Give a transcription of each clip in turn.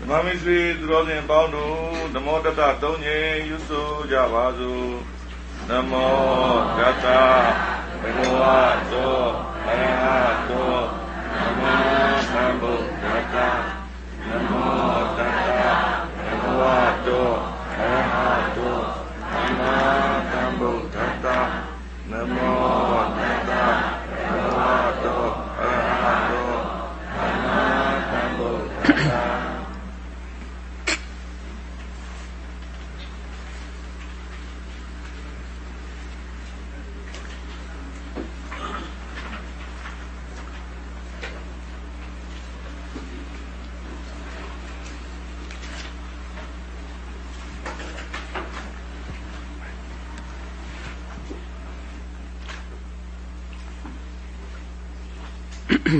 ဓမ္မမိတ်ဆွေသူတော်စင်ပေါင်းတို့ဓမ္မောတတသုံးငယ်ယူဆိုကြပါစို့နမောတတဘဂဝါတောအရဟတောနမောသမ္ဗုဒ္ဓတနမောတတဘဂဝါတောအရဟတောနမောသမ္ဗုဒ္ဓတနမောတတဘဂဝါတောအရဟတောနမောသမ္ဗုဒ္ဓတ ဝန် ဒ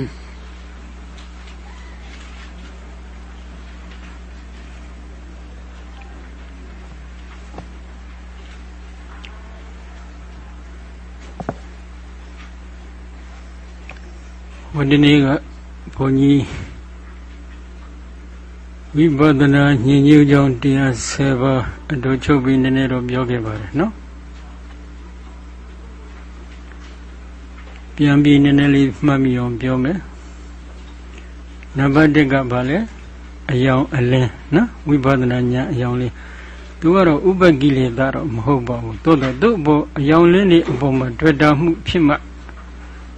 ီနေ့ကဘုန်းကြီးဝိပဿနာညဉ့်ညူးကြောင်းတရား7ပါးအတူချုပ်ပြီးနည်းနည်းတော့ပြောခဲ့ပါတယ်နော် ပြန်ပြီးနည်းနည်းလေးမှတ်မိအောင်ပြောမယ်နံပါတ်1ကဘာလဲအယောင်အလင်းနော်ဝိပဿနာဉာဏ်အယောင်လေးသူကတော့ဥပကိလေသာတော့မဟုတ်ပါဘူးတိုးတော့သူ့ဘောအယောင်လင်းနေအပေါ်မှာတွေ့တာမှုဖြစ်မှ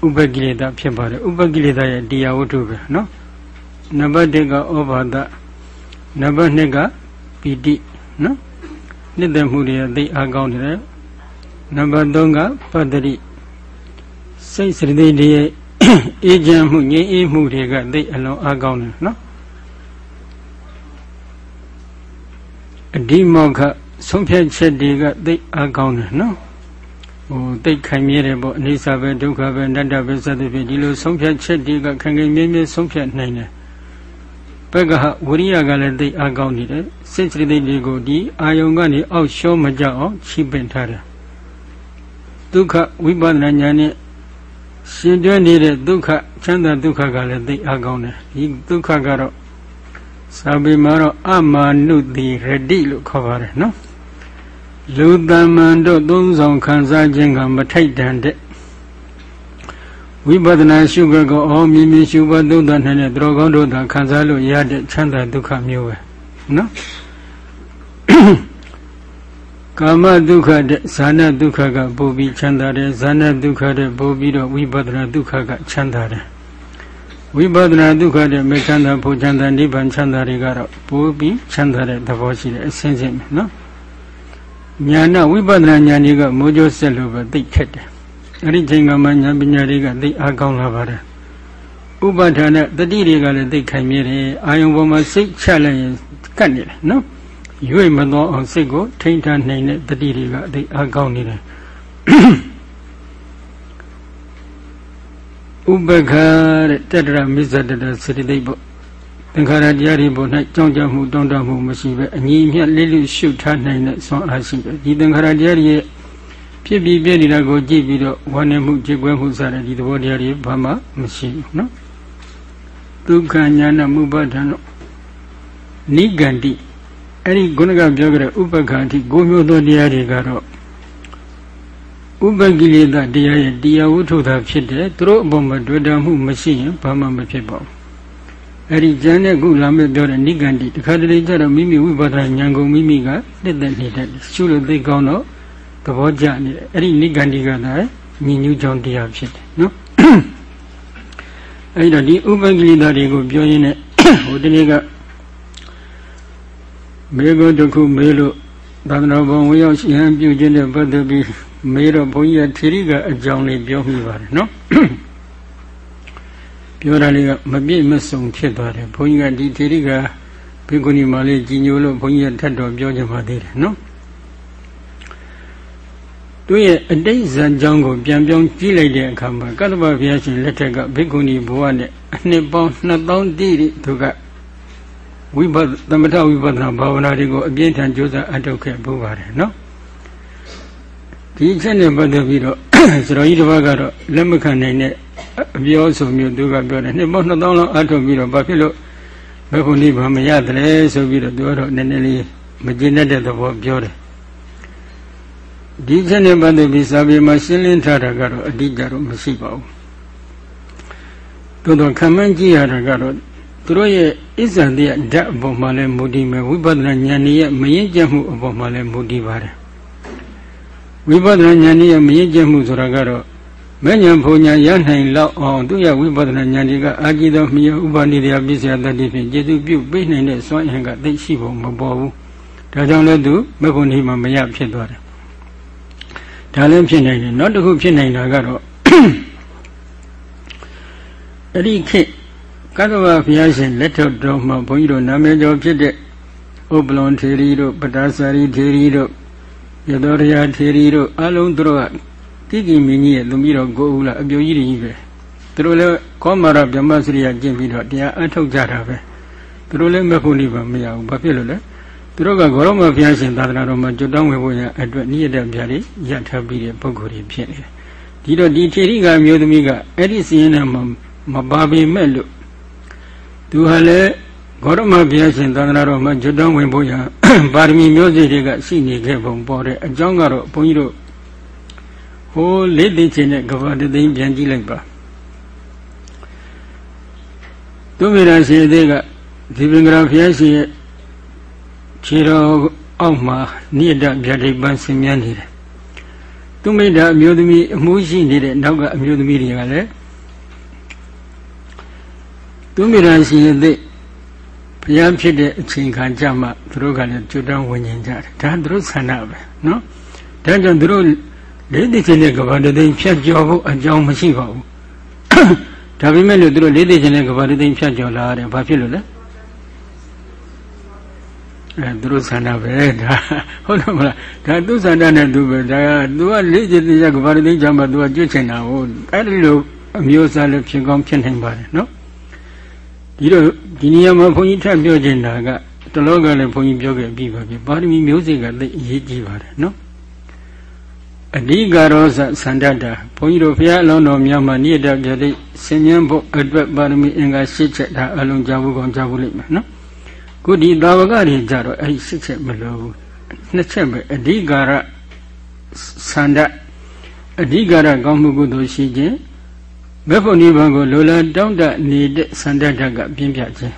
ဥပကိလေသာဖြစ်ပါတယ်ဥပကိလေသာရဲ့တရားဝတ္ထုပဲနော်နံပါတ်1ကဩဘာဒနံပါတ်2ကပီတိနော်နှစ်သက်မှုတွေသိအားကောင်းတယ်နံပါတ်3ကပတ္တိ စိတ်စရတိတွေရဲ့အေးချမ်းမှုငြိမ်းအေးမှုတွေကသိအလွန်အားကောင်းတယ်နော်အဒီမောခဆုံးဖြတ်ချက်တွေကသိအားကောင်းတယ်နော်ဟိုတိတ်ခိုင်မြဲတယ်ပေါ့အနိစ္စပဲဒုက္ခပဲအနတ္တပဲစသဖြင့်ဒီလိုဆုံးဖြတ်ချက်တွေကခိုင်ခိုင်မြဲမြဲဆုံးဖြတ်နိုင်တယ်ဘက်ကဟဝရိယကလည်းသိအားကောင်းနေတယ်စိတ်စိတ်တွေကိုဒီအာယုံကနေအောက်ရှောမကြအောင်ချိပင်ထားတယ်ဒုက္ခဝိပဿနာဉာဏ်နဲ့ ရှင်တွဲနေတဲ့ဒုက္ခချမ်းသာဒုက္ခကလည်းသိအားကောင်းတယ်ဒီဒုက္ခကတော့စာပေမှာတော့အမာနုတိရတိလို့ခေါ်ပါတယ်နော်လူတမ္မန်တို့သုံးဆောင်ခံစားခြင်းကမထိုက်တန်တဲ့ဝိပဿနာရှုခွက်ကိုအောမြင်မြင်ရှုပါသုံးသပ်နိုင်တဲ့သူတော်ကောင်းတို့သာခံစားလို့ရတဲ့ချမ်းသာဒုက္ခမျိုးပဲနော် ကာမဒုက္ခတဲ့ဇာနာဒုက္ခကပိုပြီးချမ်းသာတယ်ဇာနာဒုက္ခတဲ့ပိုပြီးတော့ဝိပဿနာဒုက္ခကချမ်းသာတယ်ဝိပဿနာဒုက္ခတဲ့မေချမ်းသာဖို့ချမ်းသာနိဗ္ဗာန်ချမ်းသာတွေကတော့ပိုပြီးချမ်းသာတဲ့သဘောရှိတယ်အစင်းစင်းပဲနော်ညာနာဝိပဿနာဉာဏ်တွေကမိုးကြိုးဆက်လို့ပဲသိခက်တယ်အဲ့ဒီချိန်ကမှဉာဏ်ပညာတွေကသိအားကောင်းလာပါတယ်ဥပဋ္ဌာနဲ့တတိတွေကလည်းသိခိုင်မြဲတယ်အာယုံပေါ်မှာစိတ်ချလိုက်ရင်ကတ်နေတယ်နော် ရွေ့မသောအောင်စိတ်ကိုထိန်းထားနိုင်တဲ့တတိတွေကသိအားကောင်းနေတယ်ဥပက္ခတဲ့တတရမစ္ဆတတစတိတိပေါ့သင်္ခါရတရားတွေပေါ်၌ကြောင်းကြမှုတောင်းတမှုမရှိပဲအညီအမျှလေးလူရှုထားနိုင်တဲ့ဆွမ်းအားရှိတယ်ဒီသင်္ခါရတရားတွေရဲ့ဖြစ်ပြီးပြည့်နေတာကိုကြည့်ပြီးတော့ဝမ်းနည်းမှုကြည်ကွဲမှုစတဲ့ဒီသဘောတရားတွေဘာမှမရှိဘူးနော်ဒုက္ခညာဏမှုပဋ္ဌာန်တော့နိဂန္တိ အဲ့ဒီခုနကပြောကြတဲ့ဥပက္ခအထိကိုမျိုးသောတရားတွေကတော့ဥပကိလေသာတရားရဲ့တရားဝတ္ထုသာဖြစ်တယ်သူတို့အပေါ်မှာတွေ့တာမှုမရှိရင်ဘာမှမဖြစ်ပါဘူးအဲ့ဒီဉာဏ်နဲ့ခုလာမဲ့ပြောတဲ့နိဂန္တိတခါတလေကျတော့မိမိဝိပဿနာဉာဏ်ကုန်မိမိကတက်တက်နေတတ်ရှုလို့သိကောင်းတော့သဘောကျနေတယ်အဲ့ဒီနိဂန္တိကသာညီညွတ်ကြောင်းတရားဖြစ်တယ်နော်အဲ့တော့ဒီဥပကိလေသာတွေကိုပြောရင်းနဲ့ဟိုတနေ့က မေကုတခုမေးလို့သာသနာ့ဘုံဝရောက်ရှင်ပြုခြင်းနဲ့ပတ်သက်ပြီးမေးတော့ဘုန်းကြီးကထေရိကအကြောင်းလေးပြောမိပါတယ်နော်ပြောတာလေးကမပြည့်မစုံဖြစ်သွားတယ်ဘုန်းကြီးကဒီထေရိကဘေကုဏီမာလေးကြီးညိုလို့ဘုန်းကြီးကထပ်တော်ပြောချင်ပါသေးတယ်နော်သူရဲ့အတိတ်ဇာကြောင်းကိုပြန်ပြောင်းကြည့်လိုက်တဲ့အခါမှာကတ္တဗဘုရားရှင်လက်ထက်ကဘေကုဏီဘဝနဲ့အနှစ်ပေါင်း2000တိတိသူက ဝိပဿသမထဝိပဿနာဘာဝနာတွေကိုအပြင်းထန်ကြိုးစားအထောက်ခဲ့ပူပါတယ်နော်ဒီအချက်နဲ့ပတ်သက်ပြီးတော့စတော်ကြီးတစ်ပါးကတော့လက်မခံနိုင်တဲ့အပြောဆိုမျိုးသူကပြောတယ်နှစ်ပေါင်း2000လောက်အထောက်ပြီးတော့ဘာဖြစ်လို့ဘယ်ခုနိဗ္ဗာန်မရတယ်ဆိုပြီးတော့သူကတော့နည်းနည်းလေးမကျေနပ်တဲ့သဘောပြောတယ်ဒီချက်နဲ့ပတ်သက်ပြီးစာပေမှာရှင်းလင်းထားတာကတော့အတိအကျတော့မရှိပါဘူးသို့တော့ခံမှန်းကြည့်ရတာကတော့ သူတို့ရဲ့အစ္ဆန်တရားဓာတ်အပေါ်မှာလည်းမူတည်မယ်ဝိပဿနာဉာဏ်ရဲ့မရင်ကျက်မှုအပေါ်မှာလည်းမူတည်ပါတယ်ဝိပဿနာဉာဏ်ရဲ့မရင်ကျက်မှုဆိုတာကတော့မဲ့ဉာဏ်ဘုံဉာဏ်ရနိုင်လောက်အောင်သူရဝိပဿနာဉာဏ်တွေကအာကြည်သောမြေဥပနိဒေယပစ္စယတတိဖြင့်ကျေစုပြုပေးနိုင်တဲ့စွမ်းအင်ကသိရှိဖို့မပေါ်ဘူးဒါကြောင့်လည်းသူမဂ္ဂုဏီမှာမရဖြစ်သွားတယ်ဒါလည်းဖြစ်နိုင်တယ်နောက်တစ်ခုဖြစ်နိုင်တာကတော့အဲ့ဒီခေတ် ကသဗ္ဗဘုရားရှင်လက်ထောက်တော်မှာဘုန်းကြီးတို့နာမည်ကျော်ဖြစ်တဲ့ဥပလွန်ထေရီတို့ပတာစာရီထေရီတို့ရသောရယာထေရီတို့အလုံးသူတို့ကတိတိမင်းကြီးရဲ့လူမျိုးတော်ကိုဦးလာအပြိုကြီးတွေကြီးပဲသူတို့လည်းခောမာရဗြဟ္မစရိယကျင့်ပြီးတော့တရားအထုတ်ကြတာပဲသူတို့လည်းမဖို့နိဗ္ဗာန်မရဘူးဘာဖြစ်လို့လဲသူတို့ကဂေါရမဘုရားရှင်သာသနာတော်မှာကျွတ်တောင်းဝေဖို့ရအတွက်နိယတဲ့ဗျာတွေရထားပြီးတဲ့ပုဂ္ဂိုလ်တွေဖြစ်နေတယ်ဒီတော့ဒီထေရီကမျိုးသမီးကအဲ့ဒီစီရင်ထဲမှာမပါပေမဲ့လို့ သူဟာလည်းဂေါရမဘုရားရှင်သာသနာတော်မှာကျွတ်တောင်းဝင်ဖို့ရပါရမီမျိုးစေ့တွေကရှိနေခဲ့ပုံပေါ်တဲ့အကြောင်းကတော့ဘုန်းကြီးတို့ဟိုလေးသိချင်းတဲ့ကဘာတသိန်းပြန်ကြည့်လိုက်ပါသူမိရာရှင်သေးကဒီပင်္ဂရာဘုရားရှင်ရဲ့ခြေတော်အောက်မှာနိယတဗျာဒိတ်ပန်းဆင်မြန်းနေတယ်သူမိတာအမျိုးသမီးအမှုရှိနေတဲ့နောက်ကအမျိုးသမီးတွေကလည်း သူမိရာရှင်ရဲ့သိဘုရားဖြစ်တဲ့အချိန်ခါကြမှာသူတို့ကလည်းကျွတ်တောင်းဝင်ကျင်ကြတယ်ဒါသူတို့ဆန္ဒပဲနော်ဒါကြောင့်သူတို့လေးသိချင်းတဲ့ကဘာတသိန်းဖြတ်ကျော်ဖို့အကြောင်းမရှိပါဘူးဒါပေမဲ့လို့သူတို့လေးသိချင်းတဲ့ကဘာတသိန်းဖြတ်ကျော်လာရတယ်ဘာဖြစ်လို့လဲအဲသူတို့ဆန္ဒပဲဒါဟုတ်တယ်မလားဒါသူဆန္ဒနဲ့သူပဲဒါကသူကလေးသိချင်းတဲ့ကဘာတသိန်းချမ်းမှာသူကကျွတ်ချင်တာဟုတ်အဲ့ဒီလိုအမျိုးအစားလည်းဖြစ်ကောင်းဖြစ်နိုင်ပါတယ်နော် ဒီတော့ဒီနေရာမှာဘုန်းကြီးထပ်ပြောချင်တာကတလောကလည်းဘုန်းကြီးပြောခဲ့ပြီးပါပြီပါရမီမျိုးစေ့ကသိအရေးကြီးပါတယ်နော်အဓိကရောသသန္တတာဘုန်းကြီးတို့ဘုရားအလုံးတော်များမှာနိယတပြတိဆင်ញံဖို့အတွက်ပါရမီအင်္ဂါ၈ချက်ဒါအလုံးကြားဖို့ကောင်းကြားဖို့လိမ့်မယ်နော်ခုဒီသာဝကတွေကြတော့အဲ့ဒီ၈ချက်မလိုဘူးနှစ်ချက်ပဲအဓိကရသန္တအဓိကရကောင်းမှုကုသိုလ်ရှိခြင်း မေဖို့နိဗ္ဗာန်ကိုလိုလားတောင်းတနေတဲ့သန္တတကပြင်းပြခြင်း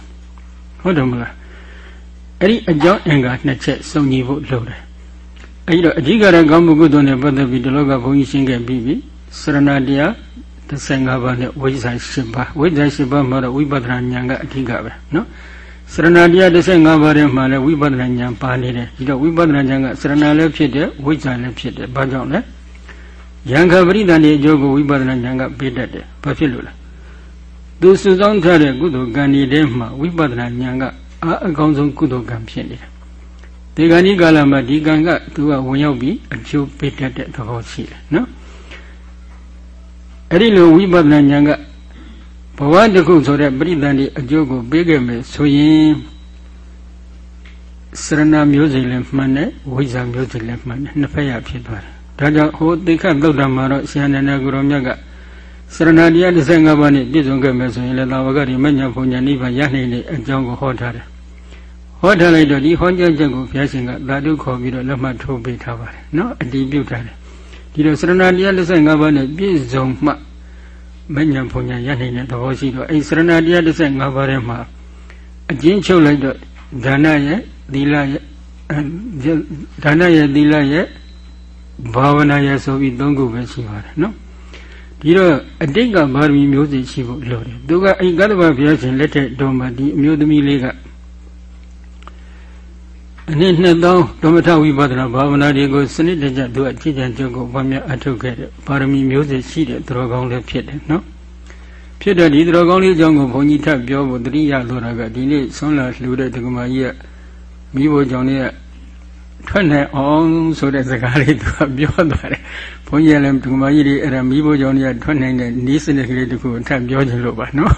ဟုတ်တယ်မလားအဲ့ဒီအကြောင်းအင်္ဂါနှစ်ချက်စုံညီဖို့လိုတယ်အဲဒီတော့အဓိကရကောင်းမှုကုသိုလ်နဲ့ပတ်သက်ပြီးဒီလောကဘုန်းကြီးရှင်းခဲ့ပြီးပြီစရဏတရား15ပါးနဲ့ဝိဇ္ဇာ10ပါးဝိဇ္ဇာ10ပါးမှာတော့ဝိပဿနာဉာဏ်ကအဓိကပဲနော်စရဏတရား15ပါးထဲမှာလည်းဝိပဿနာဉာဏ်ပါနေတယ်ဒီတော့ဝိပဿနာဉာဏ်ကစရဏလည်းဖြစ်တယ်ဝိဇ္ဇာလည်းဖြစ်တယ်ဘာကြောင့်လဲ ယံခပရိသန်ဒီအကျိုးကိုဝိပဿနာဉာဏ်ကပေးတတ်တယ်ဘာဖြစ်လို့လဲသူစုဆောင်းထားတဲ့ကုသိုလ်ကံဒီထဲမှာဝိပဿနာဉာဏ်ကအားအကောင်းဆုံးကုသိုလ်ကံဖြစ်နေတယ်ဒီကံဒီကာလမှာဒီကံကသူကဝင်ရောက်ပြီးအကျိုးပေးတတ်တဲ့သဘောရှိတယ်နော်အဲ့ဒီလိုဝိပဿနာဉာဏ်ကဘဝတစ်ခုဆိုတဲ့ပရိသန္တိအကျိုးကိုပေးခဲ့မယ်ဆိုရင်စရဏမျိုးစိလည်းမှန်တယ်ဝိဇ္ဇာမျိုးစိလည်းမှန်တယ်နှစ်ဖက်ရဖြစ်သွားတယ် ဒါကြောင့်ဟိုသိခတ်သုတ်တံမှာတော့ရှင်နန္ဒကိုရောမြတ်ကစရဏတရား15ပါးနဲ့ပြည့်စုံခဲ့မယ်ဆိုရင်လည်းသာဝကတိမညာဘုံညာနိဗ္ဗာန်ရနိုင်တဲ့အကြောင်းကိုဟောထားတယ်ဟောထားလိုက်တော့ဒီဟောကြားချက်ကိုဘုရားရှင်ကသာဓုခေါ်ပြီးတော့လက်မှတ်ထိုးပေးထားပါတယ်နော်အတည်ပြုထားတယ်ဒီလိုစရဏတရား15ပါးနဲ့ပြည့်စုံမှမဉ္ဇဉ်ဘုံညာရနိုင်တဲ့သဘောရှိတော့အဲစရဏတရား15ပါးထဲမှာအကျဉ်းချုပ်လိုက်တော့ဒါနရဲ့သီလရဲ့ဒါနရဲ့သီလရဲ့ ဘာဝနာရဲ့ဆိုပြီးသုံးခုပဲရှိပါတယ်နော်ဒီတော့အတိတ်ကဘာရမီမျိုးစီရှိဖို့လိုတယ်သူကအဲကတ္တဗဘုရားရှင်လက်ထက်တော်မှာဒီအမျိုးသမီးလေးကအနည်းနှစ်သောင်းဓမ္မထဝိပဿနာဘာဝနာတွေကိုစနစ်တကျသူအကြည့်ကြံကြုတ်ကိုဘာမြအထုတ်ခဲ့တဲ့ပါရမီမျိုးစေ့ရှိတဲ့သူတော်ကောင်းလည်းဖြစ်တယ်နော်ဖြစ်တဲ့ဒီသူတော်ကောင်းလေးအကြောင်းကိုဘုန်းကြီးထပ်ပြောဖို့တတိယလိုတာကဒီနေ့ဆွမ်းလာလှူတဲ့ဒကမာကြီးကမိဖို့ကြောင့်လည်း ထွက်နိုင်အောင်ဆိုတဲ့စကားလေးသူကပြောသွားတယ်ဘုန်းကြီးလည်းဒကမာကြီးတွေအဲ့ဒါမိဖို့ကြောင့်လည်းထွက်နိုင်တဲ့နီးစနစ်ကလေးတခုထပ်ပြောချင်လို့ပါနော်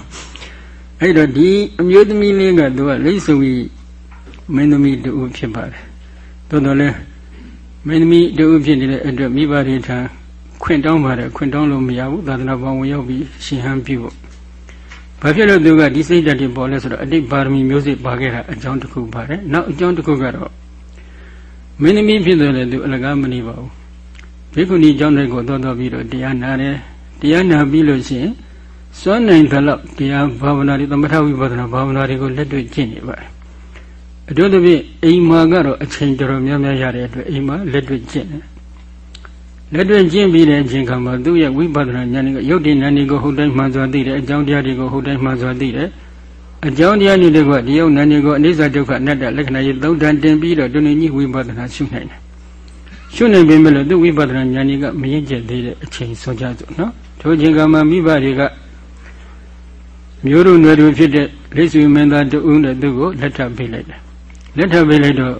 အဲ့တော့ဒီအမျိုးသမီးလေးကသူကလိမ့်စုံကြီးမင်းသမီးတူဖြစ်ပါတယ်သို့တော်လည်းမင်းသမီးတူဖြစ်နေတဲ့အတွက်မိဘတွေထံခွင့်တောင်းပါတယ်ခွင့်တောင်းလို့မရဘူးသာသနာ့ဘောင်ဝင်ရောက်ပြီးရှင်ဟန်ပြုဖို့ဘာဖြစ်လို့သူကဒီစိတ်ဓာတ်တွေပေါ်လဲဆိုတော့အတိတ်ပါရမီမျိုးစစ်ပါခဲ့တာအကြောင်းတစ်ခုပါတယ်နောက်အကြောင်းတစ်ခုကတော့ မင်းသမီးဖြစ်တယ်လေသူအလကားမနေပါဘူးဘိက္ခုနီကျောင်းတွေကိုသွားသွားပြီးတော့တရားနာတယ်တရားနာပြီးလို့ရှိရင်စွမ်းနိုင်သလောက်တရားဘာဝနာတွေသမထဝိပဿနာဘာဝနာတွေကိုလက်တွေ့ကျင့်နေပါတယ်အထူးသဖြင့်အိမ်မှာကတော့အချိန်တော်တော်များများရတဲ့အတွက်အိမ်မှာလက်တွေ့ကျင့်တယ်လက်တွေ့ကျင့်ပြီးတဲ့အချိန်ခါမှာသူ့ရဲ့ဝိပဿနာဉာဏ်ကရုပ်တည်ဉာဏ်ကိုဟုတ်တိုင်းမှန်စွာသိတယ်အကြောင်းတရားတွေကိုဟုတ်တိုင်းမှန်စွာသိတယ် အကြောင်းတရားတွေကဒီယုံဉာဏ်ကိုအနိစ္စဒုက္ခအနတ္တလက္ခဏာရေးသုံးတန်တင်ပြီးတော့တွင်ကြီးဝိပဿနာရှုနိုင်တယ်ရှုနိုင်ပေမဲ့လို့သူ့ဝိပဿနာဉာဏ်ကမရင်ကျက်သေးတဲ့အချိန်ဆိုကြစို့နော်ထိုအချိန်ကမှမိဘတွေကမျိုးတို့နယ်တို့ဖြစ်တဲ့လိစ္ဆွေမင်းသားတူဦးနဲ့သူ့ကိုလက်ထပ်ပေးလိုက်တယ်လက်ထပ်ပေးလိုက်တော့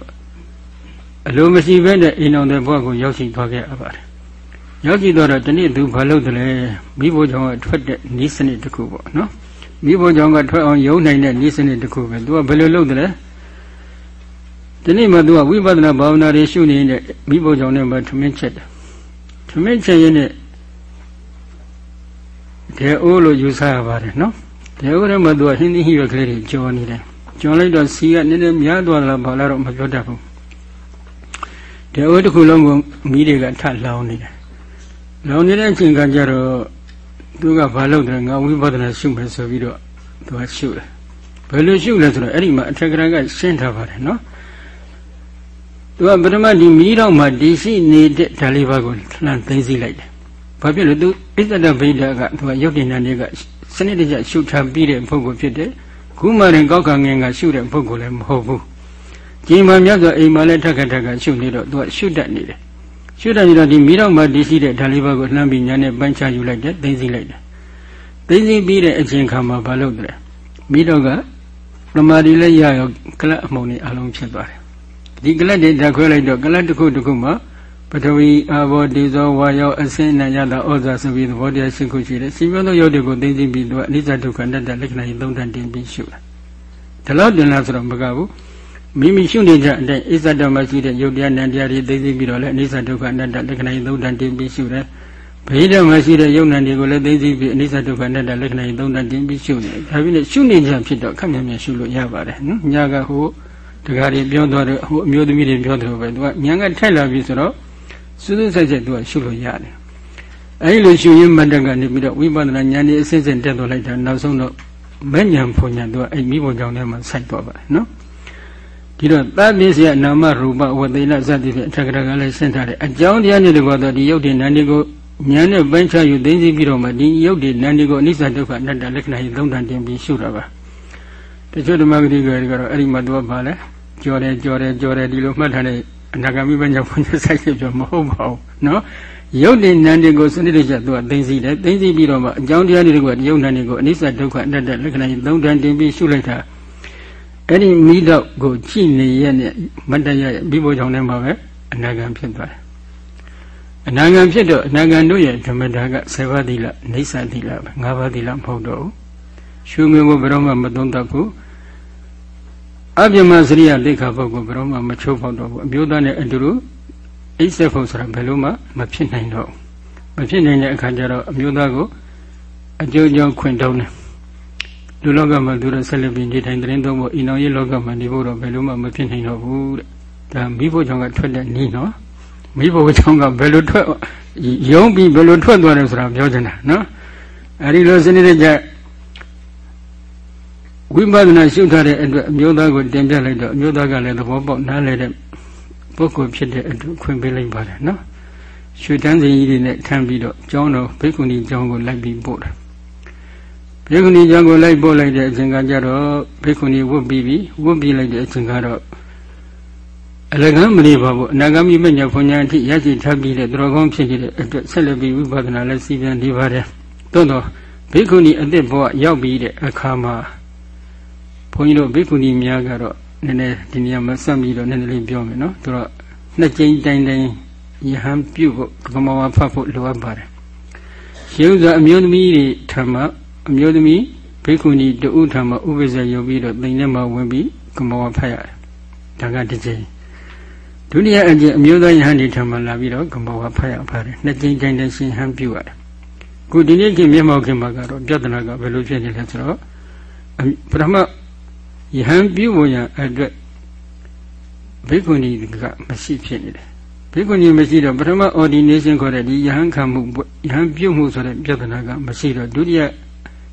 အလိုမရှိဘဲနဲ့အိမ်အောင်တဲ့ဘဝကိုရောက်ရှိသွားခဲ့ရပါတယ်ရောက်ကြည့်တော့တနေ့သူဘာလုပ်တယ်လဲမိဖို့ကြောင့်ထွက်တဲ့ဤစနစ်တစ်ခုပေါ့နော် မိဖို့ကြောင့်ကထွက်အောင်ယုံနိုင်တဲ့ဤစနစ်တစ်ခုပဲသူကဘယ်လိုလုပ်တယ်လဲဒီနေ့မှသူကဝိပဿနာဘာဝနာတွေရှုနေတဲ့မိဖို့ကြောင့်နဲ့မှထမင်းချက်တယ်ထမင်းချက်ရင်းနဲ့ဒေအိုးလို့ယူဆရပါတယ်နော်ဒေအိုးထဲမှာသူကဟင်းသီးဟိရွက်ကလေးတွေကြော်နေတယ်ကြော်လိုက်တော့စီကနည်းနည်းများသွားလားဘာလားတော့မပြောတတ်ဘူးဒေအိုးတစ်ခုလုံးကမီးတွေကထလောင်နေတယ်လောင်နေတဲ့အချိန်ကကြတော့ သူကဘာလုပ်တယ်ငါဝိပဿနာရှုမယ်ဆိုပြီးတော့သူကရှုတယ်ဘယ်လိုရှုလဲဆိုတော့အဲ့ဒီမှာအထက်ကရာကရှင်းထားပါတယ်နော်သူကပထမဒီမီးတော့မှဒီရှိနေတဲ့ဓာလေးပါးကိုလှမ်းသိသိလိုက်တယ်ဘာဖြစ်လို့သူဣဇဒဗိဒကသူကရုပ်တည်နာတွေကစနစ်တကျရှုထားပြီးတဲ့ပုဂ္ဂိုလ်ဖြစ်တယ်ခုမှရင်ကောက်ခံငင်ကရှုတဲ့ပုဂ္ဂိုလ်လည်းမဟုတ်ဘူးဒီမှာမြတ်စွာအိမ်မှာလည်းထက်ခါထက်ခါရှုနေတော့သူကရှုတတ်နေတယ် ရှုတတ်ပြီးတော့ဒီမိတော့မှတည်ရှိတဲ့ဓာလေးပါးကိုလှမ်းပြီးညာနဲ့ပိုင်းခြားယူလိုက်တယ်သိသိလိုက်တယ်သိသိပြီးတဲ့အချိန်ခါမှာဘာလုပ်တယ်မိတော့ကပမာဒီလည်းရရောကလတ်အမှုန်တွေအလုံးဖြစ်သွားတယ်ဒီကလတ်တွေဓာခွဲလိုက်တော့ကလတ်တစ်ခုတစ်ခုမှာပထဝီအာဘောဒေဇောဝါယောအစင်းနံရတာဩဇာဆိုပြီးသဘောတရားရှိခုရှိတယ်ရှင်ပြောသောရုပ်တွေကိုသိသိပြီးတော့အနိစ္စဒုက္ခအနတ္တလက္ခဏာကြီးသုံးတန်တင်ပြီးရှုတာဒါတော့တင်လားဆိုတော့မကဘူး မိမိရှုနေကြအတိုင်းအစ္ဆတမရှိတဲ့ယုတ်တရားနံတရားတွေသိသိပြီးတော့လည်းအနိစ္စဒုက္ခအနတ္တလက္ခဏာကြီးသုံးတန်တင်ပြီးရှုတယ်ဘေးဓမ္မရှိတဲ့ယုတ်နံတွေကိုလည်းသိသိပြီးအနိစ္စဒုက္ခအနတ္တလက္ခဏာကြီးသုံးတန်တင်ပြီးရှုနေတယ်ဒါပြီးနဲ့ရှုနေကြဖြစ်တော့ခက်မြန်မြန်ရှုလို့ရပါတယ်နော်ညာကဟိုတကားတွေပြောတော့ဟိုအမျိုးသမီးတွေပြောတယ်ပဲသူကညာကထိုက်လာပြီဆိုတော့စူးစူးဆိုင်ဆိုင်သူကရှုလို့ရတယ်အဲဒီလိုရှုရင်းမတ္တကနေပြီးတော့ဝိပဿနာဉာဏ်ကြီးအစစ်စစ်တက်သွားလိုက်တာနောက်ဆုံးတော့မဉဏ်ဖွဉဏ်သူကအဲ့မိဘကြောင့်ထဲမှာစိုက်သွားပါတယ်နော် ဒီတော့သဗ္ဗေစယနာမရူပဝတေနစသည်ဖြင့်အထက်ကကလည်းရှင်းထားတယ်အကြောင်းတရားတွေကတော့ဒီယုတ်ဒီနန္ဒီကိုဉာဏ်နဲ့ပိုင်းခြားယူသိသိပြီးတော့မှဒီယုတ်ဒီနန္ဒီကိုအနိစ္စဒုက္ခအနတ္တလက္ခဏာကြီးသုံးတန်တင်ပြီးရှုတာပါတချို့ဓမ္မဂတိတွေကတော့အဲ့ဒီမှာသူကပါလဲကြော်တယ်ကြော်တယ်ကြော်တယ်ဒီလိုမှတ်ထားတဲ့အနာဂမိပညာဘုံစိုက်ဖြစ်ပြောမဟုတ်ပါဘူးနော်ရုပ်တည်နံတွေကိုစနစ်တကျသူကသိသိတယ်သိသိပြီးတော့မှအကြောင်းတရားတွေကရုပ်နံတွေကိုအနိစ္စဒုက္ခအနတ္တလက္ခဏာကြီးသုံးတန်တင်ပြီးရှုလိုက်တာ အဲ့ဒီမိတော့ကိုကြည့်နေရတဲ့မတ္တရရဲ့ပြီးဖို့ကြောင့်လည်းမှာပဲအနာဂံဖြစ်သွားတယ်အနာဂံဖြစ်တော့အနာဂံတို့ရဲ့ဓမ္မတာက7ပါးသီလနေဆသီလပဲ9ပါးသီလမဟုတ်တော့ဘူးရှုမြင်ဖို့ဘယ်တော့မှမသုံးတတ်ဘူးအပြမစရိယလိခါပုဂ္ဂိုလ်ဘယ်တော့မှမချိုးဖောက်တော့ဘူးအမျိုးသားနဲ့အတူတူအိပ်ဆက်ဖို့ဆိုတာဘယ်လို့မှမဖြစ်နိုင်တော့မဖြစ်နိုင်တဲ့အခါကျတော့အမျိုးသားကိုအကျိုးကြောင့်ခွင့်တောင်းတယ် လူလောကမှာသူတို့ဆက်လက်ပြီးနေထိုင်တဲ့သုံးဖို့အိမ်တော်ရေးလောကမှာနေဖို့တော့ဘယ်လို့မှမဖြစ်နိုင်တော့ဘူးတဲ့ဒါမိဖို့ကြောင့်ကထွက်တဲ့နီးနော်မိဖို့ကြောင့်ကဘယ်လိုထွက်ယုံပြီးဘယ်လိုထွက်သွားတယ်ဆိုတာပြောချင်တာနော်အဲဒီလိုစနစ်တကျဝိပဿနာရှုထားတဲ့အတွက်အမျိုးသားကိုတင်ပြလိုက်တော့အမျိုးသားကလည်းသဘောပေါက်နားလည်တဲ့ပုဂ္ဂိုလ်ဖြစ်တဲ့အတွက်ခွင့်ပေးလိုက်ပါတယ်နော်ရွှေတန်းစင်ကြီးတွေနဲ့ထမ်းပြီးတော့ကျောင်းတော်ဘိက္ခုနီကျောင်းကိုလိုက်ပြီးပို့တယ် ဘိက္ခုနီကျောင်းကိုလိုက်ပို့လိုက်တဲ့အချိန်ကကြတော့ဘိက္ခုနီဝတ်ပြီးပြီဝတ်ပြီးလိုက်တဲ့အချိန်ကတော့အလကံမနေပါဘူးအနာဂမိမညာဖွညာအထိရရှိထားပြီးတဲ့တော်ကောင်းဖြစ်နေတဲ့အတွက်ဆက်လက်ပြီးဝိပဿနာလည်းစီးပြန်နေပါတယ်သို့တော့ဘိက္ခုနီအသက်ဘဝရောက်ပြီးတဲ့အခါမှာဘုန်းကြီးတို့ဘိက္ခုနီများကတော့နည်းနည်းဒီနေရာမှာစက်ပြီးတော့နည်းနည်းလေးပြောမယ်နော်သူတော့နှစ်ကြိမ်တိုင်းတိုင်းယဟန်ပြုတ်ဖို့ကမ္မဝါဖတ်ဖို့လိုအပ်ပါတယ်ရှင်းဥစွာအမျိုးသမီးတွေထံမှာ အမျိုးသမီးဘိက္ခုနီတူထံမှာဥပ္ပဇ္ဇရုပ်ပြီးတော့တိမ်ထဲမှာဝင်ပြီးကမ္မဝါဖတ်ရတယ်ဒါကတစ်ကြိမ်ဒုတိယအကြိမ်အမျိုးသားယဟန်ဒီထံမှာလာပြီးတော့ကမ္မဝါဖတ်ရပါတယ်နှစ်ကြိမ်တိုင်းတိုင်းရှင်ဟန်ပြုတ်ရတယ်ခုဒီနေ့ခင်မျက်မှောက်ခင်မှာကတော့ပြဿနာကဘယ်လိုဖြစ်နေလဲဆိုတော့ပထမယဟန်ပြုဖို့ရန်အတွက်ဘိက္ခုနီကမရှိဖြစ်နေတယ်ဘိက္ခုနီမရှိတော့ပထမ ordination ခေါ်တဲ့ဒီယဟန်ခံမှုယဟန်ပြုမှုဆိုတဲ့ပြဿနာကမရှိတော့ဒုတိယ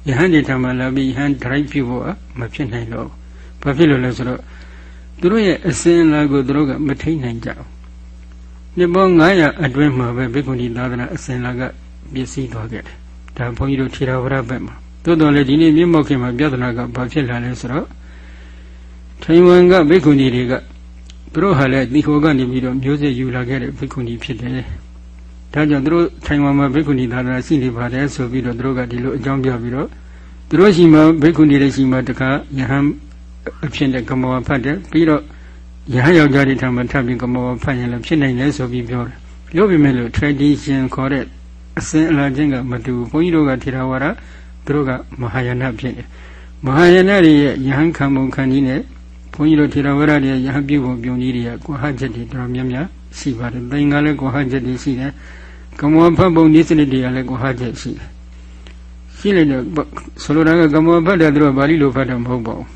ယဟန်တွေထံမှာလာပြီးယဟန် drive ပြုဖို့မဖြစ်နိုင်တော့ဘာဖြစ်လို့လဲဆိုတော့သူတို့ရဲ့အစဉ်အလာကိုသူတို့ကမထိန်နိုင်ကြဘူးနှစ်ပေါင်း900အတွင်းမှာပဲဘိက္ခုနီသာသနာအစဉ်အလာကပျက်စီးသွားခဲ့တယ်ဒါဘုန်းကြီးတို့ထေရဝါဒဘက်မှာသို့တော်လည်းဒီနေ့မြင့်မောက်ခင်မှာပြဿနာကဘာဖြစ်လာလဲဆိုတော့ထိုင်ဝမ်ကဘိက္ခုနီတွေကသူတို့ဟာလည်းဒီဟောကနေပြီးတော့မျိုးစေ့ယူလာခဲ့တဲ့ဘိက္ခုနီဖြစ်တယ် ဒါကြောင့်သူတို့ထိုင်ဝမ်မှာဘိက္ခုနီသာသနာရှိနေပါတယ်ဆိုပြီးတော့သူတို့ကဒီလိုအကြောင်းပြပြီးတော့သူတို့ရှိမှဘိက္ခုနီတွေရှိမှတခါယဟန်အဖြစ်တဲ့ကမောဖတ်တယ်ပြီးတော့ယဟန်ယောက်ျားတွေထံမှာထပ်ပြီးကမောဖတ်ရင်လည်းဖြစ်နိုင်တယ်ဆိုပြီးပြောတယ်ပြောပေမဲ့လို့ tradition ခေါ်တဲ့အစဉ်အလာချင်းကမတူဘူးဘုန်းကြီးတို့ကထေရဝါဒသူတို့ကမဟာယာနဖြစ်တယ်မဟာယာနတွေရဲ့ယဟန်ခံပုံခံကြီးနဲ့ဘုန်းကြီးတို့ထေရဝါဒတွေယဟန်ပြုပုံပြုံကြီးတွေကကိုဟချက်တွေတော်များများရှိပါတယ်။သင်္ကလည်းကိုဟချက်တွေရှိတယ်။ ကမောဖတ်ပုံနည်းစနစ်တွေကလည်းကိုဟချက်ရှိတယ်။ရှိလိုက်တော့ဆိုလိုတာကကမောဖတ်တယ်သူတို့ဗာလိလိုဖတ်တယ်မဟုတ်ပါဘူး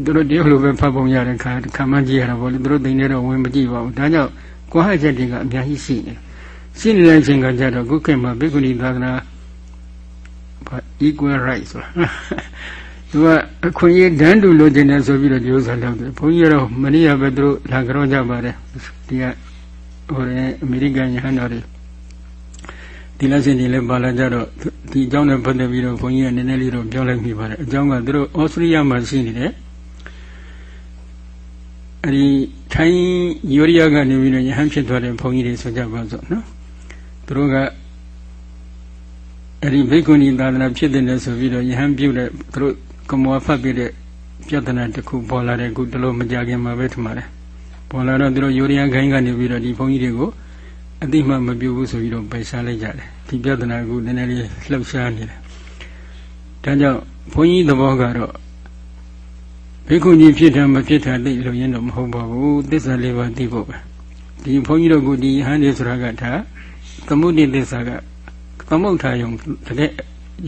။သူတို့တရုတ်လိုပဲဖတ်ပုံရတဲ့ခါခံမှကြည့်ရတာပေါ့လေသူတို့သိနေတော့ဝင်မကြည့်ပါဘူး။ဒါကြောင့်ကိုဟချက်တွေကအများကြီးရှိနေတယ်။ရှိနေတဲ့အချိန်ကကြတော့ခုခေတ်မှာဘိက္ခုနီသာသနာ equal right ဆိုတာသူကအခွင့်အရေးတန်းတူလိုချင်တယ်ဆိုပြီးတော့ဒီဥစ္စာလုပ်တယ်ဘုန်းကြီးကတော့မနေ့ကပဲသူတို့လာကြောကြပါတယ်ဒီကဟိုရင်အမေရိကန်ရဟန်းတော်တွေ ဒီလက်စင်တွေလည်းပါလာကြတော့ဒီအကြောင်းနဲ့ပတ်သက်ပြီးတော့ဘုန်းကြီးကနည်းနည်းလေးတော့ပြောလိုက်မိပါတယ်အကြောင်းကသူတို့ဩစတြေးလျမှာရှိနေတယ်အဲဒီထိုင်းယူရီးယားကနေပြီးတော့ရဟန်းဖြစ်သွားတဲ့ဘုန်းကြီးတွေဆိုကြပါစို့နော်သူတို့ကအဲ့ဒီဘိက္ခုနီသာသနာဖြစ်တဲ့ဆိုပြီးတော့ယဟန်ပြုတဲ့သူတို့ကမောဖတ်ပြတဲ့ပြဿနာတစ်ခုပေါ်လာတဲ့ခုတလို့မကြခင်မှာပဲထင်ပါတယ်ပေါ်လာတော့သူတို့ယူရီးယားခိုင်းကနေပြီးတော့ဒီဘုန်းကြီးတွေကို အတိမမပြုဘူးဆိုပြီးတော့ပိုက်စားလိုက်ကြတယ်ဒီပြဿနာကနည်းနည်းလေးလှုပ်ရှားနေတယ်ဒါကြောင့်ဘုန်းကြီးသဘောကတော့ဘိက္ခုနီဖြစ်တယ်မဖြစ်တာသိလို့ရင်တော့မဟုတ်ပါဘူးသစ္စာလေးပါးသိဖို့ပဲဒီဘုန်းကြီးတို့ကဒီဟန်ဒီဆိုတာကဒါသမုဒိသစ္စာကသမုဋ္ဌာယုံတကယ်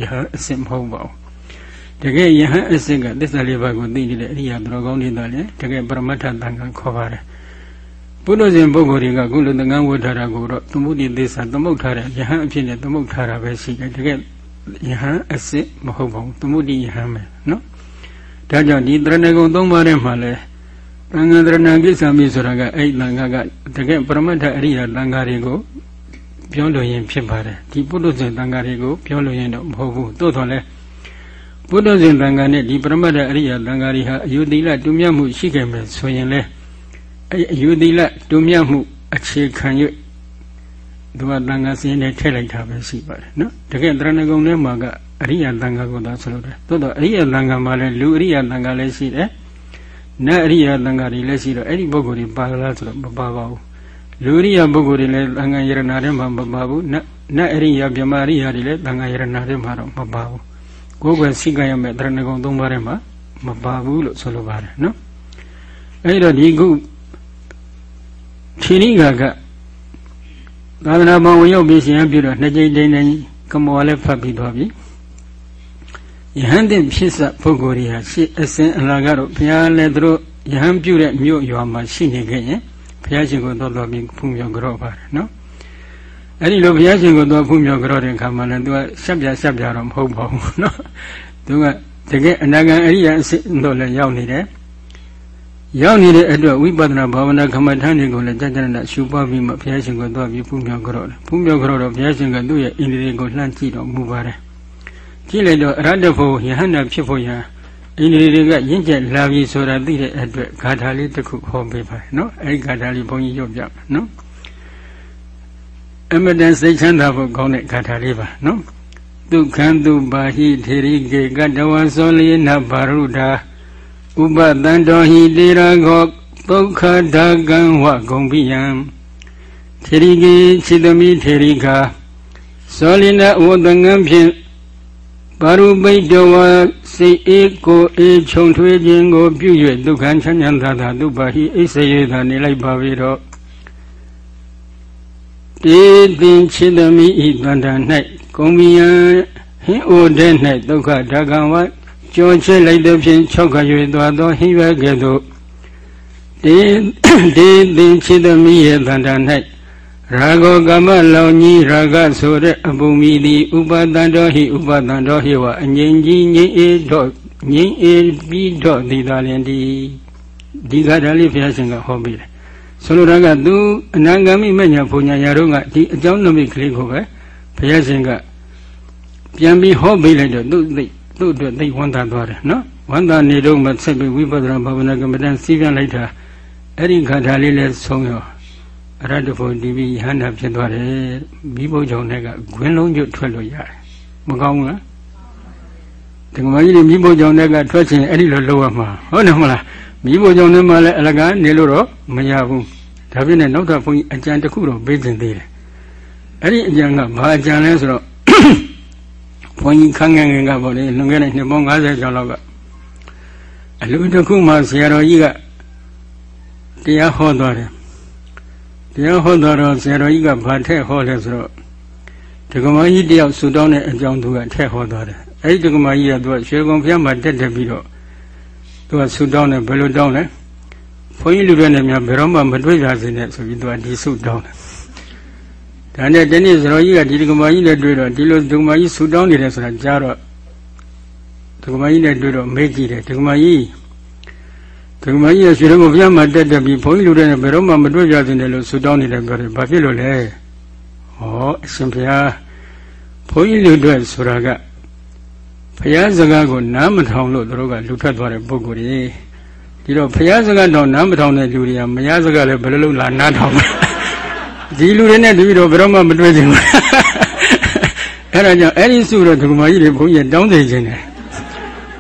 ယဟအစစ်မဟုတ်ပါဘူးတကယ်ယဟအစစ်ကသစ္စာလေးပါးကိုသိနေတဲ့အရိယာတော်ကောင်းတွေတော့လေတကယ်ပရမတ္ထတန်ခါခေါ်ပါတယ် ဘုဒ္ဓဇင်ပုဂ္ဂိုလ်တွေကခုလိုသံဃာဝဋ္ဌာတာကိုတော့သမုဒိသစ္စာသမုဋ္ဌာတဲ့ယဟအဖြစ်နဲ့သမုဋ္ဌာတာပဲရှိတယ်တကယ်ယဟအစစ်မဟုတ်ပါဘူးသမုဒိယဟပဲနော်ဒါကြောင့်ဒီတရဏဂုံ၃ပါးထဲမှာလဲသံဃာတရဏကိစ္ဆာမိဆိုတာကအဲ့သံဃာကတကယ်ပရမတ္ထအရိယာသံဃာတွေကိုပြောလို့ရင်ဖြစ်ပါတယ်ဒီပုထုဇဉ်တန်ဃာတွေကိုပြောလို့ရင်တော့မဟုတ်ဘူးသို့တော်လဲပုထုဇဉ်တန်ဃာနဲ့ဒီပရမတ္ထအရိယာတန်ဃာတွေဟာအယူသီလတူမြတ်မှုရှိခဲ့မယ်ဆိုရင်လဲ အဲအယူသီလတူမြတ်မှုအခြေခံ၍သူကတန်ဃာစင်းနဲ့ထည့်လိုက်တာပဲရှိပါတယ်နော်တကယ်တရဏဂုံထဲမှာကအရိယာတန်ဃာကိုသာဆိုလို့တယ်သို့တော့အရိယာတန်ဃာမှာလဲလူအရိယာတန်ဃာလည်းရှိတယ်နတ်အရိယာတန်ဃာတွေလည်းရှိတော့အဲ့ဒီပုဂ္ဂိုလ်တွေပါလားဆိုတော့မပါပါဘူးလူရိယပုဂ္ဂိုလ်တွေလည်းသံဃာယရဏထဲမှာမပါဘူးနတ်နတ်အရိယဗြဟ္မာရိယတွေလည်းသံဃာယရဏထဲမှာတော့မပါဘူးကိုယ်ပဲစိတ်ကရမဲ့တရဏဂုံ၃ပါးထဲမှာမပါဘူးလို့ဆိုလိုပါတယ်နော်အဲ့တော့ဒီခု ခြေရိကကသာသနာ့ဘောင်ဝင်ရောက်ပြီးရှင်ပြတော့နှစ်ကြိမ်တိန်တိန်ကမောလည်းဖတ်ပြီးသွားပြီယဟန်တဲ့ဖြစ်စပုဂ္ဂိုလ်တွေဟာရှေ့အစဉ်အလာကတော့ဘုရားလည်းသူတို့ယဟန်ပြုတဲ့မြို့ရွာမှာရှိနေခဲ့ရင်ဘုရားရှင်ကိုသွားသွားပြီးဖူးမြော်ကြော့ပါတယ်နော်အဲ့ဒီလိုဘုရားရှင်ကိုသွားဖူးမြော်ကြော့တဲ့အခါမှာလည်းသူကရှက်ပြရှက်ပြတော့မဟုတ်ပါဘူးနော်သူကတကယ်အနာဂံအရိယာအစစ်တော့လည်းရောက်နေတယ် ရောက်နေတဲ့အတွက်ဝိပဿနာဘာဝနာကမ္မထာတွေကိုလည်းကြကြနရှုပွားပြီးမှဘုရားရှင်ကိုသွားပြီးဖူးမြော်ကြော့တယ်ဖူးမြော်ကြော့တော့ဘုရားရှင်ကသူ့ရဲ့အင်္ဂလိပ်ကိုလှမ်းကြည့်တော့မူပါတယ်ကြည့်လိုက်တော့အရတ္တဖို့ယဟန္တာဖြစ်ဖို့ရန်အင်းဒီတွေကရင့်ကျက်လာပြီဆိုတာသိတဲ့အတွက်ဂါထာလေးတစ်ခုဟောပေးပါတယ်နော်အဲဒီဂါထာလေးဘုန်းကြီးရုပ်ပြမယ်နော်အမတန်စိတ်ချမ်းသာဖို့ကောင်းတဲ့ဂါထာလေးပါနော်ဒုက္ခံသူပါဟိထေရိကေကတဝဇောလိနဘာရုဒာ ဥပတန္တောဟိတေရခောဒုက္ခဒါကံဝဂုံပိယံထေရိကေခြေသမီးထေရိကာဇောလိနဝတ္တငံဖြင့်ပါရုပိတဝစိတ်အေးကိုအေးခြုံထွေးခြင်းကိုပြု၍ဒုက္ခချမ်းသာသာဒုပါဟိအိစေယသာနေလိုက်ပါပြီတော့တေသင်ချစ်သမီးဤတန်တာ၌ကုံမီယံဟင်းအိုတဲ့၌ဒုက္ခဓကံဝ ကြောချဲလိုက်သည်ဖြင့်၆ခရွေသွားသောဟင်းရွက်ကဲ့သို့ဒီဒီသင်ချစ်သမီးရဲ့တန်တာ၌ရာဂောကမလောင်ကြီးရာဂဆိုတဲ့အပုံမီသည်ဥပဒံတော်ဟိဥပဒံတော်ဟိဝအငြိမ်ကြီးငြိမ်အေးတော့ငြိမ်အေးပြီးတော့ဒီသာလင်ဒီဒီကဒါလေးဘုရားရှင်ကဟောပြီးတယ်ဆိုလိုတာကသူအနန္ဂမိမညာဘုံညာရာတို့ကဒီအကြောင်းနမိတ်ကလေးကိုပဲဘုရားရှင်ကပြန်ပြီးဟောပေးလိုက်တော့သူသိ သူ့အတွက်သိဝန္တာသွားတယ်နော်ဝန္တာနေတော့မှဆက်ပြီးဝိပဿနာဘာဝနာကမ္မဋ္ဌာန်းစီးပြန်လိုက်တာအဲ့ဒီခါထာလေးလဲဆုံးရောအရတ္တဖို့ဒီပြီးယဟန္တာဖြစ်သွားတယ်မိဘုံကြောင့်လည်းကဂွင်းလုံးကျွတ်ထွက်လို့ရတယ်မကောင်းဘူးလားဒီကမကြီးတွေမိဘုံကြောင့်လည်းကထွက်ချင်အဲ့ဒီလိုလုပ်ရမှာဟုတ်တယ်မလားမိဘုံကြောင့်လည်းမှလည်းအလကားနေလို့တော့မရဘူးဒါဖြစ်နေနောက်ထပ်ဘုန်းကြီးအကြံတစ်ခုတော့ပေးခြင်းသေးတယ်အဲ့ဒီအကြံကဘာအကြံလဲဆိုတော့ ဘုန်းကြီးခန်းငယ်ငယ်ကပေါ့လေလွန်ခဲ့တဲ့နှစ်ပေါင်း90ကျော်လောက်ကအလူတစ်ခုမှဆရာတော်ကြီးကတရားဟောသွားတယ်တရားဟောသွားတော့ဆရာတော်ကြီးကဘာထက်ဟောလဲဆိုတော့ဒကမကြီးတယောက်ဆူတောင်းတဲ့အကြောင်းသူကထက်ဟောသွားတယ်အဲ့ဒီဒကမကြီးကသူကရွှေကုံဖျက်မှာတက်တက်ပြီးတော့သူကဆူတောင်းတယ်ဘယ်လိုတောင်းလဲဘုန်းကြီးလူတွေနဲ့များဘယ်တော့မှမတွေ့ကြစေနဲ့ဆိုပြီးသူကဒီဆူတောင်းတယ် ဒါနဲ့တနေ့ဆရာကြီးကဒီဒကမကြီးနဲ့တွေ့တော့ဒီလိုဒကမကြီးဆူတောင်းနေတယ်ဆိုတာကြားတော့ဒကမကြီးနဲ့တွေ့တော့မေးကြည့်တယ်ဒကမကြီးဒကမကြီးရဲ့ရွှေကုံဖျက်မှာတက်တက်ပြီးဘုန်းကြီးလူတွေနဲ့ဘယ်တော့မှမတွေ့ကြစေနဲ့လို့ဆူတောင်းနေတယ်ပြောတယ်ဘာဖြစ်လို့လဲဟောအရှင်ဘုရားဘုန်းကြီးလူတွေဆိုတာကဘုရားစကားကိုနားမထောင်လို့တို့ကလူထွက်သွားတဲ့ပုဂ္ဂိုလ်ကြီးဒီတော့ဘုရားစကားတော့နားမထောင်တဲ့လူတွေကမရစကားလည်းဘယ်လိုလုပ်လာနားထောင်မလဲ ဒီလူတွေနဲ့တပည့်တော်ဘယ်တော့မှမတွေ့ကြဘူးအဲ့ဒါကြောင့်အဲ့ဒီစုတော့ဒကမာကြီးတွေဘုန်းကြီးတောင်းသိခြင်းတယ်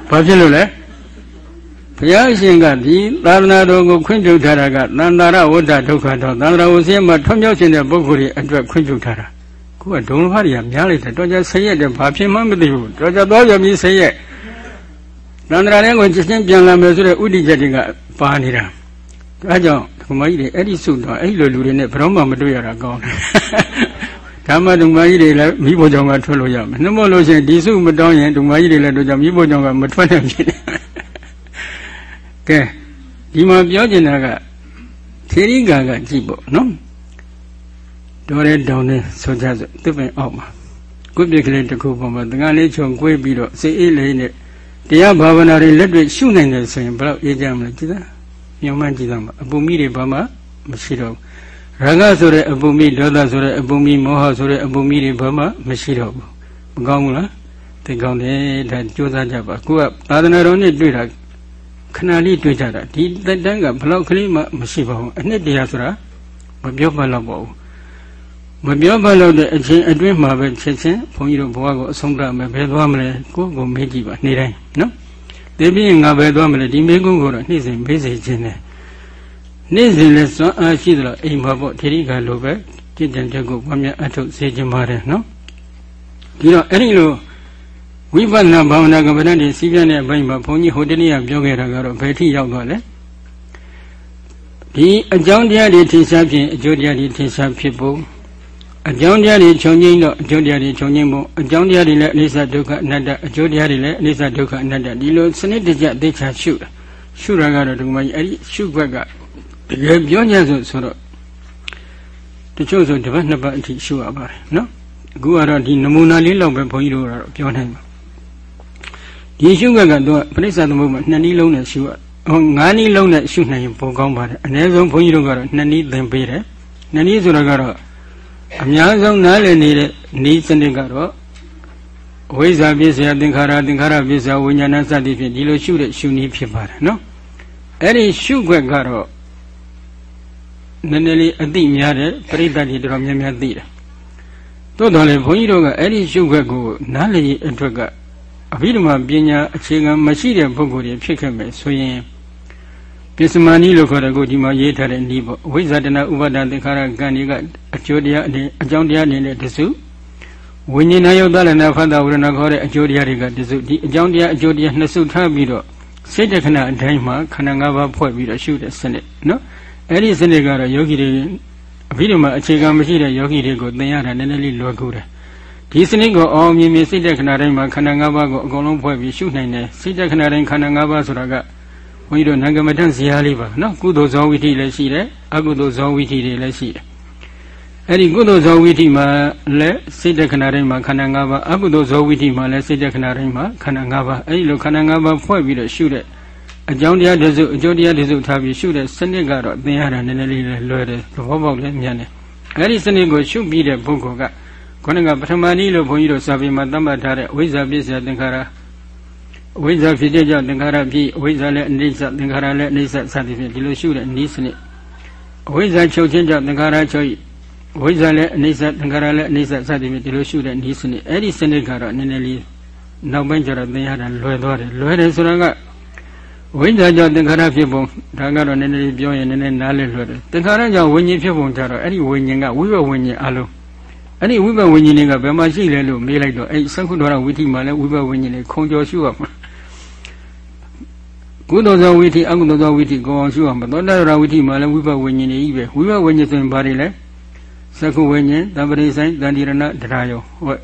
ဘာဖြစ်လို့လဲဘုရားရှင်ကဒီသာသနာတော်ကိုခွင့်ပြုထားတာကသန္တာရဝဋ္ဌဒုက္ခတော့သန္တာရဝဆင်းမှာထွံ့မြောက်ခြင်းတဲ့ပုဂ္ဂိုလ်တွေအတွက်ခွင့်ပြုထားတာခုကဒုံလဘတွေကများလိုက်တယ်တော်ကြဆင်းရဲတယ်ဘာဖြစ်မှမသိဘူးတော်ကြသွားကြပြီးဆင်းရဲသန္တာရလည်းကိုချက်ချင်းပြန်လာမယ်ဆိုတဲ့ဥဒိချက်တွေကပါနေတာအဲကြောင့် ဓမ္မကြီးတွေအဲ့ဒီစုတော့အဲ့လိုလူတွေနဲ့ဘယ်တော့မှမတွေ့ရတာကောင်းတယ်ဓမ္မဓမ္မကြီးတွေလည်းမိဖို့ကြောင့်ကထွက်လို့ရမယ်နှမလို့ရှိရင်ဒီစုမတောင်းရင်ဓမ္မကြီးတွေလည်းတို့ကြောင့်မိဖို့ကြောင့်ကမထွက်နိုင်ဖြစ်တယ်ကဲဒီမှာပြောချင်တာကသေရိကာကကြည့်ပေါ့နော်တော်ရဲတောင်းနေဆိုကြဆိုသူ့ပင်အောက်မှာကိုယ်ပြက်ကလေးတစ်ခုပေါ်မှာတန်ခါလေးခြုံကွေးပြီးတော့စိတ်အေးလေးနဲ့တရားဘာဝနာတွေလက်တွေ့ရှုနိုင်တယ်ဆိုရင်ဘယ်တော့အေးကြမလဲကြည်သား ညောင်းမှကြည်သားမှာအပူမိတွေဘာမှမရှိတော့ဘူးရာဂဆိုတဲ့အပူမိဒေါသဆိုတဲ့အပူမိမောဟဆိုတဲ့အပူမိတွေဘာမှမရှိတော့ဘူးမကောင်းဘူးလားသိကောင်းတယ်ဒါကြိုးစားကြပါအခုကသာသနာတော်နဲ့တွေ့တာခဏလေးတွေ့ကြတာဒီတက်တန်းကဘလောက်ကလေးမှမရှိပါဘူးအနှစ်တရာဆိုတာမပြောပါတော့ပါဘူးမပြောပါတော့တဲ့အချိန်အတွင်းမှာပဲချက်ချင်းဘုန်းကြီးတို့ဘဝကိုအဆုံးသတ်မယ်ဘယ်သွားမလဲကိုယ့်ကိုမေးကြည့်ပါနေ့တိုင်းနော် သိပြီးငါဘယ်သွားမလဲဒီမေးခွန်းကိုတော့နေ့စဉ်မေးစေခြင်းနဲ့နေ့စဉ်လဲစွမ်းအားရှိသလိုအိမ်မှာပေါ့ထေရိကလိုပဲကြည်ကြံချက်ကိုဝမ်းမြအထုတ်စေခြင်းပါတယ်နော်ဒီတော့အဲ့ဒီလိုဝိပဿနာဘာဝနာကမ္မဋ္ဌာန်းတွေစီးပြတဲ့အပိုင်းမှာဘုန်းကြီးဟိုတနေ့ကပြောခဲ့တာကတော့ဘယ်ထိရောက်သွားလဲဒီအကြောင်းတရားတွေထင်ရှားဖြင့်အကျိုးတရားတွေထင်ရှားဖြစ်ဖို့ အကြောင်းတရားတွေခြုံငိမ့်တော့အကျိုးတရားတွေခြုံငိမ့်ဖို့အကြောင်းတရားတွေလည်းအနိစ္စဒုက္ခအနတ္တအကျိုးတရားတွေလည်းအနိစ္စဒုက္ခအနတ္တဒီလိုစနစ်တကျသိချာရှုတာရှုတာကတော့ဒီမှာအဲ့ဒီရှုခွက်ကတကယ်ပြောညံ့ဆိုဆိုတော့တချို့ဆိုတစ်ပတ်နှစ်ပတ်အထိရှုရပါတယ်နော်အခုကတော့ဒီနမူနာလေးလောက်ပဲဘုန်းကြီးတို့ကတော့ပြောနိုင်ပါဒီရှုခွက်ကတော့ပရိစ္ဆာသမုပ္ပါနှစ်နည်းလုံးနဲ့ရှုရဟောငါးနည်းလုံးနဲ့ရှုနိုင်ရင်ပိုကောင်းပါတယ်အ ਨੇ ဆုံးဘုန်းကြီးတို့ကတော့နှစ်နည်းသင်ပေးတယ်နှစ်နည်းဆိုတော့ကတော့ အများဆုံးနားလည်နေတဲ့ဤစနစ်ကတော့အဝိဇ္ဇာပစ္စယသင်္ခါရသင်္ခါရပစ္စယဝိညာဏစသည်ဖြင့်ဒီလိုရှုတဲ့ရှုနည်းဖြစ်ပါတယ်နော်အဲ့ဒီရှုခွက်ကတော့နည်းနည်းလေးအသိများတဲ့ပရိသတ်တွေတော်များများသိတယ်သို့တော်လည်းဘုန်းကြီးတို့ကအဲ့ဒီရှုခွက်ကိုနားလည်အတွက်ကအဘိဓမ္မာပညာအခြေခံမရှိတဲ့ပုဂ္ဂိုလ်တွေဖြစ်ခဲ့မယ်ဆိုရင် ပစ္စမာနီလို့ခေါ်တဲ့ကိုဒီမှာရေးထားတဲ့ဤပေါ့အဝိဇ္ဇတနာဥပါဒသင်္ခါရကံတွေကအကျိုးတရားအနေအကြောင်းတရားအနေနဲ့တစုဝိညာဉ်ယုတ်တလနာဖတ်တာဝရဏခေါ်တဲ့အကျိုးတရားတွေကတစုဒီအကြောင်းတရားအကျိုးတရားနှစ်စုထားပြီးတော့စိတ်တခဏအတိုင်းမှာခန္ဓာ၅ပါးဖွဲ့ပြီးတော့ရှုတဲ့စနစ်နော်အဲ့ဒီစနစ်ကတော့ယောဂီတွေအဘိဓမ္မာအခြေခံမရှိတဲ့ယောဂီတွေကိုသင်ရတာနည်းနည်းလေးလွယ်ကူတယ်ဒီစနစ်ကိုအောင်မြင်မြင်စိတ်တက်ခဏတိုင်းမှာခန္ဓာ၅ပါးကိုအကုန်လုံးဖွဲ့ပြီးရှုနိုင်တယ်စိတ်တက်ခဏတိုင်းခန္ဓာ၅ပါးဆိုတာက ဘုန်းကြီးတို့နံကမထန်ဇာလေးပါနော်ကုသိုလ်ဇောဝိထိလည်းရှိတယ်အကုသိုလ်ဇောဝိထိတွေလည်းရှိတယ်အဲ့ဒီကုသိုလ်ဇောဝိထိမှာလည်းစိတ်တက်ခဏတိုင်းမှာခန္ဓာ၅ပါးအကုသိုလ်ဇောဝိထိမှာလည်းစိတ်တက်ခဏတိုင်းမှာခန္ဓာ၅ပါးအဲ့ဒီလိုခန္ဓာ၅ပါးဖွဲ့ပြီးတော့ရှုတဲ့အကြောင်းတရားတစုအကျိုးတရားတစုထားပြီးရှုတဲ့စနစ်ကတော့သင်ရတာနည်းနည်းလေးလွယ်တယ်သဘောပေါက်လည်းမြန်တယ်အဲ့ဒီစနစ်ကိုရှုပြီးတဲ့ပုဂ္ဂိုလ်ကခေါင်းကပထမနည်းလို့ဘုန်းကြီးတို့စာပေမှာသတ်မှတ်ထားတဲ့ဝိဇ္ဇာပစ္စယသင်္ခါရ အဝိဇ္ဇာဖြစ်တဲ့ကြောင့်သင်္ခါရဖြစ်အဝိဇ္ဇာလည်းအနိစ္စသင်္ခါရလည်းအနိစ္စစသဖြင့်ဒီလိုရှုတဲ့နည်းစနစ်အဝိဇ္ဇာချုပ်ခြင်းကြောင့်သင်္ခါရချုပ်ဝိဇ္ဇာလည်းအနိစ္စသင်္ခါရလည်းအနိစ္စစသဖြင့်ဒီလိုရှုတဲ့နည်းစနစ်အဲ့ဒီစနစ်ကတော့နည်းနည်းလေးနောက်ပိုင်းကျတော့သင်ရတာလွယ်သွားတယ်လွယ်တယ်ဆိုတော့ကဝိဇ္ဇာကြောင့်သင်္ခါရဖြစ်ပုံဒါကတော့နည်းနည်းလေးပြောရင်နည်းနည်းနားလည်လွယ်တယ်သင်္ခါရကြောင့်ဝိညာဉ်ဖြစ်ပုံကြတော့အဲ့ဒီဝိညာဉ်ကဝိဘဝိညာဉ်အလုံးအဲ့ဒီဝိဘဝိညာဉ်တွေကဘယ်မှာရှိလဲလို့မေးလိုက်တော့အဲ့သက္ခုဒ္ဒရဝိထိမှာလည်းဝိဘဝိညာဉ်တွေခုံကျော်ရှုရမှာ ကုသိုလ်သောဝိထိအကုသိုလ်သောဝိထိကိုအောင်ရှုရမှာသောတာရဝိထိမှာလည်းဝိဘဝိညာဉ်တွေကြီးပဲဝိဘဝိညာဉ်ဆိုရင်ဘာတွေလဲသက္ခုဝိညာဉ်တံပရိဆိုင်တန်တိရဏတရားယောဟော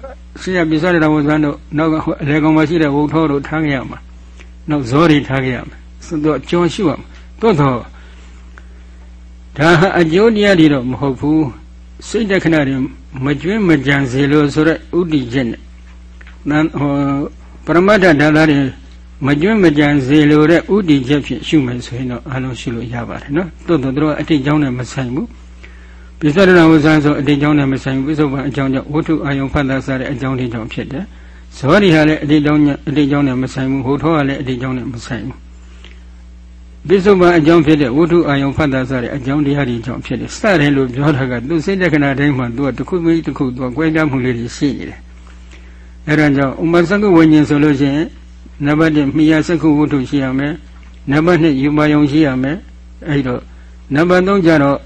ရှိရပိစ္ဆရဝဇန်တို့နောက်အလေကောင်မှာရှိတဲ့ဝုထောတို့ထားခဲ့ရမှာနောက်ဇောတွေထားခဲ့ရမှာဆိုတော့ကြောရှုရမှာသို့တော့ဒါဟာအကျိုးတရားတွေတော့မဟုတ်ဘူးစိတ်တခဏတွေမကျွင်းမကြံစေလို့ဆိုရက်ဥဒိချက်နဲ့နန်ဟောပရမတ္ထဒါသားတွေ မကျွင်းမကြံစေလို့တဲ့ဥဒိချက်ဖြင့်ရှုမယ်ဆိုရင်တော့အလုံးရှုလို့ရပါတယ်နော်တိုးတော့တို့အတိတ်ကြောင်းနဲ့မဆိုင်ဘူးပိဿရဏဝဇန်ဆိုအတိတ်ကြောင်းနဲ့မဆိုင်ဘူးပိဿုပန်အကြောင်းကြောင့်ဝတ္ထုအာယုံဖတ်တာစားတဲ့အကြောင်းတွေကြောင့်ဖြစ်တယ်ဇောရီဟာလည်းအတိတ်ကြောင်းအတိတ်ကြောင်းနဲ့မဆိုင်ဘူးဟိုထောကလည်းအတိတ်ကြောင်းနဲ့မဆိုင်ဘူးပိစုံမအကြောင်းဖြစ်တဲ့ဝတ္ထုအာယုံဖတ်တာစတဲ့အကြောင်းတရားတွေကြောင့်ဖြစ်တယ်စတယ်လို့ပြောတာကသူစိတ်တက္ကနာတိုင်းမှာသူကတစ်ခုမင်းတစ်ခုသူကကွဲပြားမှုလေးတွေရှိနေတယ်အဲဒါကြောင့်ဥမသက္ကဝိညာဉ်ဆိုလို့ရှိရင် နံပါတ်1မိယာစက္ခုဝတ္ထုရှိရမယ်နံပါတ်2ယူမယုံရှိရမယ်အဲဒီတော့နံပါတ်3ကျတော့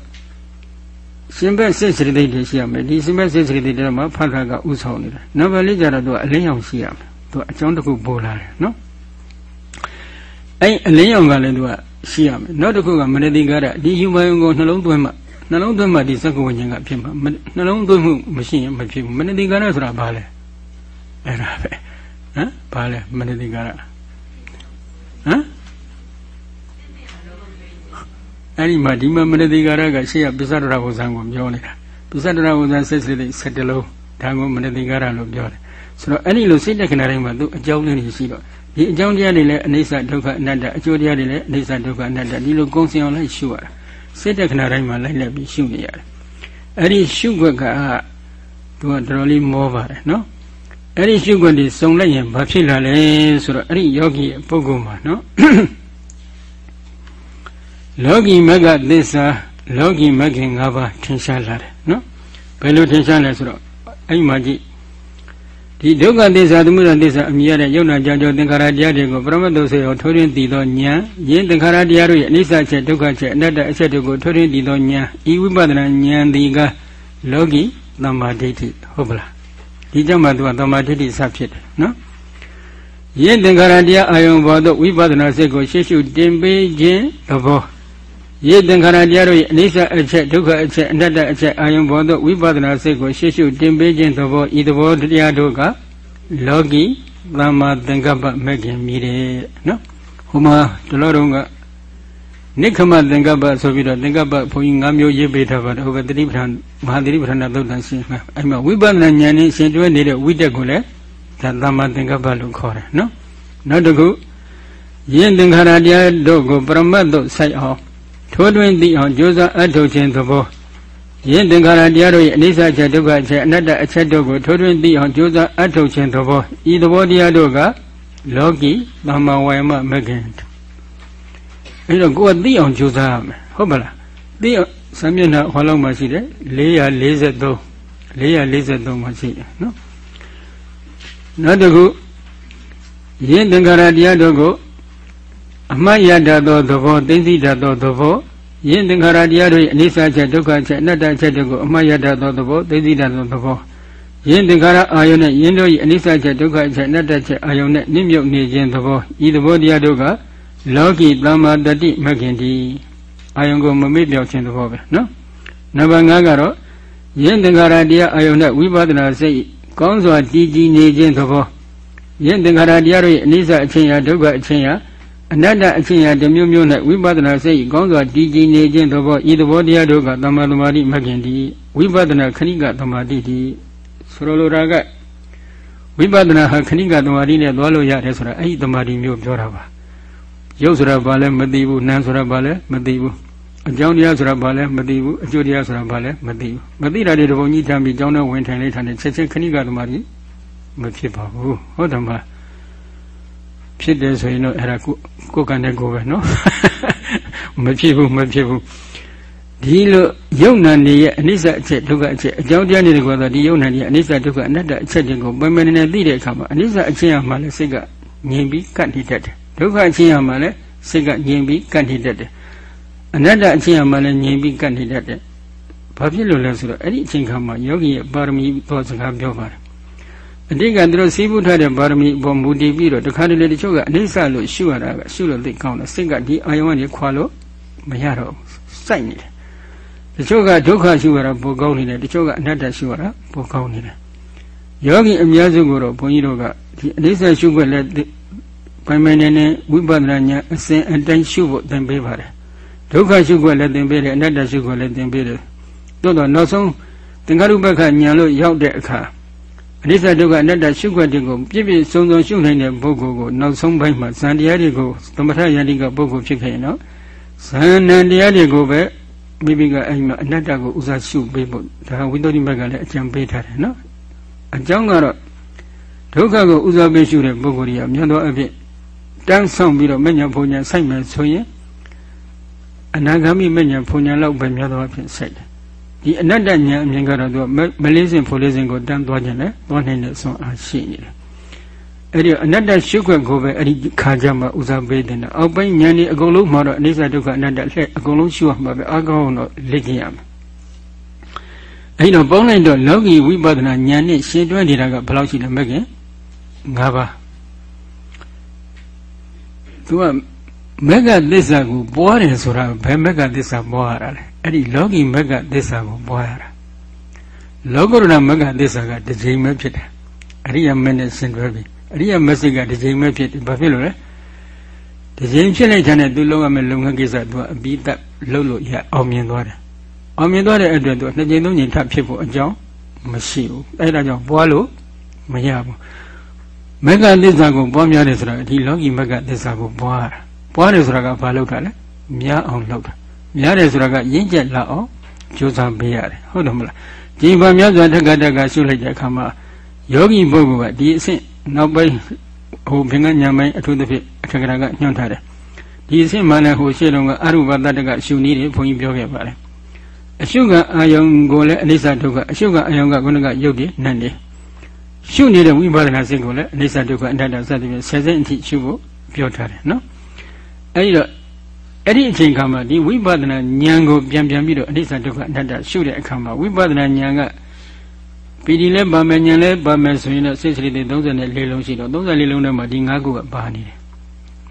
ရှင်ဘက်စိတ်စရိတိတွေရှိရမယ်ဒီရှင်ဘက်စိတ်စရိတိတွေမှာဖတ်တာကဥဆောင်နေတာနံပါတ်4ကျတော့သူကအလင်းရောင်ရှိရမယ်သူအကြောင်းတစ်ခုပေါ်လာတယ်နော်အဲအလင်းရောင်ကလည်းသူကရှိရမယ်နောက်တစ်ခုကမနတိကာရဒီယူမယုံကိုနှလုံးသွင်းမှနှလုံးသွင်းမှဒီစက္ကဝဉ္ဉ္ကဖြစ်မှာနှလုံးသွင်းမှုမရှိရင်မဖြစ်ဘူးမနတိကာရဆိုတာဘာလဲအဲ့ဒါပဲဟ မ်ဘာလဲမနတိကာရဟမ်အဲ့ဒီမှာဒီမှာမနတိကာရကရှေ့ကပစ္စဒရဝဇံကိုပြောနေတာပစ္စဒရဝဇံစိတ်စိတ်စိတ်တလုံးဒါကိုမနတိကာရလို့ပြောတယ်ဆိုတော့အဲ့ဒီလိုစိတ်တက္ကနာတိုင်းမှာသူအကြောင်းလေးတွေရှိတော့ဒီအကြောင်းတရားတွေလည်းအနိစ္စဒုက္ခအနတ္တအကျိုးတရားတွေလည်းအနိစ္စဒုက္ခအနတ္တဒီလိုကုံစင်အောင်လိုက်ရှုရတာစိတ်တက္ကနာတိုင်းမှာလိုက်လက်ပြီးရှုနေရတယ်အဲ့ဒီရှုွက်ကသူကတော်တော်လေးမောပါတယ်နော် အဲ့ဒီရှုွက်တွေစုံလိုက်ရင်ဘာဖြစ်လာလဲဆိုတော့အဲ့ဒီယောဂီရဲ့ပုဂ္ဂိုလ်မှာနော်လောကီမဂ္ဂသစ္စာလောကီမဂ္ဂင်၅ပါးထင်ရှားလာတယ်နော်ဘယ်လိုထင်ရှားလဲဆိုတော့အဲ့ဒီမှာကြည့်ဒီဒုက္ခသစ္စာသမုဒယသစ္စာအမြင်ရတဲ့ယုံနာကြောင့်သင်္ခါရတရားတွေကိုပရမတ္တဆိုရောထိုးရင်းတည်သောဉာဏ်ယင်းသင်္ခါရတရားတို့ရဲ့အနိစ္စချက်ဒုက္ခချက်အနတ္တအချက်တို့ကိုထိုးရင်းတည်သောဉာဏ်ဤဝိပဿနာဉာဏ်ဒီကလောကီသမ္မာဒိဋ္ဌိဟုတ်ပလား ဒီကြောင့်မှသူကသမ္မာဒိဋ္ဌိစဖြစ်တယ်နော်ယင်းသင်္ခါရတရားအာယုံဘောသို့ဝိပဿနာစိတ်ကိုရှေ့ရှုတင်ပေးခြင်းသဘောယင်းသင်္ခါရတရားတို့ရဲ့အနိစ္စအချက်ဒုက္ခအချက်အနတ္တအချက်အာယုံဘောသို့ဝိပဿနာစိတ်ကိုရှေ့ရှုတင်ပေးခြင်းသဘောဤသဘောတရားတို့ကလောကီသမ္မာသင်္ကပ္ပမဲ့ခင်မြည်တယ်နော်ဟိုမှာဒီလိုတော့က နိခမသင်္ကပ္ပဆိုပြီးတော့သင်္ကပ္ပဘုန်းကြီး၅မျိုးရေးပေးထားပါတယ်ဟိုကတတိပဋ္ဌာန်မဟာတတိပဋ္ဌာန်သုတ်တန်ရှင်းမှာအဲ့မှာဝိပဿနာဉာဏ်နဲ့ရှင်တွဲနေတဲ့ဝိတက်ကိုလည်းဒါသမ္မာသင်္ကပ္ပလို့ခေါ်တယ်နော်နောက်တစ်ခုယင်းသင်္ခါရတရားတို့ကိုပရမတ်သို့စိုက်အောင်ထိုးထွင်းသိအောင်ကြိုးစားအထုတ်ခြင်းသဘောယင်းသင်္ခါရတရားတို့ရဲ့အနိစ္စချက်ဒုက္ခချက်အနတ္တအချက်တို့ကိုထိုးထွင်းသိအောင်ကြိုးစားအထုတ်ခြင်းသဘောဤသဘောတရားတို့ကလောကီသမ္မာဝါယမမဂ္ဂင် အဲတော့ကိုယ်ကသိအောင်ကြိုးစားရမယ်ဟုတ်ပါလားသိအောင်စံမျက်နှာဟောလောက်မှရှိတယ်443 443မှရှိတယ်နော်နောက်တစ်ခုယင်းသင်္ခါရတရားတို့ကိုအမှတ်ရတတ်သောသဘောသိသိတတ်သောသဘောယင်းသင်္ခါရတရားတို့၏အနိစ္စချက်ဒုက္ခချက်အနတ္တချက်တို့ကိုအမှတ်ရတတ်သောသဘောသိသိတတ်သောသဘောယင်းသင်္ခါရအာယုန်နဲ့ယင်းတို့၏အနိစ္စချက်ဒုက္ခချက်အနတ္တချက်အာယုန်နဲ့နှိမ့်မြုပ်နေခြင်းသဘောဤသဘောတရားတို့က လောကီသမ္မာတတိမခင်တီအာယုန်ကိုမမေ့ပြောက်ခြင်းသဘောပဲနော်နံပါတ်5ကတော့ယင်းသင်္ခါရတရားအာယုန်နဲ့ဝိပဿနာစိတ်ကောင်းစွာတည်ကြည်နေခြင်းသဘောယဉ်သင်္ခါရတရားတို့ရဲ့အနိစ္စအချင်းရာဒုက္ခအချင်းရာအနတ္တအချင်းရာတစ်မျိုးမျိုး၌ဝိပဿနာစိတ်ကောင်းစွာတည်ကြည်နေခြင်းသဘောဤသဘောတရားတို့ကသမ္မာသမာဓိမဂ္ဂင်တိဝိပဿနာခဏိကသမာဓိတိဆိုလိုတာကဝိပဿနာဟာခဏိကသမာဓိနဲ့သွားလို့ရတယ်ဆိုတာအဲ့ဒီသမာဓိမျိုးပြောတာပါ ရုပ်ဆိုတာဘာလဲမသိဘူးနာမ်ဆိုတာဘာလဲမသိဘူးအကြောင်းတရားဆိုတာဘာလဲမသိဘူးအကျိုးတရားဆိုတာဘာလဲမသိဘူးမသိတာတွေတပုံကြီးထမ်းပြီးကြောင်းနဲ့ဝင်ထိုင်လိုက်တာနဲ့ချက်ချင်းခဏိကသမာဓိမဖြစ်ပါဘူးဟုတ်တယ်မလားဖြစ်တယ်ဆိုရင်တော့အဲ့ဒါကိုကိုယ်ကနဲ့ကိုယ်ပဲနော်မဖြစ်ဘူးမဖြစ်ဘူးဒီလိုယုံနာနေရဲ့အနိစ္စအချက်ဒုက္ခအချက်အကြောင်းတရားနေတကွာတော့ဒီယုံနာနေအနိစ္စဒုက္ခအနတ္တအချက်တွေကိုပင်ပင်နေသိတဲ့အခါမှာအနိစ္စအချက်ရမှလည်းစိတ်ကငြိမ်ပြီးကန့်ထိတတ်တယ် ဒုက္ခအချက်ရမှလည်းစိတ်ကငြိမ်ပြီးကန့်ထိတတ်တယ်အနတ္တအချက်ရမှလည်းငြိမ်ပြီးကန့်ထိတတ်တယ်ဘာဖြစ်လို့လဲဆိုတော့အဲ့ဒီအချိန်ခါမှာယောဂီရဲ့ပါရမီပေါ်စကားပြောပါတယ်အတိတ်ကသူတို့စီးပူးထားတဲ့ပါရမီအပေါ်မူတည်ပြီးတော့တခါတလေတချို့ကအနိစ္စလို့ရှုရတာကရှုလို့သိကောင်းတယ်စိတ်ကဒီအာယုံကနေခွာလို့မရတော့စိုက်နေတယ်တချို့ကဒုက္ခရှုရတာပိုကောင်းနေတယ်တချို့ကအနတ္တရှုရတာပိုကောင်းနေတယ်ယောဂီအများစုကိုတော့ဘုန်းကြီးတို့ကဒီအနိစ္စရှုခွက်လက် ပိုင်ပိုင်နေနေဝိပဿနာဉာဏ်အစဉ်အတိုင်းရှုဖို့သင်ပေးပါတယ်ဒုက္ခရှုခွက်လည်းသင်ပေးတယ်အနတ္တရှုခွက်လည်းသင်ပေးတယ်သို့တော့နောက်ဆုံးသင်္ခါရုပ္ပခဉာဏ်လို့ရောက်တဲ့အခါအနိစ္စဒုက္ခအနတ္တရှုခွက်တွေကိုပြည့်ပြည့်စုံစုံရှုနိုင်တဲ့ပုဂ္ဂိုလ်ကိုနောက်ဆုံးပိုင်းမှာဇန်တရားတွေကိုသမထယန္တိကပုဂ္ဂိုလ်ဖြစ်ခဲ့ရင်တော့ဇန်နံတရားတွေကိုပဲမိမိကအဲ့မှာအနတ္တကိုဥစားရှုပေးဖို့ဒါဝိသုဒ္ဓိမကလည်းအကြံပေးထားတယ်နော်အကြောင်းကတော့ဒုက္ခကိုဥစားပေးရှုတဲ့ပုဂ္ဂိုလ်ကြီးကမြတ်သောအဖြစ် တန်းဆောင်ပြီးတော့မညာဘုံညာစိုက်မယ်ဆိုရင်အနာဂါမိမညာဘုံညာလောက်ပဲမြတ်သောအဖြစ်စိုက်တယ်ဒီအနတ္တဉာဏ်အမြင်ကတော့သူကမလေးစင်ဖိုလေးစင်ကိုတန်းသွားခြင်းနဲ့သွားနိုင်တဲ့ဆွမ်းအားရှိနေတယ်အဲ့ဒီအနတ္တရှုခွင့်ကိုပဲအဲ့ဒီခါကြမှာဦးစားပေးတယ်အောက်ပိုင်းဉာဏ်ဒီအကုန်လုံးမှာတော့အနိစ္စဒုက္ခအနတ္တလှည့်အကုန်လုံးရှုရမှာပဲအကောင်းတော့လေ့ကျင့်ရမယ်အဲ့တော့ပေါင်းလိုက်တော့လောကီဝိပဿနာဉာဏ်နဲ့ရှင်းတွဲနေတာကဘယ်လောက်ရှိလဲမခင်၅ပါး သူကမက္ကသစ္စာကိုပွားတယ်ဆိုတာဘယ်မက္ကသစ္စာပွားရတာလဲအဲ့ဒီလောကီမက္ကသစ္စာကိုပွားရတာလောကုတ္တရမက္ကသစ္စာကတစ်ချိန်ပဲဖြစ်တယ်အရိယမင်းနဲ့ဆင်တွဲပြီးအရိယမစိတ်ကတစ်ချိန်ပဲဖြစ်တယ်ဘာဖြစ်လို့လဲတစ်ချိန်ဖြစ်လိုက်တဲ့သူလုံးရမယ့်လုပ်ငန်းကိစ္စသူကအပြီးသက်လုပ်လို့ရအောင်မြင်သွားတယ်အောင်မြင်သွားတဲ့အတွက်သူနှစ်ချိန်သုံးချိန်ထပ်ဖြစ်ဖို့အကြောင်းမရှိဘူးအဲ့ဒါကြောင့်ပွားလို့မရဘူး မက္ကသစ္စာကိုပွားများတယ်ဆိုတာဒီလောကီမက္ကသစ္စာကိုပွားတာပွားတယ်ဆိုတာကဘာလုပ်တာလဲများအောင်လုပ်တာများတယ်ဆိုတာကရင့်ကျက်လာအောင်ကြိုးစားပေးရတယ်ဟုတ်တယ်မလားဒီဘာများစွာတက္ကတကရှုလိုက်တဲ့အခါမှာယောဂီပုဂ္ဂိုလ်ကဒီအဆင့်နောက်ပိုင်းဟိုဘင်္ဂညာမိုင်းအထူးသဖြင့်အထက်ကရာကညွှန်ထားတယ်ဒီအဆင့်မှလည်းဟိုရှေ့တုန်းကအရုပတတကရှုနည်းတွေဘုန်းကြီးပြောခဲ့ပါတယ်အရှုကအာယုံကိုလည်းအနိစ္စဒုက္ခအရှုကအာယုံကခုနကယုတ်တယ်နတ်တယ် ရှုနေတဲ့ဝိပဿနာစိတ်ကိုလည်းအနိစ္စဒုက္ခအနတ္တစသဖြင့်ဆယ်ဆင့်အထိရှုဖို့ပြောထားတယ်နော်အဲဒီတော့အဲ့ဒီအချိန်ခါမှာဒီဝိပဿနာဉာဏ်ကိုပြန်ပြန်ပြီးတော့အနိစ္စဒုက္ခအနတ္တရှုတဲ့အခါမှာဝိပဿနာဉာဏ်ကပီတိလည်းပါမယ်ဉာဏ်လည်းပါမယ်ဆိုရင်တော့စိတ်စရိတ်34လုံးရှိတော့34လုံးထဲမှာဒီ5ခုကပါနေတယ်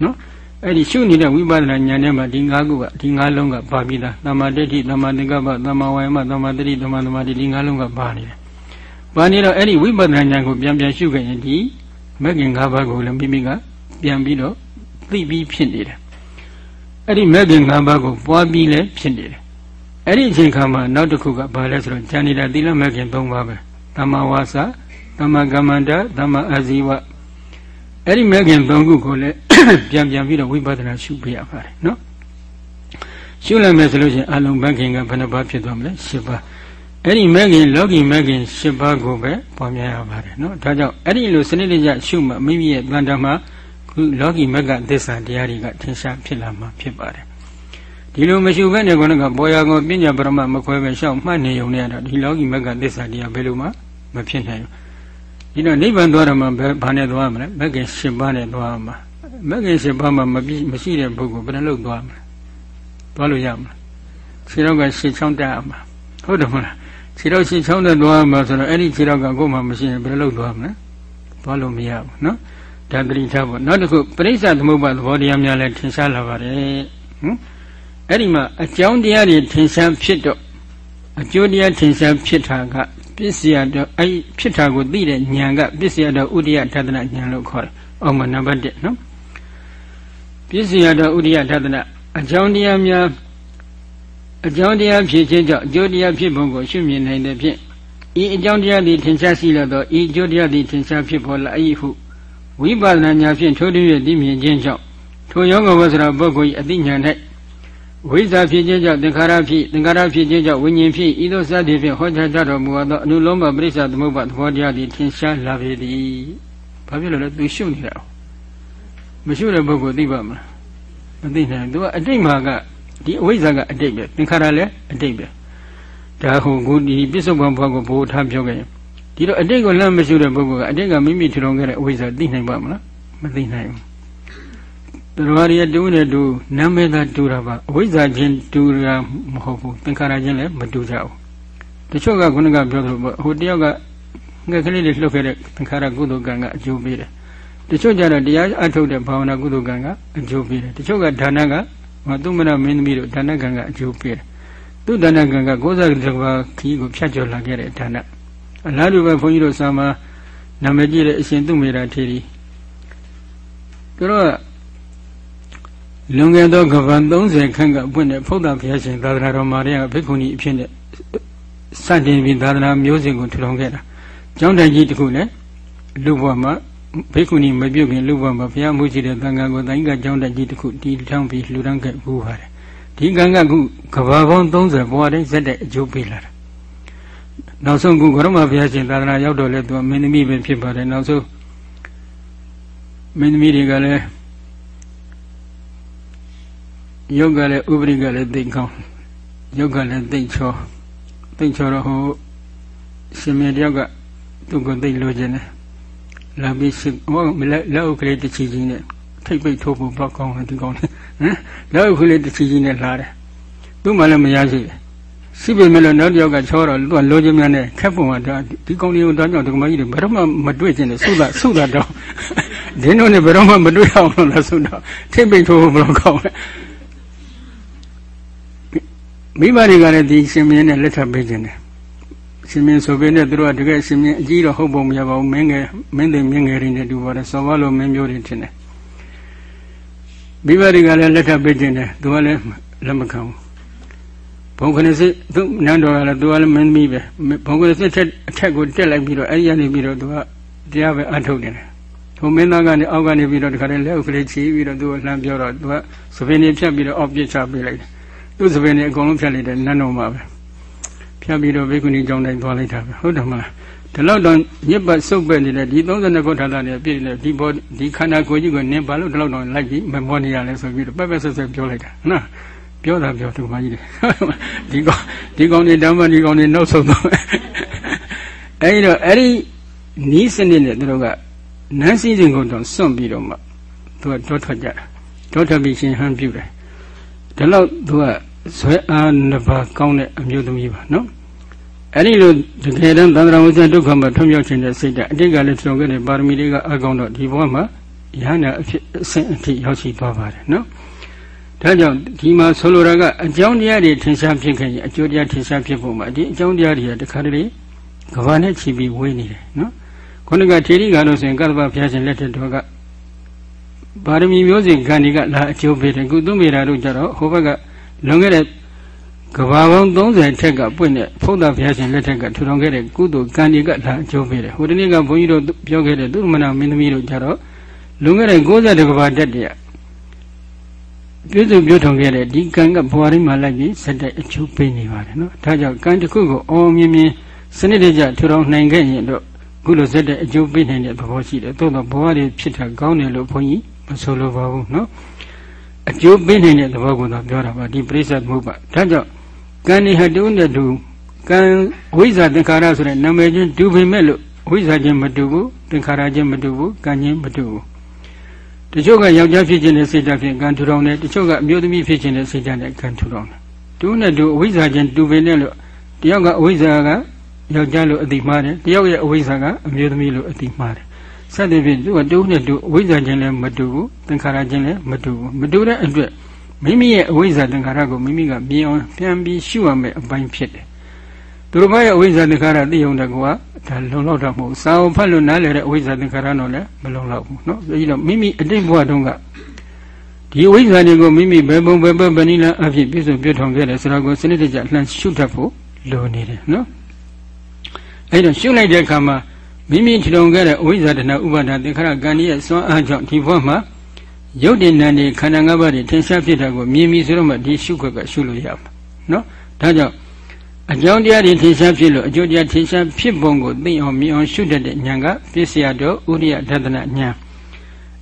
နော်အဲ့ဒီရှုနေတဲ့ဝိပဿနာဉာဏ်ထဲမှာဒီ5ခုကဒီ5လုံးကပါပြီးသားသမ္မာဒိဋ္ဌိသမ္မာသင်္ကပ္ပသမ္မာဝါယမသမ္မာတတိသမ္မာသမာဓိဒီ5လုံးကပါနေတယ် ပါနေတော့အဲ့ဒီဝိပဿနာဉာဏ်ကိုပြန်ပြန်ရှုခဲ့ရင်ဒီမဂ္ဂင်၅ပါးကိုလည်းမိမိကပြန်ပြီးတော့သိပြီးဖြစ်နေတယ်အဲ့ဒီမဂ္ဂင်၅ပါးကိုပွားပြီးလည်းဖြစ်နေတယ်အဲ့ဒီအချိန်ခါမှာနောက်တစ်ခုကဘာလဲဆိုတော့ဉာဏ်နေတာသီလမဂ္ဂင်၃ပါးပဲသမ္မာဝါစာသမ္မာကမ္မန္တသမ္မာအာဇီဝအဲ့ဒီမဂ္ဂင်၃ခုကိုလည်းပြန်ပြန်ပြီးတော့ဝိပဿနာရှုပြရပါတယ်နော်ရှုလိုက်မယ်ဆိုလို့ရှိရင်အလုံးမဂ္ဂင်ကဘယ်နှပါးဖြစ်သွားမလဲ၈ပါး အဲ့ဒီမဂ္ဂင်လောကီမဂ္ဂင်၈ပါးကိုပဲပွားများရပါတယ်နော်ဒါကြောင့်အဲ့ဒီလိုစနစ်တကျရှုမှမိမိရဲ့တန်တမှာခုလောကီမဂ္ဂသစ္စာတရားတွေကထင်ရှားဖြစ်လာမှာဖြစ်ပါတယ်ဒီလိုမရှိဘဲနဲ့ကောကဘောရကောပညာပရမမခွဲပဲရှောက်မှတ်နေုံနဲ့တော့ဒီလောကီမဂ္ဂသစ္စာတရားဘယ်လိုမှမဖြစ်နိုင်ဘူးဒီတော့နိဗ္ဗာန်သွားတော့မှဘာနဲ့သွားမလဲမဂ္ဂင်၈ပါးနဲ့သွားမှာမဂ္ဂင်၈ပါးမှာမရှိတဲ့ပုဂ္ဂိုလ်ဘယ်နှလို့သွားမလဲသွားလို့ရမလားခြေတော့ကရှင်းချောင်းတက်အောင်ဟုတ်တယ်မလား ခြေတော့ရှင်းချောင်းတက်သွားမှာဆိုတော့အဲ့ဒီခြေတော့ကကိုယ်မှမရှိရင်ဘယ်လိုလုပ်သွားမလဲသွားလို့မရဘူးနော်ဒါတတိထားဖို့နောက်တစ်ခုပရိစ္ဆသမုပ္ပါသဘောတရားများလည်းထင်ရှားလာပါတယ်ဟင်အဲ့ဒီမှာအကြောင်းတရားတွေထင်ရှားဖြစ်တော့အကျိုးတရားထင်ရှားဖြစ်တာကပစ္စယတော့အဲ့ဖြစ်တာကိုသိတဲ့ဉာဏ်ကပစ္စယတော့ဥဒိယထာသနာဉာဏ်လို့ခေါ်တယ်။အောက်မှာနံပါတ်1နော်။ပစ္စယတော့ဥဒိယထာသနာအကြောင်းတရားများ အကြောင်းတရားဖြစ်ခြင်းကြောင့်အကျိုးတရားဖြစ်ပုံကိုရှုမြင်နိုင်တဲ့ဖြင့်ဤအကြောင်းတရားသည်ထင်ရှားရှိလို့သောဤအကျိုးတရားသည်ထင်ရှားဖြစ်ပေါ်လာ၏ဟုဝိပဿနာဉာဏ်ဖြင့်ထိုးထွင်း၍သိမြင်ခြင်းကြောင့်ထိုယောဂဝဆရာပုဂ္ဂိုလ်၏အသိဉာဏ်၌ဝိဇ္ဇာဖြစ်ခြင်းကြောင့်သင်္ခါရဖြစ်သင်္ခါရဖြစ်ခြင်းကြောင့်ဝိညာဉ်ဖြစ်ဤသို့စသည်ဖြင့်ဟောကြားကြတော်မူသောအနုလုံးမပရိစ္ဆသမုပ္ပါသဘောတရားသည်ထင်ရှားလာပေသည်။ဘာဖြစ်လို့လဲသူရှုနေတာ။မရှုတဲ့ပုဂ္ဂိုလ်သိပါမလား။မသိနိုင်ဘူး။သူကအတိတ်မှာက ဒီအဝိဇ္ဇာကအတိတ်ပဲသင်္ခါရလည်းအတိတ်ပဲ။ဒါဟုခုဒီပစ္စုပန်ဘဝကိုဘိုးထားပြောခဲ့ရင်ဒီတော့အတိတ်ကိုလမ်းမရှုတဲ့ပုဂ္ဂိုလ်ကအတိတ်ကမိမိထူထောင်ခဲ့တဲ့အဝိဇ္ဇာသိနိုင်ပါမလား။မသိနိုင်ဘူးတရားရည်တူနဲ့တူနာမည်သာတူတာပါအဝိဇ္ဇာချင်းတူတာမဟုတ်ဘူးသင်္ခါရချင်းလည်းမတူကြဘူးတချို့ကခုနကပြောသလိုပေါ့ဟိုတယောက်ကငှက်ကလေးတွေလှုပ်ခဲ့တဲ့သင်္ခါရကုသိုလ်ကံကအကျိုးပေးတယ်တချို့ကျတော့တရားအထုတ်တဲ့ဘာဝနာကုသိုလ်ကံကအကျိုးပေးတယ်တချို့ကဒါနက မသုမနမင်းသမီးတို့ဒါနကံကအကျိုးပေးတယ်သူဒါနကံက60ကဘာခီးကိုဖြတ်ကျော်လာခဲ့တဲ့ဒါနအလားတူပဲဘုန်းကြီးတို့ဆာမနာမည်ကြီးတဲ့အရှင်သူမေရာထေရီသူတို့လွန်ခဲ့သောကဘာ30ခန့်ကပွင့်တဲ့ဖုဒ္ဓဘုရားရှင်သာသနာတော်မှာတွေကဘိက္ခုနီအဖြစ်နဲ့စတင်ပြီးသာသနာမျိုးစဉ်ကိုထူထောင်ခဲ့တာကျောင်းတိုင်ကြီးတစ်ခုနဲ့လူဘဝမှာ ဘိက္ခုနီမပြုတ်ခင်လူဘဝမှာဘုရားမှုရှိတဲ့သံဃာကိုတိုင်းကကျောင်းတိုင်ကြီးတစ်ခုတီထောင်ပြီးလှူဒန်းခဲ့ဘူးပါတယ်ဒီကံကခုကဘာပေါင်း30ဘဝတိုင်းဇက်တဲ့အကျိုးပေးလာတာနောက်ဆုံးခုကရမဘုရားရှင်သာသနာရောက်တော့လဲသူကမင်းသမီးပဲဖြစ်ပါတယ်နောက်ဆုံးမင်းသမီးတွေကလည်းယုတ်ကလည်းဥပရိကလည်းသိကောင်းယုတ်ကလည်းသိချောသိချောတော့ဟိုရှင်မေတယောက်ကသူ့ကိုသိလို့ခြင်းနဲ့ လာပြီးရှိဟောမလက်လက်ဥကလေးတစ်ချီချင်းနဲ့ထိတ်ပိတ်ထိုးဖို့ဘောက်ကောင်းတယ်ဒီကောင်းတယ်ဟမ်လက်ဥကလေးတစ်ချီချင်းနဲ့လာတယ်သူ့မှလည်းမရရှိတယ်ရှိပေမဲ့လို့နောက်တစ်ယောက်ကချောတော့သူကလိုချင်များနဲ့ခက်ပုံကဒီကောင်းလေးကိုတောင်းကြောင့်ဒီကမကြီးတွေဘယ်တော့မှမတွေ့ခြင်းနဲ့ဆုတာဆုတာတော့ဒင်းတို့နဲ့ဘယ်တော့မှမတွေ့အောင်လို့ဆုတော့ထိတ်ပိတ်ထိုးဖို့ဘယ်လိုကောင်းလဲမိဘတွေကလည်းဒီရှင်မင်းနဲ့လက်ထပ်ပေးခြင်းတယ် ရှင်မင်းဆိုပေနဲ့သူတို့ကတကယ်ရှင်မင်းအကြီးတော့ဟုတ်ပုံမရပါဘူးမင်းငယ်မင်းသိမင်းငယ်ရင်းနဲ့တူပါတယ်စောဘလိုမင်းမျိုးတွေထင်တယ်မိဘတွေကလည်းလက်ထပ်ပေးခြင်းတယ်သူကလည်းလက်မခံဘူးဘုံခဏစစ်သူနန်းတော်ကလည်းသူကလည်းမင်းမိပဲဘုံခဏစစ်ထက်အထက်ကိုတက်လိုက်ပြီးတော့အဲဒီကနေပြီးတော့သူကတရားပဲအထုတ်နေတယ်ထုံမင်းသားကနေအောက်ကနေပြီးတော့တခါတည်းလက်ဥကလေးချီပြီးတော့သူကလှမ်းပြောတော့သူကသပင်းနေဖြတ်ပြီးတော့အောက်ပြစ်ချပေးလိုက်တယ်သူ့စပယ်နဲ့အကုန်လုံးဖြတ်လိုက်တယ်နတ်တော်မှာပဲ ဖြတ်ပြီးတော့ဘိက္ခုနီကျောင်းတိုင်းသွားလိုက်တာပဲဟုတ်တယ်မလားဒီလောက်တော့ညစ်ပတ်စုပ်ပဲ့နေတဲ့ဒီ32ခုထာတာတွေပြည့်နေဒီဘောဒီခန္ဓာကိုယ်ကြီးကိုနင်းဘာလို့ဒီလောက်တော့လိုက်ပြီးမမောနေရလဲဆိုပြီးတော့ပက်ပက်ဆက်ဆက်ပြောလိုက်တာနော်ပြောတာပြောသူမကြီးတယ်ဒီကောင်ဒီကောင်တွေဓမ္မဒီကောင်တွေနောက်ဆုံးတော့အဲဒီတော့အဲ့ဒီနီးစနစ်နဲ့သူတို့ကနန်းစည်းစဉ်ကိုတော့စွန့်ပြီးတော့မှသူကတောထွက်ကြတာတောထွက်ပြီးရှင်ဟန်ပြုတယ်ဒီလောက်သူကဇွဲအားနှစ်ပါးကောင်းတဲ့အမျိုးသမီးပါနော် အဲ့ဒီလိုတကယ်တမ်းသန္တရာဝဇ္ဇဒုက္ခမှာထွံ့မြောက်ခြင်းတဲ့စိတ်ဓာတ်အတိတ်ကလည်းထုံခဲ့တဲ့ပါရမီတွေကအကောင်းတော့ဒီဘဝမှာယဟနာအဖြစ်အဆင့်အထိရောက်ရှိသွားပါတယ်နော်ဒါကြောင့်ဒီမှာဆိုလိုတာကအကြောင်းတရားတွေထင်ရှားဖြစ်ခဲ့ရင်အကျိုးတရားထင်ရှားဖြစ်ဖို့မှာဒီအကြောင်းတရားတွေကတခါတလေကဘာနဲ့ချီပြီးဝေးနေတယ်နော်ခုနကထေရီကတော့ဆိုရင်ကတ္တဗဘုရားရှင်လက်ထက်တော်ကပါရမီမျိုးစဉ်ခန္ဒီကလာအကျိုးပေးတယ်ခုသူမိတာတို့ကြတော့ဟိုဘက်ကလွန်ခဲ့တဲ့ ကဘာပေါင်း30ထက်ကပွင့်တဲ့ဖုဒ္ဓဘုရားရှင်လက်ထက်ကထူထောင်ခဲ့တဲ့ကုသိုလ်ကံဒီကလာအကျိုးပေးတယ်ဟိုတနေ့ကဘုန်းကြီးတို့ပြောခဲ့တဲ့သူမနာမင်းသမီးတို့ကြတော့လွန်ခဲ့တဲ့60ကဘာတက်တည်းပြည့်စုံပြည့်ထုံခဲ့တဲ့ဒီကံကဘဝရင်းမှာလိုက်ပြီးစက်တဲ့အကျိုးပေးနေပါတယ်နော်ဒါကြောင့်ကံတစ်ခုကိုအော်မြင်မြင်စနစ်တကျထူထောင်နိုင်ခဲ့ရင်တော့ခုလိုစက်တဲ့အကျိုးပေးနိုင်တဲ့သဘောရှိတယ်သို့တော့ဘဝတွေဖြစ်တာကောင်းတယ်လို့ဘုန်းကြီးမဆိုလိုပါဘူးနော်အကျိုးပေးနိုင်တဲ့သဘောကိုတော့ပြောတာပါဒီပရိစ္ဆေသမုပ္ပါဒါကြောင့် ကံဒီဟတုနဲ့တူကံဝိဇ္ဇာသင်္ခါရဆိုတဲ့နာမည်ချင်းတူပေမဲ့လို့ဝိဇ္ဇာချင်းမတူဘူးသင်္ခါရချင်းမတူဘူးကံချင်းမတူဘူးတချို့ကယောက်ျားဖြစ်ခြင်းနဲ့စိတ်ဓာတ်ဖြင့်ကံထူထောင်တယ်တချို့ကအမျိုးသမီးဖြစ်ခြင်းနဲ့စိတ်ဓာတ်နဲ့ကံထူထောင်တယ်တူနဲ့တူအဝိဇ္ဇာချင်းတူပေနဲ့လို့တယောက်ကအဝိဇ္ဇာကယောက်ျားလို့အတိမှားတယ်တယောက်ရဲ့အဝိဇ္ဇာကအမျိုးသမီးလို့အတိမှားတယ်စသဖြင့်သူကတူနဲ့တူအဝိဇ္ဇာချင်းလည်းမတူဘူးသင်္ခါရချင်းလည်းမတူဘူးမတူတဲ့အတွက် မိမိရဲ့အဝိဇ္ဇာသင်္ခါရကိုမိမိကမြင်အောင်ပြန်ပြီးရှုရမယ်အပိုင်းဖြစ်တယ်သူတို့ဘာရဲ့အဝိဇ္ဇာသင်္ခါရသိုံတကွာဒါလုံလောက်တာမဟုတ်စာအုပ်ဖတ်လို့နားလည်တဲ့အဝိဇ္ဇာသင်္ခါရတော့လည်းမလုံလောက်ဘူးနော်ပြီးတော့မိမိအတိတ်ဘဝတုန်းကဒီအဝိဇ္ဇာတွေကိုမိမိဘယ်ပုံဘယ်ဘက်ဗဏိလအဖြစ်ပြည့်စုံပြည့်ထောင်ခဲ့တယ်ဆိုတော့ကိုစနစ်တကျလှမ်းရှုတတ်ဖို့လိုနေတယ်နော်အဲ့တော့ရှုလိုက်တဲ့အခါမှာမိမိထီထောင်ခဲ့တဲ့အဝိဇ္ဇာတဏဥပါဒသင်္ခါရကံရဲ့စွမ်းအားကြောင့်ဒီဘဝမှာ ရုပ်တည်နံဒီခန္ဓာ၅ပါးတွေထင်ရှားဖြစ်တာကိုမြင်ပြီဆိုတော့မှဒီရှုခွက်ကရှုလို့ရမှာနော်ဒါကြောင့်အကြောင်းတရားတွေထင်ရှားဖြစ်လို့အကျိုးတရားထင်ရှားဖြစ်ပုံကိုသိအောင်မြင်အောင်ရှုတတ်တဲ့ဉာဏ်ကပစ္စယတော်ဥရိယဒသနာဉာဏ်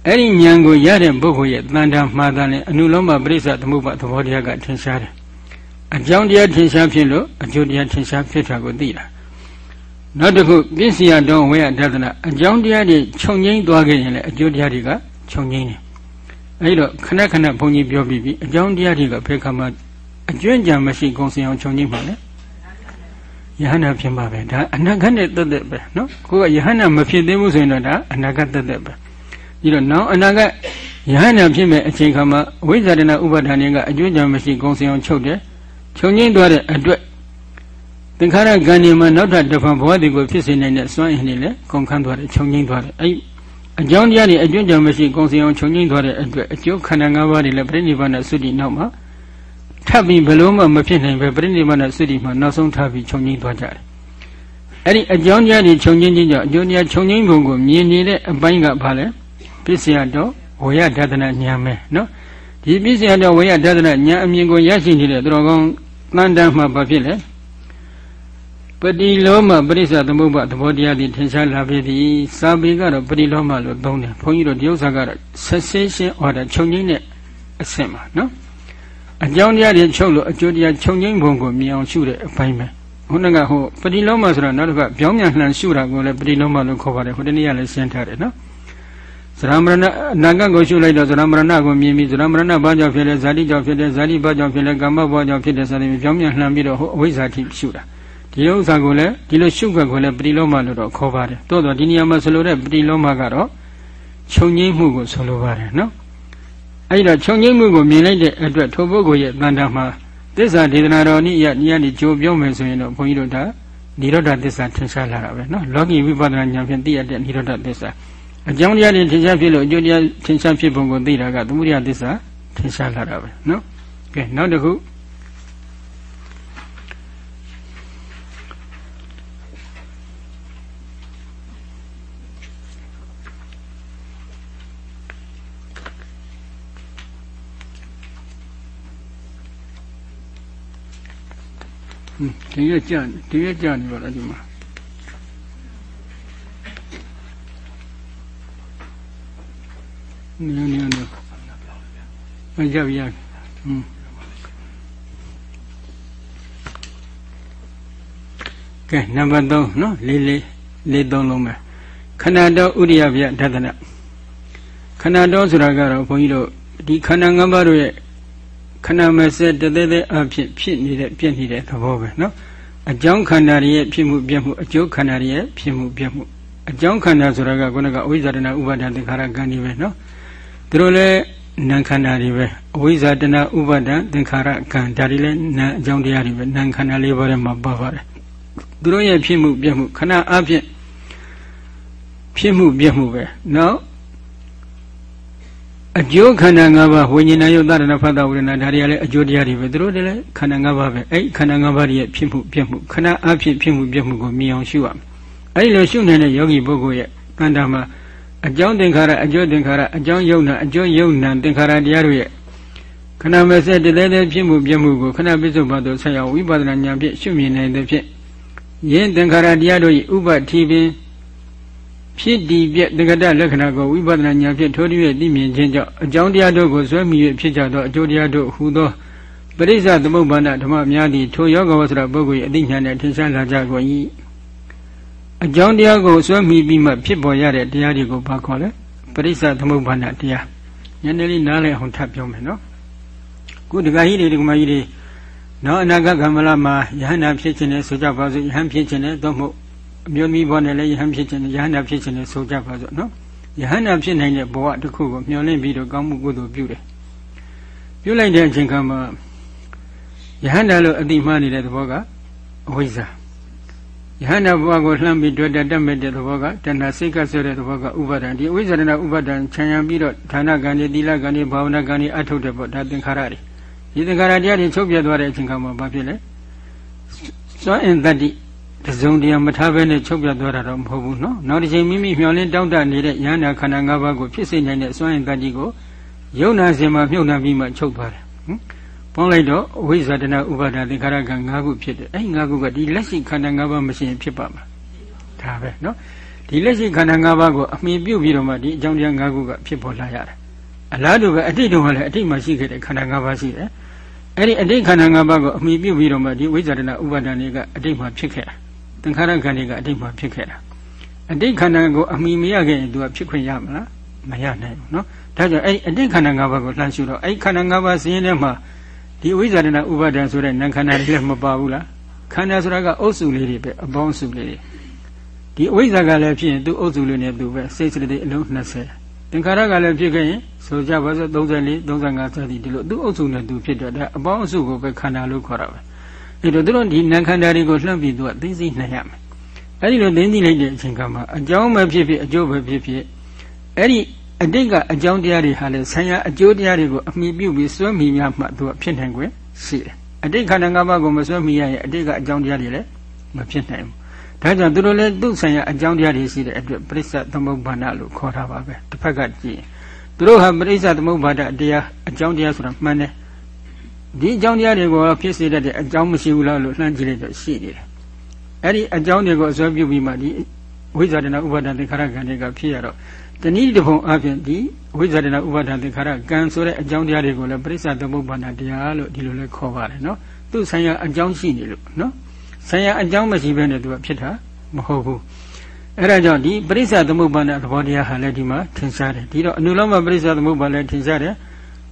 အဲ့ဒီဉာဏ်ကိုရတဲ့ပုဂ္ဂိုလ်ရဲ့တန်တာမှားတယ်လေအနုလုံးမပရိစ္ဆသမုပ္ပါသဘောတရားကထင်ရှားတယ်အကြောင်းတရားထင်ရှားဖြစ်လို့အကျိုးတရားထင်ရှားဖြစ်တာကိုသိတာနောက်တစ်ခုပစ္စယတော်ဝေယဒသနာအကြောင်းတရားတွေခြုံငိမ့်သွားခဲ့ရင်လည်းအကျိုးတရားတွေကခြုံငိမ့်တယ် အဲဒီတော့ခဏခဏဘုန်းကြီးပြောပြီးပြီအကြောင်းတရားတွေကဘယ်ခါမှအကျွင့်ကြံမရှိကုန်စင်အောင်ခြုံငိမ့်ပါလေယဟန္တာဖြစ်မှာပဲဒါအနာဂတ်နဲ့တက်တက်ပဲနော်ကိုကယဟန္တာမဖြစ်သေးဘူးဆိုရင်တော့ဒါအနာဂတ်တက်တက်ပဲဒီတော့နောက်အနာဂတ်ယဟန္တာဖြစ်မဲ့အချိန်ခါမှာအဝိဇ္ဇာတနာဥပါဒဏ်တွေကအကျွင့်ကြံမရှိကုန်စင်အောင်ချုပ်တယ်ခြုံငိမ့်သွားတဲ့အတွက်သင်္ခါရကံဒီမှာနောက်ထပ်တစ်ဖန်ဘဝတည်ကိုဖြစ်စေနိုင်တဲ့စွမ်းအင်တွေလည်းကုန်ခန်းသွားတယ်ခြုံငိမ့်သွားတယ်အဲ့ အကြောင်းတရားတွေအကျွင့်ကြံမရှိကုန်စင်အောင်ခြုံငိမ့်သွားတဲ့အတွက်အကျိုးခန္ဓာ၅ပါးတွေလည်းပြိဋိဘနာသုတိနောက်မှာထပ်ပြီးဘလို့မှမဖြစ်နိုင်ပဲပြိဋိဘနာသုတိမှာနောက်ဆုံးထပ်ပြီးခြုံငိမ့်သွားကြတယ်အဲ့ဒီအကြောင်းတရားတွေခြုံငိမ့်ခြင်းကြောင့်အကျိုးတရားခြုံငိမ့်ပုံကိုမြင်နေတဲ့အပိုင်းကဘာလဲပစ္စယတော်ဝေယဒသနာဉာဏ်ပဲနော်ဒီပစ္စယတော်ဝေယဒသနာဉာဏ်အမြင်ကိုရရှိနေတဲ့သူတော်ကောင်းတန်တမ်းမှဘာဖြစ်လဲ ပတိလောမပရိစ္ဆသမုပ္ပါသဘောတရားသည်ထင်ရှားလာပြီသည်စာပေကတော့ပတိလောမလို့သုံးတယ်ဘုန်းကြီးတို့ဒီဥစ္စာကတော့ cessation order ခြုံငိမ့်တဲ့အဆင့်ပါနော်အကြောင်းတရားတွေချုပ်လို့အကျိုးတရားခြုံငိမ့်ပုံကိုမြင်အောင်ရှုတဲ့အပိုင်းပဲခုနကဟိုပတိလောမဆိုတာနောက်တစ်ခါပြောင်းပြန်လှန်ရှုတာကိုလည်းပတိလောမလို့ခေါ်ပါတယ်ဟိုတနေ့ကလည်းရှင်းထားတယ်နော်ဇရမရဏအနာဂတ်ကိုရှုလိုက်တော့ဇရမရဏကိုမြင်ပြီးဇရမရဏဘာကြောင့်ဖြစ်လဲဇာတိကြောင့်ဖြစ်တယ်ဇာတိဘာကြောင့်ဖြစ်လဲကာမဘာကြောင့်ဖြစ်တယ်ဆိုတဲ့ပြောင်းပြန်လှန်ပြီးတော့ဟိုအဝိဇ္ဇာတိရှုတာ ဒီဥစ္စာကိုလည်းဒီလိုရှုခွက်ကိုလည်းပရိလောမလို့တော့ခေါ်ပါတယ်တိုးတော့ဒီနေရာမှာဆိုလိုတဲ့ပရိလောမကတော့ခြုံငိမ့်မှုကိုဆိုလိုပါတယ်နော်အဲ့တော့ခြုံငိမ့်မှုကိုမြင်လိုက်တဲ့အတွက်ထိုပုဂ္ဂိုလ်ရဲ့တန်တာမှာသစ္စာဒေသနာတော်နိယနိယနိကြိုးပြောမယ်ဆိုရင်တော့ဘုန်းကြီးတို့ဒါနိရောဓသစ္စာထင်ရှားလာတာပဲနော်လောကီဝိပဿနာဉာဏ်ဖြင့်သိရတဲ့နိရောဓသစ္စာအကြောင်းတရားတွေထင်ရှားဖြစ်လို့အကျိုးတရားထင်ရှားဖြစ်ပုံကိုသိတာကသမုဒိယသစ္စာထင်ရှားလာတာပဲနော်ကဲနောက်တစ်ခု ဒီရကြဒီရကြနေပါလားဒီမှာနေနေနေမကြပြရอืมကဲနံပါတ်3နော်လေးလေးလေးသုံးလုံးပဲခန္ဓာတော်ဥရိယပြဒသနခန္ဓာတော်ဆိုတာကတော့ဘုန်းကြီးတို့ဒီခန္ဓာ၅ပါးတို့ရဲ့ ခန္ဓာမစက်တသေးသေးအဖြစ်ဖြစ်နေတဲ့ပြည့်နေတဲ့သဘောပဲနော်အကြောင်းခန္ဓာရဲ့ဖြစ်မှုပြည့်မှုအကျိုးခန္ဓာရဲ့ဖြစ်မှုပြည့်မှုအကြောင်းခန္ဓာဆိုတာကခုနကအဝိဇ္ဇာတနာဥပါဒသင်္ခါရကံဒီပဲနော်သူတို့လည်းနာခန္ဓာတွေပဲအဝိဇ္ဇာတနာဥပါဒသင်္ခါရကံဒါတွေလည်းနာအကြောင်းတရားတွေပဲနာခန္ဓာလေးပါးထဲမှာပါပါတယ်သူတို့ရဲ့ဖြစ်မှုပြည့်မှုခဏအဖြစ်ဖြစ်မှုပြည့်မှုပဲနော် အကျိုးခန္ဓာ၅ပါးဝိညာဏယုတ်တရဏဖတ်တာဝိရဏဒါတွေကလည်းအကျိုးတရားတွေပဲသူတို့လည်းခန္ဓာ၅ပါးပဲအဲ့ခန္ဓာ၅ပါးရဲ့ဖြစ်မှုပြည့်မှုခဏအဖြစ်ဖြစ်မှုပြည့်မှုကိုမြင်အောင်ရှုရမယ်အဲ့ဒီလိုရှုနေတဲ့ယောဂီပုဂ္ဂိုလ်ရဲ့တဏ္ဍာမှာအကြောင်းသင်္ခါရအကျိုးသင်္ခါရအကြောင်းယုတ်နာအကျိုးယုတ်နာသင်္ခါရတရားတို့ရဲ့ခဏမစက်တည်းတည်းဖြစ်မှုပြည့်မှုကိုခဏပိစုတ်ပါတော့ဆက်ရောက်ဝိပဿနာဉာဏ်ဖြင့်ရှုမြင်နိုင်တဲ့ဖြင့်ယင်းသင်္ခါရတရားတို့၏ဥပတိပင် ဖြစ်တည်ပြတက္ကတလက္ခဏာကိုဝိပဿနာဉာဏ်ဖြင့်ထိုးထွင်းသိမြင်ခြင်းကြောင့်အကြောင်းတရားတို့ကိုဆွဲမိ၍ဖြစ်ကြသောအကျိုးတရားတို့ဟူသောပရိစ္ဆသမုပ္ပါဒဓမ္မများသည်ထိုယောဂဝဆရာပုဂ္ဂိုလ်၏အသိဉာဏ်နဲ့ထင်ရှားလာကြကုန်၏အကြောင်းတရားကိုဆွဲမိပြီးမှဖြစ်ပေါ်ရတဲ့တရားတွေကိုဘာခေါ်လဲပရိစ္ဆသမုပ္ပါဒတရားညနေလေးနားလည်အောင်ထပ်ပြောမယ်နော်ခုဒကာကြီးတွေဒကာမကြီးတွေနောက်အနာဂတ်ကမ္မလမှာယဟန္တာဖြစ်ခြင်းနဲ့ဆိုကြပါစို့ယဟန်ဖြစ်ခြင်းနဲ့သို့မဟုတ် အမျိုးသမီးဘောနဲ့လည်းယဟန်ဖြစ်ခြင်းနဲ့ယဟန္တာဖြစ်ခြင်းနဲ့ဆိုကြပါစို့နော်ယဟန္တာဖြစ်နိုင်တဲ့ဘဝတစ်ခုကိုမျှော်လင့်ပြီးတော့ကောင်းမှုကုသိုလ်ပြုတယ်ပြုလိုက်တဲ့အချိန်ခါမှာယဟန္တာလို့အတိမှားနေတဲ့သဘောကအဝိဇ္ဇာယဟန္တာဘဝကိုလှမ်းပြီးတွေ့တတ်မဲ့တဲ့သဘောကတဏှာစိတ်ကဆိုတဲ့သဘောကဥပါဒံဒီအဝိဇ္ဇာဏဥပါဒံခြံရံပြီးတော့ဌာနကံဒီသီလကံဒီဘာဝနာကံဒီအထုတ်တဲ့ပေါ့ဒါသင်္ခါရတွေဒီသင်္ခါရတရားတွေချုပ်ပြသွားတဲ့အချိန်ခါမှာဘာဖြစ်လဲစွမ်းအင်တတ္တိ တစုံတရာမထားဘဲနဲ့ချုပ်ပြသွားတာတော့မဟုတ်ဘူးနော်နောက်တစ်ချိန်မိမိမျောလင်းတောင့်တနေတဲ့ယန္တာခန္ဓာ၅ပါးကိုဖြစ်စေနိုင်တဲ့စွမ်းအင်တတ္တိကိုယုံနာစင်မှာမြုပ်နှံပြီးမှချုပ်သွားတယ်ဟင်ပေါင်းလိုက်တော့အဝိဇ္ဇာတနာဥပါဒသင်္ခါရက၅ခုဖြစ်တယ်အဲ့၅ခုကဒီလက်ရှိခန္ဓာ၅ပါးမရှိရင်ဖြစ်ပါမှာဒါပဲနော်ဒီလက်ရှိခန္ဓာ၅ပါးကိုအမိပြုတ်ပြီးတော့မှဒီအကြောင်းတရား၅ခုကဖြစ်ပေါ်လာရတယ်အလားတူပဲအတိတ်တုန်းကလည်းအတိတ်မှာရှိခဲ့တဲ့ခန္ဓာ၅ပါးရှိတယ်အဲ့ဒီအတိတ်ခန္ဓာ၅ပါးကိုအမိပြုတ်ပြီးတော့မှဒီဝိဇ္ဇာတနာဥပါဒဏ်တွေကအတိတ်မှာဖြစ်ခဲ့တာ သင်္ခါရခန္ဓာကအတိတ်မှာဖြစ်ခဲ့တာအတိတ်ခန္ဓာကိုအမိမရခဲ့ရင်သူကဖြစ်ခွင့်ရမလားမရနိုင်ဘူးနော်ဒါကြောင့်အဲ့ဒီအတိတ်ခန္ဓာ၅ပါးကိုလှမ်းရှုတော့အဲ့ဒီခန္ဓာ၅ပါးစင်းထဲမှာဒီဝိဇ္ဇာတနာဥပါဒံဆိုတဲ့နံခန္ဓာတွေလည်းမပါဘူးလားခန္ဓာဆိုတာကအုပ်စုလေးတွေပဲအပေါင်းစုလေးတွေဒီအဝိဇ္ဇာကလည်းဖြစ်ရင်သူ့အုပ်စုလေးနဲ့သူပဲစိတ်စရတိအလုံး20သင်္ခါရကလည်းဖြစ်ခဲ့ရင်ဆိုကြပါစို့34 35စသည်ဒီလိုသူ့အုပ်စုနဲ့သူဖြစ်တော့ဒါအပေါင်းအစုကိုပဲခန္ဓာလို့ခေါ်တာပဲ အဲ့တော့သူတို့ဒီနံခန္ဓာတွေကိုလှမ်းပြီးသူကသိသိနိုင်ရမယ်အဲ့ဒီလိုသိသိလိုက်တဲ့အချိန်ကမှအကြောင်းပဲဖြစ်ဖြစ်အကျိုးပဲဖြစ်ဖြစ်အဲ့ဒီအတိတ်ကအကြောင်းတရားတွေဟာလေဆံရအကျိုးတရားတွေကိုအမိပြုပြီးစွဲမိများမှသူကဖြစ်နိုင်ွယ်ရှိတယ်အတိတ်ခန္ဓာ၅ပါးကိုမစွဲမိရရင်အတိတ်ကအကြောင်းတရားတွေလည်းမဖြစ်နိုင်ဘူးဒါကြောင့်သူတို့လည်းသူ့ဆံရအကြောင်းတရားတွေရှိတဲ့အတွက်ပရိစ္ဆသမုပ္ပါဒလို့ခေါ်တာပါပဲတစ်ဖက်ကကြည့်သူတို့ဟာပရိစ္ဆသမုပ္ပါဒတရားအကြောင်းတရားဆိုတာမှန်တယ် ဒီအကြောင်းတရားတွေကိုဖြစ်စေတဲ့အကြောင်းမရှိဘူးလားလို့လှမ်းကြည့်လိုက်တော့ရှိနေတယ်အဲ့ဒီအကြောင်းတွေကိုအစွဲပြုပြီးမှဒီဝိဇ္ဇာတနာဥပါဒသင်္ခါရကံတွေကဖြစ်ရတော့တနည်းတစ်ပုံအပြင်ဒီဝိဇ္ဇာတနာဥပါဒသင်္ခါရကံဆိုတဲ့အကြောင်းတရားတွေကိုလည်းပရိစ္ဆသမုပ္ပါဒတရားလို့ဒီလိုလဲခေါ်ပါတယ်နော်သူဆိုင်ရာအကြောင်းရှိနေလို့နော်ဆိုင်ရာအကြောင်းမရှိဘဲနဲ့သူကဖြစ်တာမဟုတ်ဘူးအဲ့ဒါကြောင့်ဒီပရိစ္ဆသမုပ္ပါဒသဘောတရားဟာလည်းဒီမှာထင်ရှားတယ်ဒီတော့အနုလောမပရိစ္ဆသမုပ္ပါလည်းထင်ရှားတယ်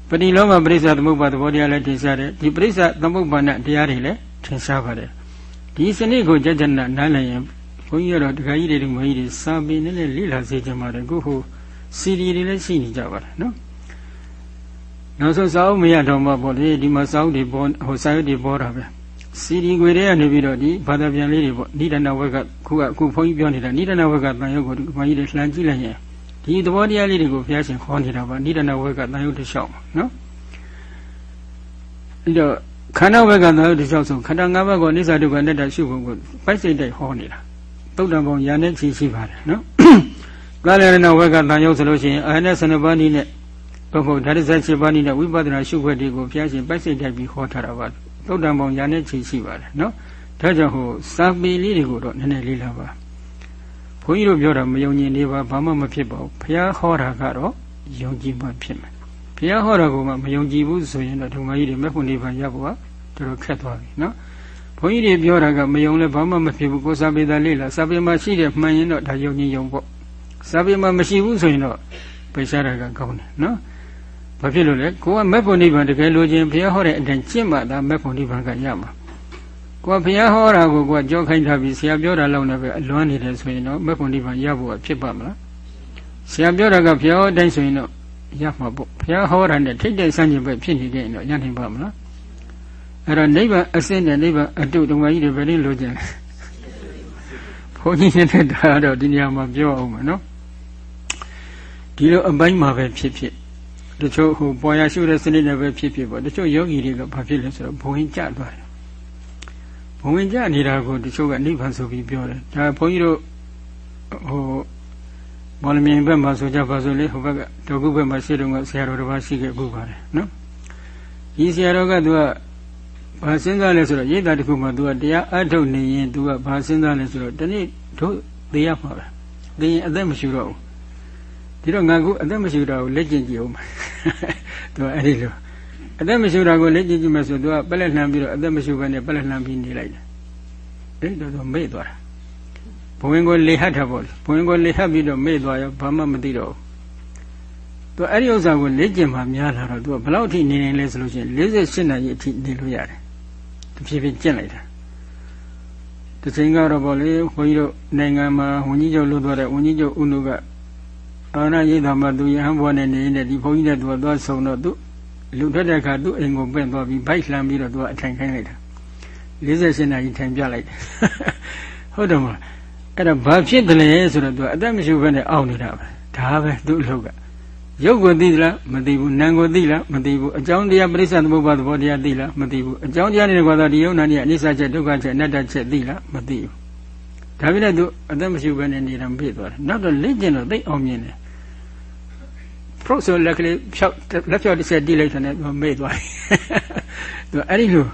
ပတိလောမပရိစ္ဆသမုပ္ပါသဘောတရားလည်းထင်ရှားတယ်ဒီပရိစ္ဆသမုပ္ပါဒတရားတွေလည်းထင်ရှားပါတယ်ဒီစနစ်ကိုကြကြနာနားလည်ရင်ဘုန်းကြီးကတော့တခါကြီးတွေမကြီးတွေစာပေနဲ့လည်းလေ့လာစေချင်ပါတယ်ခုဟိုစီဒီတွေလည်းရှိနေကြပါတယ်နော်နောက်ဆုံးစာအုပ်မရတော့မှပေါ့လေဒီမှာစာအုပ်တွေပေါ်ဟိုစာအုပ်တွေပေါ်တာပဲစီဒီခွေတွေကနေပြီးတော့ဒီဘာသာပြန်လေးတွေပေါ့နိဒနာဝက်ကခုကအခုဘုန်းကြီးပြောနေတာနိဒနာဝက်ကတန်ရုပ်ကိုဒီဘုန်းကြီးတွေလှမ်းကြည့်လိုက်ရင် ဒီသဘောတရားလေးတွေကိုဘုရားရှင်ခေါ်နေတာပါနိဒနာဝက်ကတန်ရုပ်တစ်လျှောက်ပါနော်အဲ့တော့ခန္ဓာဝက်ကတန်ရုပ်တစ်လျှောက်ဆိုခန္ဓာ၅ပါးကိုအနိစ္စဒုက္ခအနတ္တရှုဖို့ကိုပိုက်စိတ်တိုက်ဟောနေတာသုတ်တံပုံညာနဲ့ချီရှိပါတယ်နော်ကာလရဏဝက်ကတန်ရုပ်ဆိုလို့ရှိရင်အာဟနစနပါးနည်းနဲ့ဘုဖို့ဓာတ်စက်7ပါးနည်းနဲ့ဝိပဿနာရှုခွက်တွေကိုဘုရားရှင်ပိုက်စိတ်တိုက်ပြီးဟောထားတာပါသုတ်တံပုံညာနဲ့ချီရှိပါတယ်နော်ဒါကြောင့်ဟိုစာပေလေးတွေကိုတော့နည်းနည်းလေးလာပါ ဘုန်းကြီးတို့ပြောတာမယုံကြည်နေပါဘာမှမဖြစ်ပါဘူးဘုရားဟောတာကတော့ယုံကြည်မှဖြစ်မယ်ဘုရားဟောတာကမှမယုံကြည်ဘူးဆိုရင်တော့ဒုမကြီးတွေမဲ့ဖို့နေပါရဖို့ကတော်တော်ခက်သွားပြီနော်ဘုန်းကြီးတွေပြောတာကမယုံလဲဘာမှမဖြစ်ဘူးကိုစာပေသားလေးလားစာပေမှာရှိတဲ့မှန်ရင်တော့ဒါယုံကြည်ယုံပေါ့စာပေမှာမရှိဘူးဆိုရင်တော့ပိတ်ရှားတာကကောင်းတယ်နော်ဘာဖြစ်လို့လဲကိုကမက်ဖို့နိဗ္ဗာန်တကယ်လိုချင်ဘုရားဟောတဲ့အတိုင်းကျင့်မှသာမက်ဖို့နိဗ္ဗာန်ကရမှာ ကိုကဘုရားဟောတာကိုကိုကကြောခိုင်းထားပြီးဆရာပြောတာလောက်နဲ့ပဲအလွမ်းနေတယ်ဆိုရင်တော့မက်ဖို့နိဗ္ဗာန်ရဖို့ဖြစ်ပါမလားဆရာပြောတာကဘုရားဟောတိုင်းဆိုရင်တော့ရမှာပေါ့ဘုရားဟောတာနဲ့ထိတ်တဲ့ဆန့်ကျင်ဘက်ဖြစ်နေတဲ့ရင်တော့ရနိုင်ပါမလားအဲ့တော့နိဗ္ဗာန်အစစ်နဲ့နိဗ္ဗာန်အတုတုံမကြီးတွေဘယ်နည်းလိုချင်လဲဘုန်းကြီးနေတဲ့ဒါတော့ဒီနေရာမှာပြောအောင်မယ်နော်ဒီလိုအပိုင်းမှာပဲဖြစ်ဖြစ်တချို့ဟိုပေါ်ရရှုတဲ့စနစ်နဲ့ပဲဖြစ်ဖြစ်ပေါ့တချို့ယောဂီတွေကဘာဖြစ်လဲဆိုတော့ဘဝင်ကြသွားတယ် ဘဝင်ကြနေတာကိုတချို့ကနိဗ္ဗာန်ဆိုပြီးပြောတယ်ဒါဘုန်းကြီးတို့ဟိုမော်လမြိုင်ဘက်မှာဆိုကြပါစို့လေဟိုဘက်ကတောကုဘက်မှာရှိတုန်းကဆရာတော်တစ်ပါးရှိခဲ့ဘူးပါတယ်နော်ဒီဆရာတော်ကသူကဘာစဉ်းစားလဲဆိုတော့ရိတ်တာတစ်ခုမှသူကတရားအထုတ်နေရင်သူကဘာစဉ်းစားလဲဆိုတော့ဒီနေ့တို့သိရမှာပဲသိရင်အသက်မရှိတော့ဘူးဒီတော့ငါကအသက်မရှိတာကိုလက်ကျင်ကြည့်အောင်ပါသူကအဲ့ဒီလို အသက်မရှိတာကိုလက်ကျင်ကြည့်မယ်ဆိုသူကပလက်လှမ်းပြီးတော့အသက်မရှိဘဲနဲ့ပလက်လှမ်းပြီးနေလိုက်တယ်အဲ့တော့သူမေ့သွားတာဘဝင်ကိုလေဟတ်တာပေါ့ဘဝင်ကိုလေဟတ်ပြီးတော့မေ့သွားရောဘာမှမသိတော့ဘူးသူအဲ့ဒီဥစ္စာကိုလက်ကျင်မှများလာတော့သူကဘယ်လောက်ထိနေနေလဲဆိုလို့ရှိရင်48နာရီအထိနေလို့ရတယ်တဖြည်းဖြည်းကျင့်လိုက်တာတချိန်ကတော့ဗောလေဘုန်းကြီးတို့နိုင်ငံမှာဝန်ကြီးချုပ်လို့သွားတဲ့ဝန်ကြီးချုပ်ဦးနုကအာနာရိတ်တော်မှာသူယဟန်ဘွားနဲ့နေနေဒီဘုန်းကြီးနဲ့သူကသွားဆုံတော့သူ လူထွက်တဲ့အခါသူ့အိမ်ကိုပင့်သွားပြီးဗိုက်လှမ်းပြီးတော့သူကအထိုင်ခိုင်းလိုက်တာ48နာရီထိုင်ပြလိုက်တယ်ဟဟုတ်တယ်မလားအဲ့ဒါဘာဖြစ်တယ်လဲဆိုတော့သူအသက်မရှိဘဲနဲ့အောင့်နေတာပဲဒါပဲသူ့အလုပ်ကရုပ်ကိုသိသလားမသိဘူးနာမ်ကိုသိလားမသိဘူးအကြောင်းတရားပရိစ္ဆေသမုပ္ပါသဘောတရားသိလားမသိဘူးအကြောင်းတရားတွေကွာတော့ဒီယုံနာနေအနိစ္စချက်ဒုက္ခချက်အနတ္တချက်သိလားမသိဘူးဒါပြည့်တဲ့သူအသက်မရှိဘဲနဲ့နေတာမဖြစ်သွားတယ်နောက်တော့လက်ကျင်တော့သိအောင်မြင်တယ် ဖရုတ်ဆိုလက်ကလေးဖြောက်လက်ဖြောက်တစ်ချက်တီးလိုက်တယ်သူမေ့သွားတယ်သူအဲ့ဒီလို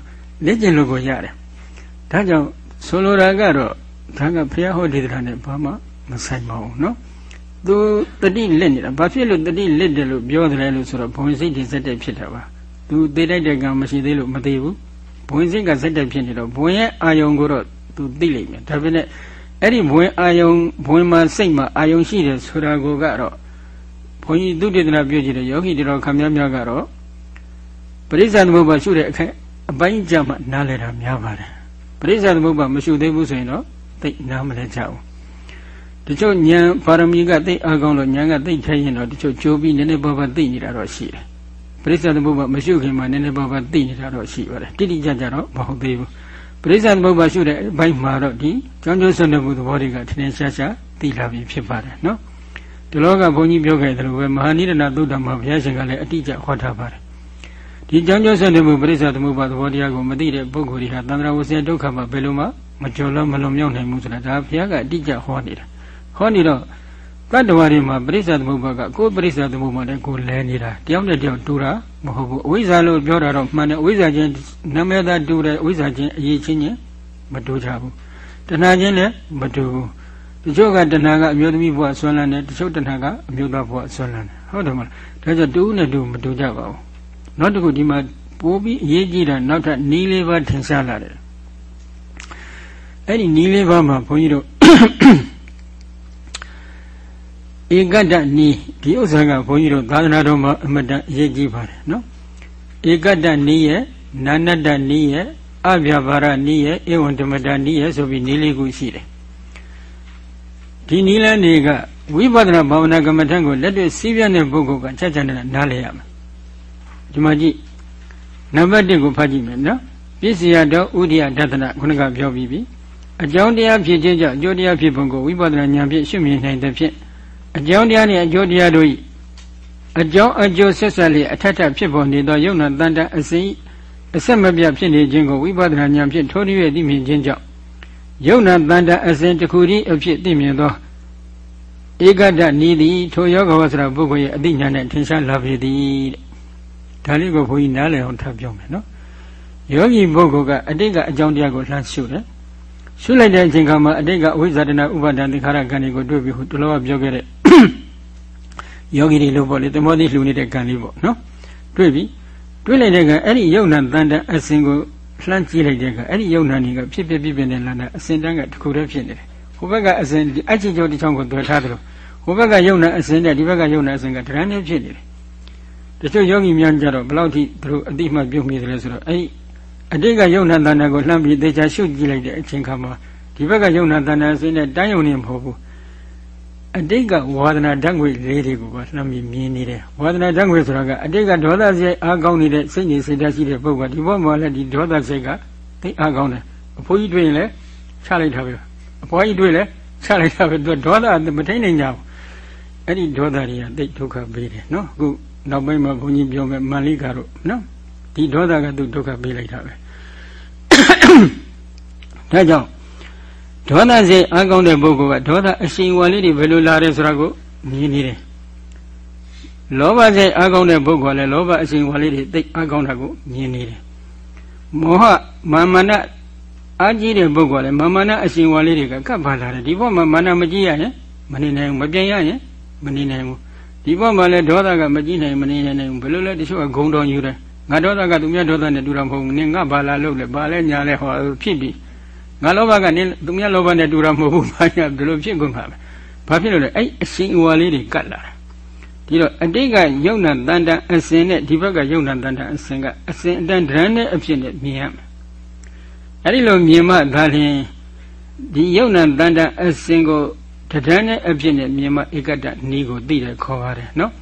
လက်ကျင်လို့ကိုရတယ်ဒါကြောင့်ဆိုလိုတာကတော့ဒါကဘုရားဟောဒီတရားနဲ့ဘာမှမဆိုင်ပါဘူးเนาะသူတတိလက်နေတာဘာဖြစ်လို့တတိလက်တယ်လို့ပြောတယ်လို့ဆိုတော့ဘုံစိတ်တွေစက်တက်ဖြစ်တာပါသူသိလိုက်တဲ့ကံမရှိသေးလို့မသိဘူးဘုံစိတ်ကစက်တက်ဖြစ်နေတော့ဘုံရဲ့အာယုံကိုတော့သူသိလိမ့်မယ်ဒါပေမဲ့အဲ့ဒီဘဝင်အာယုံဘဝင်မှာစိတ်မှာအာယုံရှိတယ်ဆိုတာကိုကတော့ ဘုန်းကြီးသုတေသနာပြုကြည့်တဲ့ယောဂီတော်ခမများများကတော့ပရိစ္ဆာသမုပ္ပါရှုတဲ့အခိုက်အပိုင်းကြမှာနားလည်တာများပါတယ်ပရိစ္ဆာသမုပ္ပါမရှုသေးဘူးဆိုရင်တော့သိနားမလဲကြဘူးတချို့ဉာဏ်ပါရမီကသိအားကောင်းလို့ဉာဏ်ကသိထိုင်ရင်တော့တချို့ကြိုးပြီးနည်းနည်းပါးပါးသိနေတာတော့ရှိတယ်ပရိစ္ဆာသမုပ္ပါမရှုခင်မှာနည်းနည်းပါးပါးသိနေတာတော့ရှိပါတယ်တိတိကျကျတော့မဟုတ်သေးဘူးပရိစ္ဆာသမုပ္ပါရှုတဲ့အပိုင်းမှာတော့ဒီကြောင်းကျိုးဆွတဲ့ဘုသဘောတွေကထင်ထင်ရှားရှားသိလာပြီဖြစ်ပါတယ်နော် ဒီလောကဘုန်းကြီးပြောခဲ့တယ်လို့ပဲမဟာနိဒနာသုဒ္ဓမှာဘုရားရှင်ကလည်းအတိအကျဟောထားပါတယ်ဒီကြောင်းကျိုးဆွတဲ့ဘုပရိစ္ဆာသမုပ္ပါသဘောတရားကိုမသိတဲ့ပုဂ္ဂိုလ်တွေဟာသန္တရာဝဆင်းဒုက္ခမှာဘယ်လိုမှမကြော်လွန်မလွန်မြောက်နိုင်ဘူးဆိုတာဒါဘုရားကအတိအကျဟောနေတာဟောနေတော့တတ္တဝါတွေမှာပရိစ္ဆာသမုပ္ပါကကိုယ်ပရိစ္ဆာသမုပ္ပါနဲ့ကိုယ်လဲနေတာတယောက်နဲ့တယောက်တူတာမဟုတ်ဘူးအဝိဇ္ဇာလို့ပြောတာတော့မှန်တယ်အဝိဇ္ဇာချင်းနာမည်သာတူတယ်အဝိဇ္ဇာချင်းအရေးချင်းချင်းမတူကြဘူးတဏှာချင်းလည်းမတူဘူး တချို့ကတဏှာကအမျိုးသမီးဘဝဆွမ်းလန်းတယ်တချို့တဏှာကအမျိုးသားဘဝဆွမ်းလန်းတယ်ဟုတ်တယ်မလားဒါကြောင့်တူနဲ့တူမတူကြပါဘူးနောက်တစ်ခုဒီမှာပိုးပြီးအရေးကြီးတာနောက်ထပ်နီးလေးပါးထင်ရှားလာတယ်အဲ့ဒီနီးလေးပါးမှာဘုန်းကြီးတို့ဧကတ္တနီးဒီဥစ္စာကဘုန်းကြီးတို့သာသနာတော်မှာအမတန်အရေးကြီးပါတယ်နော်ဧကတ္တနီးရဲ့နာနတ္တနီးရဲ့အဗျာပါရနီးရဲ့ဧဝံဓမ္မတာနီးရဲ့ဆိုပြီးနီးလေးခုရှိတယ် ဒီနီးလန်းတွေကဝိပဿနာဘာဝနာကမ္မထံကိုလက်တွေ့စီးပြတဲ့ပုဂ္ဂိုလ်ကချက်ချင်တယ်နားလည်ရမယ်ဒီမှာကြည့်နံပါတ်1ကိုဖတ်ကြည့်မယ်နော်ပစ္စယတော်ဥဒိယဒသနခုနကပြောပြီးပြီအကြောင်းတရားဖြစ်ခြင်းကြောင့်အကျိုးတရားဖြစ်ပုံကိုဝိပဿနာဉာဏ်ဖြင့်ရှုမြင်နိုင်တဲ့ဖြင့်အကြောင်းတရားနှင့်အကျိုးတရားတို့၏အကြောင်းအကျိုးဆက်ဆက်လျက်အထက်ထဖြစ်ပေါ်နေသောယုံနာတန်တအစဉ်အဆက်မပြတ်ဖြစ်နေခြင်းကိုဝိပဿနာဉာဏ်ဖြင့်ထိုးထွင်းသိမြင်ခြင်းကြောင့် ယုံနာတန်တအစဉ်တစ်ခုတည်းအဖြစ်သိမြင်သောဧကတနီးသည်ထိုယောဂဝဆရာပုဂ္ဂိုလ်ရဲ့အသိဉာဏ်နဲ့ထင်ရှားလာပြီတဲ့ဒါလေးကိုဘုန်းကြီးနားလည်အောင်ထပ်ပြောမယ်နော်ယောဂီပုဂ္ဂိုလ်ကအတိတ်ကအကြောင်းတရားကိုလှမ်းရှုတယ်ရှုလိုက်တဲ့အချိန်ခါမှာအတိတ်ကအဝိဇ္ဇာတနာဥပါဒံသင်္ခါရကံတွေကိုတွေ့ပြီးဟိုတလောကပြောခဲ့တဲ့ယောဂီတွေလို့ပေါ့လေသမောတိလှူနေတဲ့ကံလေးပေါ့နော်တွေ့ပြီတွေ့လိုက်တဲ့ကအဲ့ဒီယုံနာတန်တန်အစဉ်ကို လှမ်းကြည့်လိုက်တဲ့ကအဲ့ဒီယုံနာနေကဖြစ်ဖြစ်ဖြစ်ဖြစ်နဲ့လာတာအစဉ်တန်းကတစ်ခုတည်းဖြစ်နေတယ်ဟိုဘက်ကအစဉ်အချင်းကျော်တစ်ချောင်းကိုတွေ့ထားတယ်လို့ဟိုဘက်ကယုံနာအစဉ်နဲ့ဒီဘက်ကယုံနာအစဉ်ကတရမ်းနဲ့ဖြစ်နေတယ်တချို့ယောဂီများကြတော့ဘယ်လောက်ထိသူတို့အတိမှပြုတ်မိတယ်လဲဆိုတော့အဲ့ဒီအတိတ်ကယုံနာတဏ္ဍာကိုလှမ်းပြီးသေချာရှုကြည့်လိုက်တဲ့အချိန်ခါမှာဒီဘက်ကယုံနာတဏ္ဍာအစဉ်နဲ့တန်းယုံနေမဟုတ်ဘူး အတိတ်ကဝါဒနာဓာတ်ငွေလေးတွေကိုပါလှမ်းပြီးမြင်နေတယ်ဝါဒနာဓာတ်ငွေဆိုတာကအတိတ်ကဒေါသစိတ်အားကောင်းနေတဲ့စိတ်နေစိတ်ဓာတ်ရှိတဲ့ပုဂ္ဂိုလ်ဒီဘက်မှာလည်းဒီဒေါသစိတ်ကသိအားကောင်းတယ်အဖိုးကြီးတွေ့ရင်လည်းချလိုက်တာပဲအဖွားကြီးတွေ့လည်းချလိုက်တာပဲသူဒေါသမထိန်နိုင်ကြဘူးအဲ့ဒီဒေါသတွေကသိဒုက္ခပေးတယ်နော်အခုနောက်ပိုင်းမှာဘုန်းကြီးပြောမယ်မန္လိကာတို့နော်ဒီဒေါသကသူဒုက္ခပေးလိုက်တာပဲဒါကြောင့် ဒေါသစိတ်အကောင်းတဲ့ပုဂ္ဂိုလ်ကဒေါသအရှိန်ဝါလေးတွေဘယ်လိုလာတယ်ဆိုတာကိုမြင်နေတယ်လောဘစိတ်အကောင်းတဲ့ပုဂ္ဂိုလ်ကလည်းလောဘအရှိန်ဝါလေးတွေသိအကောင်းတာကိုမြင်နေတယ်မောဟမာမနအာကြီးတဲ့ပုဂ္ဂိုလ်ကလည်းမာမနအရှိန်ဝါလေးတွေကကပ်ပါလာတယ်ဒီဘက်မှာမာနမကြည့်ရရင်မနေနိုင်ဘူးမပြန်ရရင်မနေနိုင်ဘူးဒီဘက်မှာလည်းဒေါသကမကြည့်နိုင်မနေနိုင်ဘူးဘယ်လိုလဲတချို့ကဂုံတော်ယူတယ်ငါဒေါသကသူများဒေါသနဲ့တူတာမဟုတ်ဘူးနင်ငါဘာလာလို့လဲဘာလဲညာလဲဟောဖြစ်ပြီး ငါလောဘကနင်သူများလောဘနဲ့တူတာမဟုတ်ဘူးဘာညာဒီလိုဖြစ်ကုန်မှာပဲဘာဖြစ်လို့လဲအဲ့အရှင်အဝါလေးတွေကတ်လာဒီတော့အတိတ်ကယုံနာတန်တန်အစင်နဲ့ဒီဘက်ကယုံနာတန်တန်အစင်ကအစင်အတန်ဒရန်နဲ့အဖြစ်နဲ့မြင်ရမယ်အဲ့ဒီလိုမြင်မှဒါလျှင်ဒီယုံနာတန်တန်အစင်ကိုတဒန်းနဲ့အဖြစ်နဲ့မြင်မှဧကတနီးကိုသိတယ်ခေါ်ပါတယ်နော်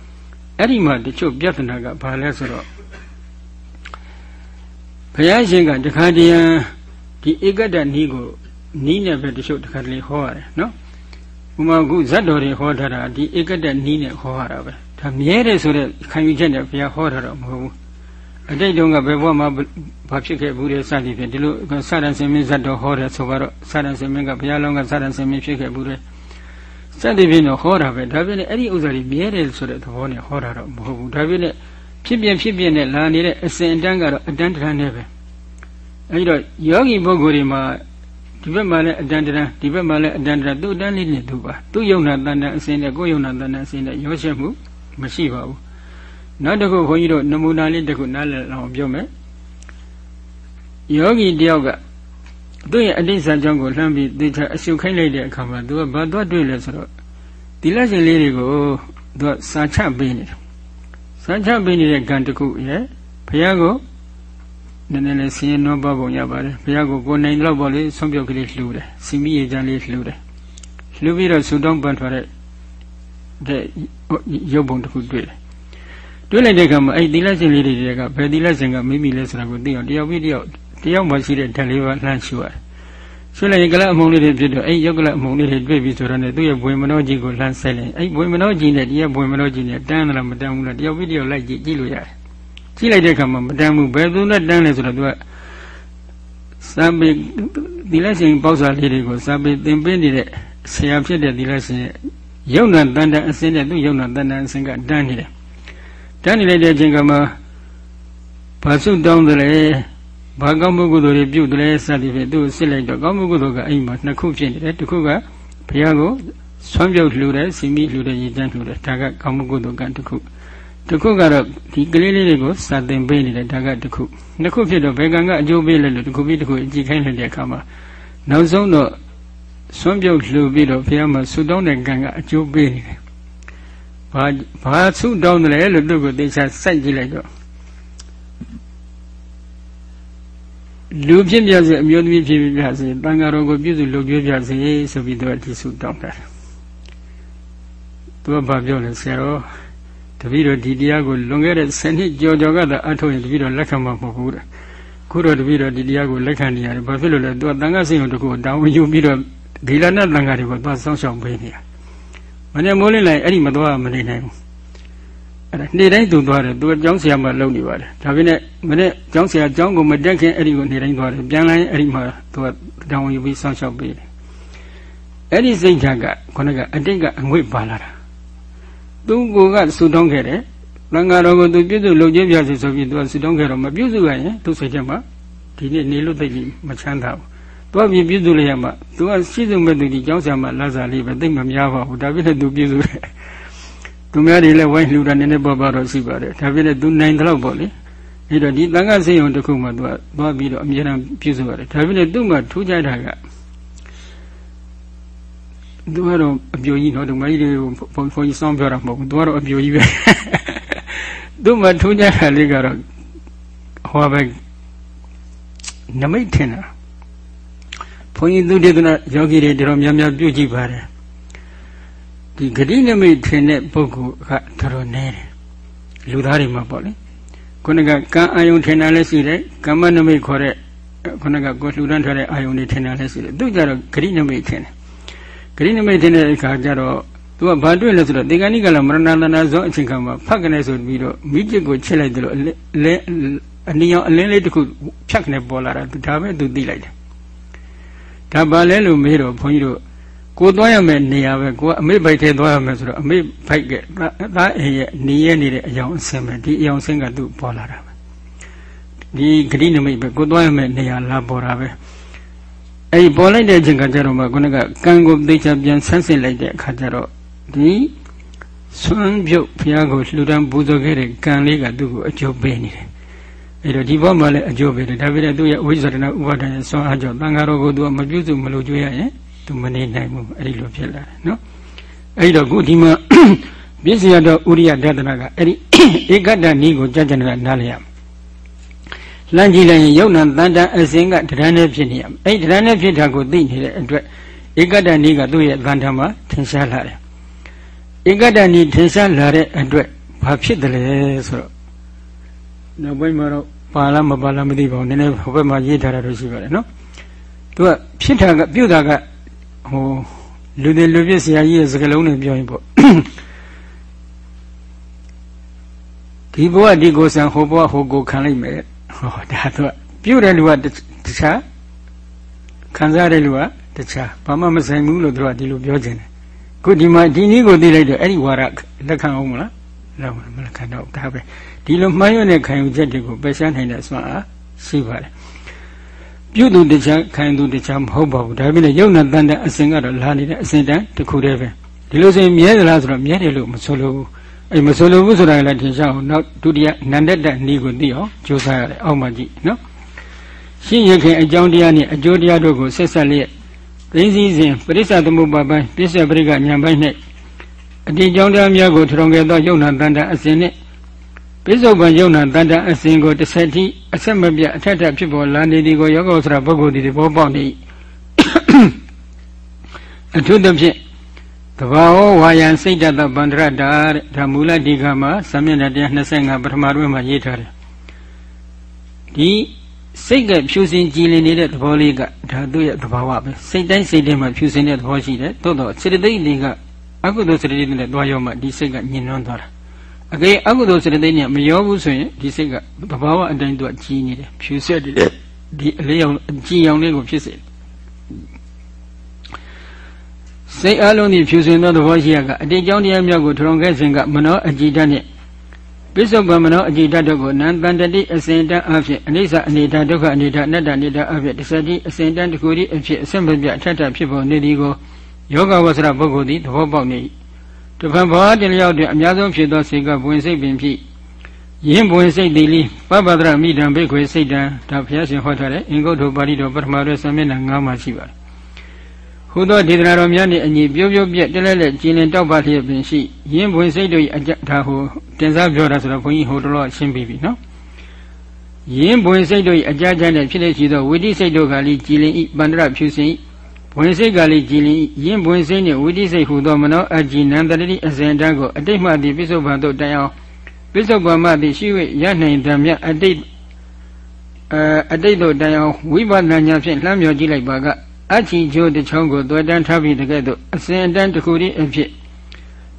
အဲ့ဒီမှာတချို့ပြဿနာကဘာလဲဆိုတော့ဘုရားရှင်ကတခါတည်း ဒီဧကတနီးကိုနီးနဲ့ပဲတချို့တစ်ခါတလေဟောရတယ်နော်ဥမာခုဇတ်တော်တွေဟောထားတာဒီဧကတနီးနဲ့ဟောရတာပဲဒါမြဲတယ်ဆိုတဲ့ခံယူချက်နဲ့ဘုရားဟောထားတော့မဟုတ်ဘူးအတိတ်တုန်းကဘယ်ဘဝမှာဘာဖြစ်ခဲ့ဘူးလဲစသည်ဖြင့်ဒီလိုစာရန်စင်မင်းဇတ်တော်ဟောတယ်ဆိုတော့စာရန်စင်မင်းကဘုရားလုံးကစာရန်စင်မင်းဖြစ်ခဲ့ဘူးလေစသည်ဖြင့်တော့ဟောတာပဲဒါဖြင့်အဲ့ဒီဥစ္စာတွေမြဲတယ်ဆိုတဲ့သဘောနဲ့ဟောတာတော့မဟုတ်ဘူးဒါဖြင့်ဖြစ်ပြဖြစ်ပြနဲ့လာနေတဲ့အစဉ်အတန်းကတော့အတန်းတန်းနဲ့ပဲ အဲဒီတော့ယောဂီပုဂ္ဂိုလ်တွေမှာဒီဘက်မှာလည်းအတန်းတန်းဒီဘက်မှာလည်းအတန်းတန်းသူ့အတန်းလေးနဲ့သူပါသူ့ယုံနာတန်တန်အစဉ်နဲ့ကိုယ်ယုံနာတန်တန်အစဉ်နဲ့ရောရှက်မှုမရှိပါဘူးနောက်တစ်ခုခွန်ကြီးတို့နမူနာလေးတစ်ခုနားလည်အောင်ပြောမယ်ယောဂီတယောက်ကသူ့ရဲ့အတိတ်ဆံကြောင့်ကိုလှမ်းပြီးသေချာအရှုခိုင်းလိုက်တဲ့အခါမှာသူကဘာသွားတွေ့လဲဆိုတော့ဒီလက်ရှင်လေးတွေကိုသူကစာချပေးနေတယ်စာချပေးနေတဲ့ကံတစ်ခုရဲ့ဘုရားကို နည်းနည်းလေးဆင်းရဲနှောပါပုံရပါတယ်ဘုရားကိုကိုယ်နိုင်တော့ပေါ့လေဆုံးပြုတ်ကလေးလှူတယ်စီမီရေချမ်းလေးလှူတယ်လှူပြီးတော့ဆူတောင်းပန်ထွက်တဲ့တဲ့ရုပ်ပုံတစ်ခုတွေ့တယ်တွေ့လိုက်တဲ့အခါမှာအဲ့သီလရှင်လေးတွေကဘယ်သီလရှင်ကမိမိလဲဆိုတာကိုသိအောင်တယောက်ပြီးတယောက်တယောက်မှရှိတဲ့ဓာတ်လေးပါလှမ်းရှုရတယ်ရှုလိုက်ရင်ကလအမုံလေးတွေဖြစ်တော့အဲ့ရုပ်ကလအမုံလေးတွေတွေ့ပြီဆိုတော့ねသူ့ရဲ့ဘွေမနောကြီးကိုလှမ်းဆက်လိုက်အဲ့ဘွေမနောကြီးနဲ့တရဲ့ဘွေမနောကြီးနဲ့တန်းသလားမတန်းဘူးလားတယောက်ပြီးတယောက်လိုက်ကြည့်ကြည့်လို့ရတယ် ကြည့်လိုက်တဲ့အခါမှာမတန်းဘူးဘယ်သူနဲ့တန်းလဲဆိုတော့သူကစာပေသီလရှင်ပေါ့စာလေးတွေကိုစာပေသင်ပေးနေတဲ့ဆရာဖြစ်တဲ့သီလရှင်ယုံနာတန်တန်အစင်းနဲ့သူယုံနာတန်တန်အစင်းကတန်းနေတယ်တန်းနေလိုက်တဲ့အချိန်ကမှဘာစုတောင်းတယ်လဲဘာကောင်းမှုကုသိုလ်တွေပြုတယ်လဲစသည်ဖြင့်သူ့စစ်လိုက်တော့ကောင်းမှုကုသိုလ်ကအဲ့မှာနှစ်ခုဖြစ်နေတယ်တစ်ခုကဘုရားကိုဆွမ်းပြုတ်လှူတယ်စီမီလှူတယ်ရည်တန်းလှူတယ်ဒါကကောင်းမှုကုသိုလ်ကတစ်ခု တစ်ခုကတော့ဒီကလေးလေးတွေကိုစာသင်ပေးနေတယ်ဒါကတစ်ခုနှစ်ခုဖြစ်တော့ဘယ်ကံကအကျိုးပေးလဲလို့တစ်ခုပြီးတစ်ခုအကြည့်ခိုင်းလိုက်တဲ့အခါမှာနောက်ဆုံးတော့ဆွမ်းပြုတ်လှူပြီးတော့ဘုရားမှာဆုတောင်းတဲ့ကံကအကျိုးပေးနေတယ်ဘာဘာဆုတောင်းတယ်လို့သူ့ကိုသေချာစိုက်ကြည့်လိုက်တော့လူဖြစ်ပြစေအမျိုးသမီးဖြစ်ပြစေတန်ဃာတော်ကိုပြုစုလုပ်ကြွပြစေဆိုပြီးတော့ဒီဆုတောင်းတာသူကဘာပြောလဲဆရာတော် တပည့်တော်ဒီတရားကိုလွန်ခဲ့တဲ့10နှစ်ကြော်ကြော်ကသာအထုတ်ရင်တပည့်တော်လက်ခံမှာမဟုတ်ဘူးတဲ့ခုတော့တပည့်တော်ဒီတရားကိုလက်ခံနေရတယ်ဘာဖြစ်လို့လဲသူကတန်ခါစိတ်ုံတကူတောင်းယူပြီးတော့ဒီလနဲ့တန်ခါတွေကိုသွားစောင့်ရှောက်ပေးနေတာမနေ့မိုးလင်းလိုက်အဲ့ဒီမသွားမနေနိုင်ဘူးအဲ့ဒါနေ့တိုင်းသူသွားတယ်သူကကျောင်းဆရာမှလုပ်နေပါတယ်ဒါပေမဲ့မနေ့ကျောင်းဆရာကျောင်းကိုမတက်ခင်အဲ့ဒီကိုနေ့တိုင်းသွားတယ်ပြန်လာရင်အဲ့ဒီမှာသူကတောင်းယူပြီးစောင့်ရှောက်ပေးတယ်အဲ့ဒီစိတ်ဓာတ်ကခုနကအတိတ်ကအငွေ့ပါလာတာ သူကိုကဆူတောင်းခဲ့တယ်။သံဃာတော်ကိုသူပြည့်စုံလုံကျင်းပြစီဆိုပြီးသူကဆူတောင်းခဲ့တော့မပြည့်စုံရင်သူစိတ်ထဲမှာဒီနေ့နေလို့သိပြီမချမ်းသာဘူး။သူကပြည့်ပြည့်စုံလိုက်ရမှသူကရှိစုံမဲ့သူဒီကျောင်းဆရာမလာစားလေးပဲသိမများပါဘူး။ဒါပြည့်တဲ့သူပြည့်စုံတယ်။သူများတွေလည်းဝိုင်းလှူတာနည်းနည်းပေါ်ပါတော့ရှိပါတယ်။ဒါပြည့်တဲ့သူနိုင်တယ်လို့ပေါ့လေ။အဲ့တော့ဒီသံဃာစေယုံတစ်ခုမှသူကသွားပြီးတော့အမြဲတမ်းပြည့်စုံရတယ်။ဒါပြည့်တဲ့သူ့မှာထူးခြားတာက သူကတော့အပြိုကြီးနော်ဒီမကြီးတွေကိုဘုန်းဘုန်းကြီးစောင်းပြောတာမဟုတ်ဘူးသူကတော့အပြိုကြီးပဲသူ့မှာထူးခြားတာလေးကတော့ဟောပဲနမိတ်ထင်တာဘုန်းကြီးသူတေသနာယောဂီတွေတော်များများပြုကြည့်ပါတယ်ဒီဂတိနမိတ်ထင်တဲ့ပုဂ္ဂိုလ်ကတော်တော်နည်းတယ်လူသားတွေမှာပေါ့လေခုနကကံအာယုံထင်တာလည်းရှိတယ်ကမ္မနမိတ်ခေါ်တဲ့ခုနကကိုလှူဒန်းထားတဲ့အာယုံတွေထင်တာလည်းရှိတယ်သူကြတော့ဂတိနမိတ်ထင်တယ် ဂရိနမိတ်တဲ့အခါကျတော့သူကဘာတွေ့လဲဆိုတော့တေဂဏိကလမရဏန္တနာဇောအချိန်ခါမှာဖတ်ကနေဆိုပြီးတော့မိจิตကိုချစ်လိုက်တယ်လို့လဲအနည်းအောင်အလင်းလေးတစ်ခုဖြတ်ကနေပေါ်လာတာဒါပဲသူသိလိုက်တယ်ဒါဘာလဲလို့မေးတော့ဘုန်းကြီးတို့ကိုသွားရမယ်နေရာပဲကိုကအမေဘိုက်ထဲသွားရမယ်ဆိုတော့အမေဘိုက်ကသားအိမ်ရဲ့နေရနေတဲ့အယောင်အစင်ပဲဒီအယောင်အစင်ကသူ့ပေါ်လာတာပဲဒီဂရိနမိတ်ပဲကိုသွားရမယ်နေရာလာပေါ်တာပဲ အဲ့ဒီပေါ်လိုက်တဲ့အချိန်ကကြတော့မှခုနကကံကိုသိချပြန်ဆန်းစစ်လိုက်တဲ့အခါကျတော့ဒီဆွမ်းပြုတ်ဘုရားကိုလှူဒန်းပူဇော်ခဲ့တဲ့ကံလေးကသူ့ကိုအကျိုးပေးနေတယ်အဲ့တော့ဒီဘောမှာလည်းအကျိုးပေးတယ်ဒါပေမဲ့သူ့ရဲ့ဝိဇ္ဇရဏဥပါဒဏ်ရဲ့ဆွမ်းအားကြောင့်တန်ဃာတော်ကိုသူကမပြုစုမလို့ကြွေးရရင်သူမနေနိုင်ဘူးအဲ့ဒီလိုဖြစ်လာတယ်နော်အဲ့တော့ခုဒီမှာပြည့်စရာတော်ဥရိယဒသနာကအဲ့ဒီဧကတ္တနီးကိုကြကြနာနားလျက် လှမ်းကြည့်လိုက်ရင်ယုံနာတန်တန်အစဉ်ကတရဏနဲ့ဖြစ်နေရမယ်အဲ့ဒီတရဏနဲ့ဖြစ်တာကိုသိနေတဲ့အတွက်ဧကတ္တနီးကသူ့ရဲ့သံဓမ္မထင်ရှားလာတယ်ဧကတ္တနီးထင်ရှားလာတဲ့အတွက်ဘာဖြစ်တယ်လဲဆိုတော့နောက်ပိုင်းမှာတော့ပါလားမပါလားမသိပါဘူးနည်းနည်းဟိုဘက်မှာရေးထားတာတော့ရှိပါတယ်နော်တသူကဖြစ်တာကပြုတ်တာကဟိုလူတွေလူပြစ်ဆရာကြီးရဲ့စကားလုံးနဲ့ပြောရင်ပေါ့ဒီဘဝဒီကိုဆံဟိုဘဝဟိုကိုခံလိုက်မယ် ဟောဒါသူကပြုတ်တဲ့လူကတခြားခံစားတဲ့လူကတခြားဘာမှမဆိုင်ဘူးလို့သူကဒီလိုပြောခြင်းတယ်ခုဒီမှာဒီနည်းကိုသိလိုက်တော့အဲ့ဒီဝါရလက်ခံအောင်မလားလောက်မလက်ခံတော့ဒါပဲဒီလိုမှန်းရတဲ့ခံယူချက်တွေကိုပယ်ရှားနိုင်တဲ့အစွမ်းအားရှိပါတယ်ပြုသူတခြားခံသူတခြားမဟုတ်ပါဘူးဒါပေမဲ့ယုံနာတန်တဲ့အစဉ်ကတော့လာနေတဲ့အစဉ်တန်းတစ်ခုတည်းပဲဒီလိုဆိုရင်မြဲသလားဆိုတော့မြဲတယ်လို့မဆိုလို့ဘူး အဲ့မဆိုလို့ဘူးဆိုတာလည်းထင်ရှားအောင်နောက်ဒုတိယနန္ဒတ္တနည်းကိုသိအောင်ကြိုးစားရတယ်အောက်မှကြည့်နော်ရှင်းရခင်အကြောင်းတရားနဲ့အကျိုးတရားတို့ကိုဆက်ဆက်လျက်သိသိစဉ်ပရိစ္ဆသမုပ္ပါပိုင်းပြစ္ဆေပရိကညာပိုင်း၌အတိကြောင်းတရားများကိုထရုံခဲ့သောယုံနာတန်တအစဉ်နှင့်ပိဿုပံယုံနာတန်တအစဉ်ကိုတစ်ဆက်တိအဆက်မပြတ်အထက်ထက်ဖြစ်ပေါ်လာနေသည်ကိုယောဂောစရာပုဂ္ဂိုလ်သည်သဘောပေါက်နေအထုသဖြင့် တဘာဝဝါယံစိတ်တတဗန္ဒရတာတဲ့ဒါမူလဒီကမှာသမမျက်နှာ125ပထမတွဲမှာရေးထားတယ်ဒီစိတ်ကဖြူစင်ကြည်လင်နေတဲ့သဘောလေးကဒါသူ့ရဲ့သဘာဝပဲစိတ်တိုင်းစိတ်တိုင်းမှာဖြူစင်တဲ့သဘောရှိတယ်သို့တော့စေတသိက်တွေကအကုသိုလ်စေတသိက်တွေနဲ့တွားရောမှဒီစိတ်ကညင်နွမ်းသွားတာအကယ်အကုသိုလ်စေတသိက်နဲ့မရောဘူးဆိုရင်ဒီစိတ်ကသဘာဝအတိုင်းသူကကြီးနေတယ်ဖြူဆက်တယ်ဒီအလေးအောင်အကြည်အောင်လေးကိုဖြစ်စေ စိတ်အလုံးဒီဖြူစင်သောသဘောရှိရကအတိတ်ကြောင့်တရားမြောက်ကိုထုံခဲ့စဉ်ကမနောအကြည်တတ်နဲ့ပိဿုပမနောအကြည်တတ်တို့ကိုနံတန်တတိအစဉ်တန်းအဖြစ်အနိစ္စအနေတဒုက္ခအနေတအနတ္တအနေတအဖြစ်တစ္ဆတိအစဉ်တန်းတခုဒီအဖြစ်အဆက်မပြအထက်ထဖြစ်ပေါ်နေသည်ကိုယောဂဝဆရာပုဂ္ဂိုလ်သည်သဘောပေါက်နေ၏တဖန်ဘာတင်လျောက်တွင်အများဆုံးဖြစ်သောစေကဘဝင်စိတ်ပင်ဖြစ်ယင်းဘဝင်စိတ်သည်လိပပဒရမိတံဘိခွေစိတ်တံဒါဘုရားရှင်ဟောထားတဲ့အင်္ဂုတ္တပါဠိတော်ပထမရွယ်ဆံမျက်နှာ9မှာရှိပါတယ် ဟူသောဒေသနာတော်များနှင့်အညီပြုံးပြုံးပြက်တလဲလဲကျင်းလင်တောက်ပါလျက်ပင်ရှိယင်းဘဝင်စိတ်တို့၏အကြဒါဟုတင်စားပြောတာဆိုတော့ဘုန်းကြီးဟိုတော်ရှင်းပြီးပြီနော်ယင်းဘဝင်စိတ်တို့၏အကြကြနဲ့ဖြစ်လက်ရှိသောဝိတိစိတ်တို့ကလည်းကြည်လင်၏ပန္တရဖြူစင်၏ဘဝင်စိတ်ကလည်းကြည်လင်ယင်းဘဝင်စိတ်နှင့်ဝိတိစိတ်ဟူသောမနောအကြည်နန္တတိအစဉ်တန်းကိုအတိတ်မှသည်ပိဿုပန်တို့တိုင်အောင်ပိဿုပန်မှသည်ရှိ၍ရနိုင်တံမြအတိတ်အအတိတ်တို့တိုင်အောင်ဝိပဿနာဉာဏ်ဖြင့်လှမ်းမြော်ကြည့်လိုက်ပါက အချီချိုးတစ်ချောင်းကိုသွဲတန်းထားပြီးတကဲ့သို့အစဉ်အတန်းတစ်ခုတည်းအဖြစ်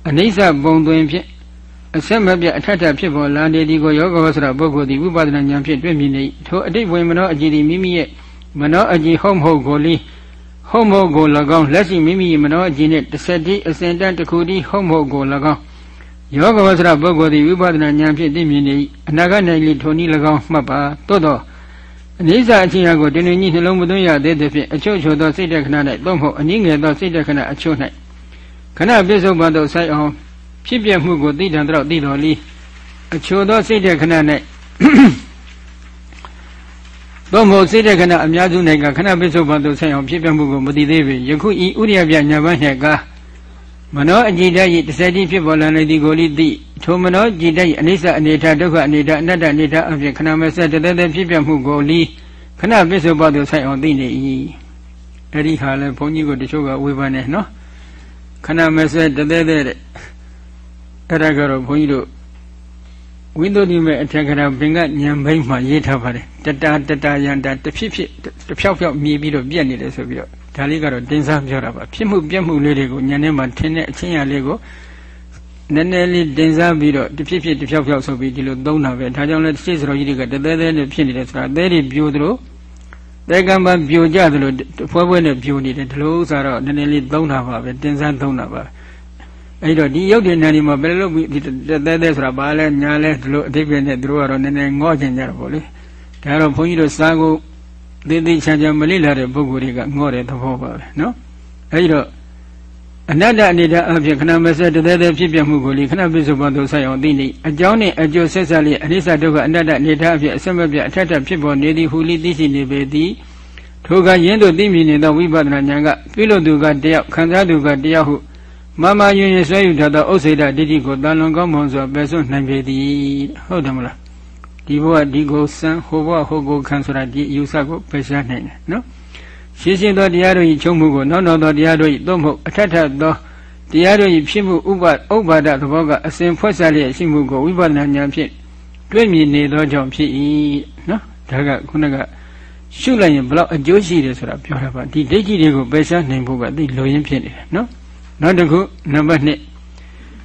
အနိစ္စပုံသွင်းဖြင့်အဆက်မပြတ်အထက်ထဖြစ်ပေါ်လာနေသည်ကိုယောဂဝဆရာပုဂ္ဂိုလ်သည်ဝိပဿနာဉာဏ်ဖြင့်တွေ့မြင်နေထိုအတိတ်ဝင်မနောအကြည်သည်မိမိရဲ့မနောအကြည်ဟုတ်မဟုတ်ကိုလေးဟုတ်မဟုတ်ကို၎င်းလက်ရှိမိမိမနောအကြည်နှင့်တစ်ဆက်တည်းအစဉ်တန်းတစ်ခုတည်းဟုတ်မဟုတ်ကို၎င်းယောဂဝဆရာပုဂ္ဂိုလ်သည်ဝိပဿနာဉာဏ်ဖြင့်သိမြင်နေအနာဂတ်၌လိထိုနည်း၎င်းမှတ်ပါသို့သော အနိစ္စအချင်းရာကိုတင်းတင်းကြီးနှလုံးမသွင်းရသေးသည်ဖြင့်အချို့ချို့သောစိတ်တခဏ၌သို့မဟုတ်အနည်းငယ်သောစိတ်တခဏအချို့၌ခဏပြစ္ဆုတ်ဘတ်သို့ဆိုင်အောင်ဖြစ်ပြမှုကိုသိတံတော့သိတော်လီအချို့သောစိတ်တခဏ၌သို့မဟုတ်စိတ်တခဏအများစု၌ကခဏပြစ္ဆုတ်ဘတ်သို့ဆိုင်အောင်ဖြစ်ပြမှုကိုမသိသေးပေယခုဤဥရိယပြညာဘန်းဟဲ့ကား မနောအကြည်တတ်၏တစ်စက်တည်းဖြစ်ပေါ်လာနေသည်ကိုလိသိထိုမနောကြည်တတ်၏အနိစ္စအနေထားဒုက္ခအနေထားအနတ္တအနေထားအဖြစ်ခဏမဆက်တသက်သက်ဖြစ်ပြမှုကိုလိခဏပစ္စုပ္ပန်သို့ဆိုင်အောင်သိနေ၏အဲ့ဒီဟာလဲဘုန်းကြီးကိုတချို့ကဝေဖန်နေနော်ခဏမဆက်တသက်သက်တဲ့အဲ့ဒါကတော့ဘုန်းကြီးတို့ဝိသုဒ္ဓိမေအထက်ကရာဘင်္ဂညံဘိမ့်မှာရေးထားပါတယ်တတာတတာယန္တာတဖြစ်ဖြစ်တဖြောက်ဖြောက်မြည်ပြီးတော့ပြက်နေတယ်ဆိုပြီးတော့ ဒါလေးကတော့တင်းစားပြောတာပါဖြစ်မှုပြက်မှုလေးတွေကိုညနေမှထင်းတဲ့အချင်းရလေးကိုနည်းနည်းလေးတင်းစားပြီးတော့တဖြစ်ဖြစ်တဖြောက်ဖြောက်ဆိုပြီးဒီလိုသုံးတာပဲဒါကြောင့်လဲတစ်စိစတော်ကြီးတွေကတသေးသေးနဲ့ဖြစ်နေတယ်ဆိုတာအသေးတွေပြိုးသလိုသဲကံပပြိုကြသလိုဖွဲဖွဲနဲ့ပြိုနေတယ်ဒီလိုဥစ္စာတော့နည်းနည်းလေးသုံးတာပါပဲတင်းစားသုံးတာပါအဲ့တော့ဒီရုပ်တည်နေဒီမှာဘယ်လိုဒီတဲတဲဆိုတာဘာလဲညာလဲဒီလိုအတိပ္ပယ်နဲ့သူတို့ကတော့နည်းနည်းငေါ့ချင်ကြတော့ဗောလေဒါတော့ဘုန်းကြီးတို့စာကို သေသေးချာချာမလိလာတဲ့ပုဂ္ဂိုလ်တွေကငေါ့တဲ့သဘောပါပဲနော်အဲ့တော့အနတ္တအနေနဲ့အဖြစ်ခဏမဆက်တသေးသေးဖြစ်ပြမှုကိုလေခဏပြစ္ဆုတ်ဘသို့ဆက်အောင်သိနေအကြောင်းနဲ့အကျိုးဆက်ဆက်လေးအနိစ္စဒုက္ခအနတ္တအနေထားအဖြစ်အစမပြအထက်ထဖြစ်ပေါ်နေသည်ဟူလိသိရှိနေပေသည်ထိုကယင်းတို့သိမြင်နေတဲ့ဝိပဿနာဉာဏ်ကပြုလို့သူကတယောက်ခံစားသူကတယောက်ဟုမမယွင်ရင်ဆွဲယူထားသောဥစ္စေတဒိဋ္ဌိကိုတန်လွန်ကောင်းမွန်စွာပယ်စွန့်နိုင်ပေသည်ဟုတ်တယ်မလား ဒီဘဝဒီကိုစံဟိုဘဝဟိုကိုခံဆိုတာဒီအယူဆကိုပယ်ရှားနိုင်တယ်နော်ရှင်းရှင်းသောတရားတို့၏ချုံမှုကိုနောက်နောက်သောတရားတို့၏သို့မဟုတ်အထက်ထသောတရားတို့၏ဖြစ်မှုဥပဥပါဒသဘောကအစဉ်ဖွဲ့ဆလျက်ရှိမှုကိုဝိပဿနာဉာဏ်ဖြင့်တွေ့မြင်နေသောကြောင့်ဖြစ်၏နော်ဒါကခုနကရှုလိုက်ရင်ဘလောက်အကျိုးရှိတယ်ဆိုတာပြောတာပါဒီဒိဋ္ဌိတွေကိုပယ်ရှားနိုင်ဖို့ကသိလိုရင်းဖြစ်နေတယ်နော်နောက်တစ်ခုနံပါတ်1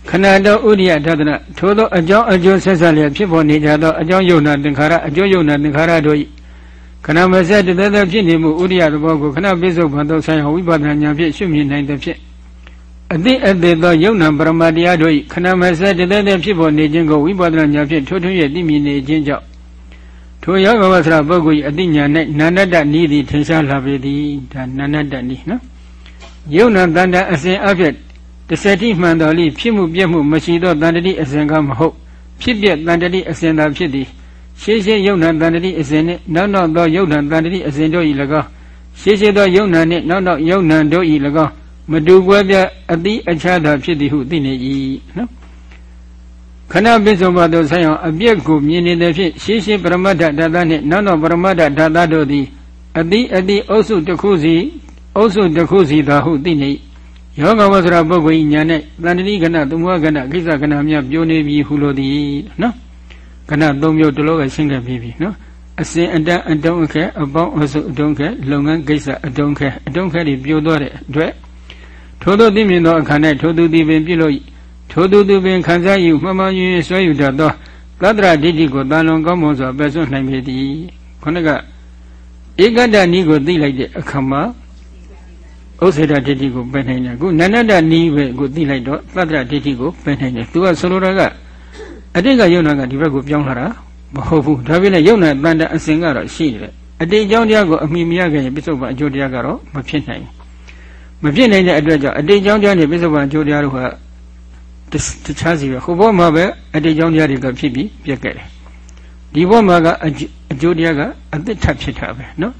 ခဏတော်ဥရိယသဒ္ဒနာထိုသောအကြောင်းအကျိုးဆက်ဆက်လျက်ဖြစ်ပေါ်နေကြသောအကြောင်းယုံနာသင်္ခါရအကျိုးယုံနာသင်္ခါရတို့၏ခဏမဆက်တသက်သက်ဖြစ်နေမှုဥရိယသဘောကိုခဏပိစုံဘသောဆိုင်ဟောဝိပဿနာဉာဏ်ဖြင့်ရှုမြင်နိုင်သဖြင့်အတိအသေးသောယုံနာပရမတရားတို့၏ခဏမဆက်တသက်သက်ဖြစ်ပေါ်နေခြင်းကိုဝိပဿနာဉာဏ်ဖြင့်ထိုးထွင်း၍သိမြင်နေခြင်းကြောင့်ထိုယောဂဝဆရာပုဂ္ဂိုလ်၏အတိညာ၌နာနတ္တနည်းသည်ထင်ရှားလာပေသည်ဒါနာနတ္တနည်းနော်ယုံနာတန်တအစဉ်အဖြစ် တစ္ဆတိမှန်တော်လိဖြစ်မှုပြက်မှုမရှိသောတန်တတိအစဉ်ကမဟုတ်ဖြစ်ပြက်တန်တတိအစဉ်သာဖြစ်သည်ရှေးရှေးယုံနာတန်တတိအစဉ်နှင့်နောက်နောက်သောယုံနာတန်တတိအစဉ်တို့၏၎င်းရှေးရှေးသောယုံနာနှင့်နောက်နောက်ယုံနာတို့၏၎င်းမတူကွဲပြားအတိအခြားသာဖြစ်သည်ဟုသိနေ၏နော်ခဏပိစုံပါသောဆိုင်အောင်အပြည့်ကိုမြင်နေတဲ့ဖြင့်ရှေးရှေးပရမတ္ထဓာတ်နှင့်နောက်နောက်ပရမတ္ထဓာတ်တို့သည်အတိအတိအုပ်စုတစ်ခုစီအုပ်စုတစ်ခုစီသာဟုသိနေ ယောဂဝဆရာပုဂ္ဂိုလ်ညာနဲ့တန်တတိကဏသမုဟကဏကိစ္စကဏများပြိုနေပြီဟုလို့သည်နော်ကဏသုံးမျိုးတလို့ပဲရှင်းခဲ့ပြီးပြီနော်အစဉ်အတန်းအတုံးအခက်အပေါင်းအစုအတုံးခက်လုပ်ငန်းကိစ္စအတုံးခက်အတုံးခက်တွေပြိုသွားတဲ့အတွက်ထို့သောသိမြင်သောအခါ၌ထိုသူသည်ပင်ပြုလို့ထိုသူသူပင်ခံစားယူမှန်မှန်ရင်းဆွဲယူတတ်သောသတ္တရဒိဋ္ဌိကိုတာလွန်ကောင်းမွန်စွာပယ်စွန့်နိုင်ပေသည်ခொနကဧကတ္တနီးကိုသိလိုက်တဲ့အခါမှာ ဥစ္စေတဒိဋ္ဌိကိုပယ်နိုင်တယ်အခုနန္ဒတနီးပဲကိုသိလိုက်တော့သတ္တရဒိဋ္ဌိကိုပယ်နိုင်တယ်သူကဆိုလိုတာကအတိတ်ကယုံနာကဒီဘက်ကိုပြောင်းလာတာမဟုတ်ဘူးဒါပြင်လည်းယုံနာတန်တဲ့အစဉ်ကတော့ရှိနေတယ်အတိတ်ကြောင့်တရားကိုအမိမရခဲ့ရင်ပြစ္ဆုတ်ပန်အကျိုးတရားကတော့မဖြစ်နိုင်ဘူးမဖြစ်နိုင်တဲ့အတွက်ကြောင့်အတိတ်ကြောင့်တရားနဲ့ပြစ္ဆုတ်ပန်အကျိုးတရားတို့ကတခြားစီပဲဟိုဘောမှာပဲအတိတ်ကြောင့်တရားတွေကဖြစ်ပြီးပြက်ခဲ့တယ်ဒီဘောမှာကအကျိုးတရားကအသစ်ထပ်ဖြစ်တာပဲနော်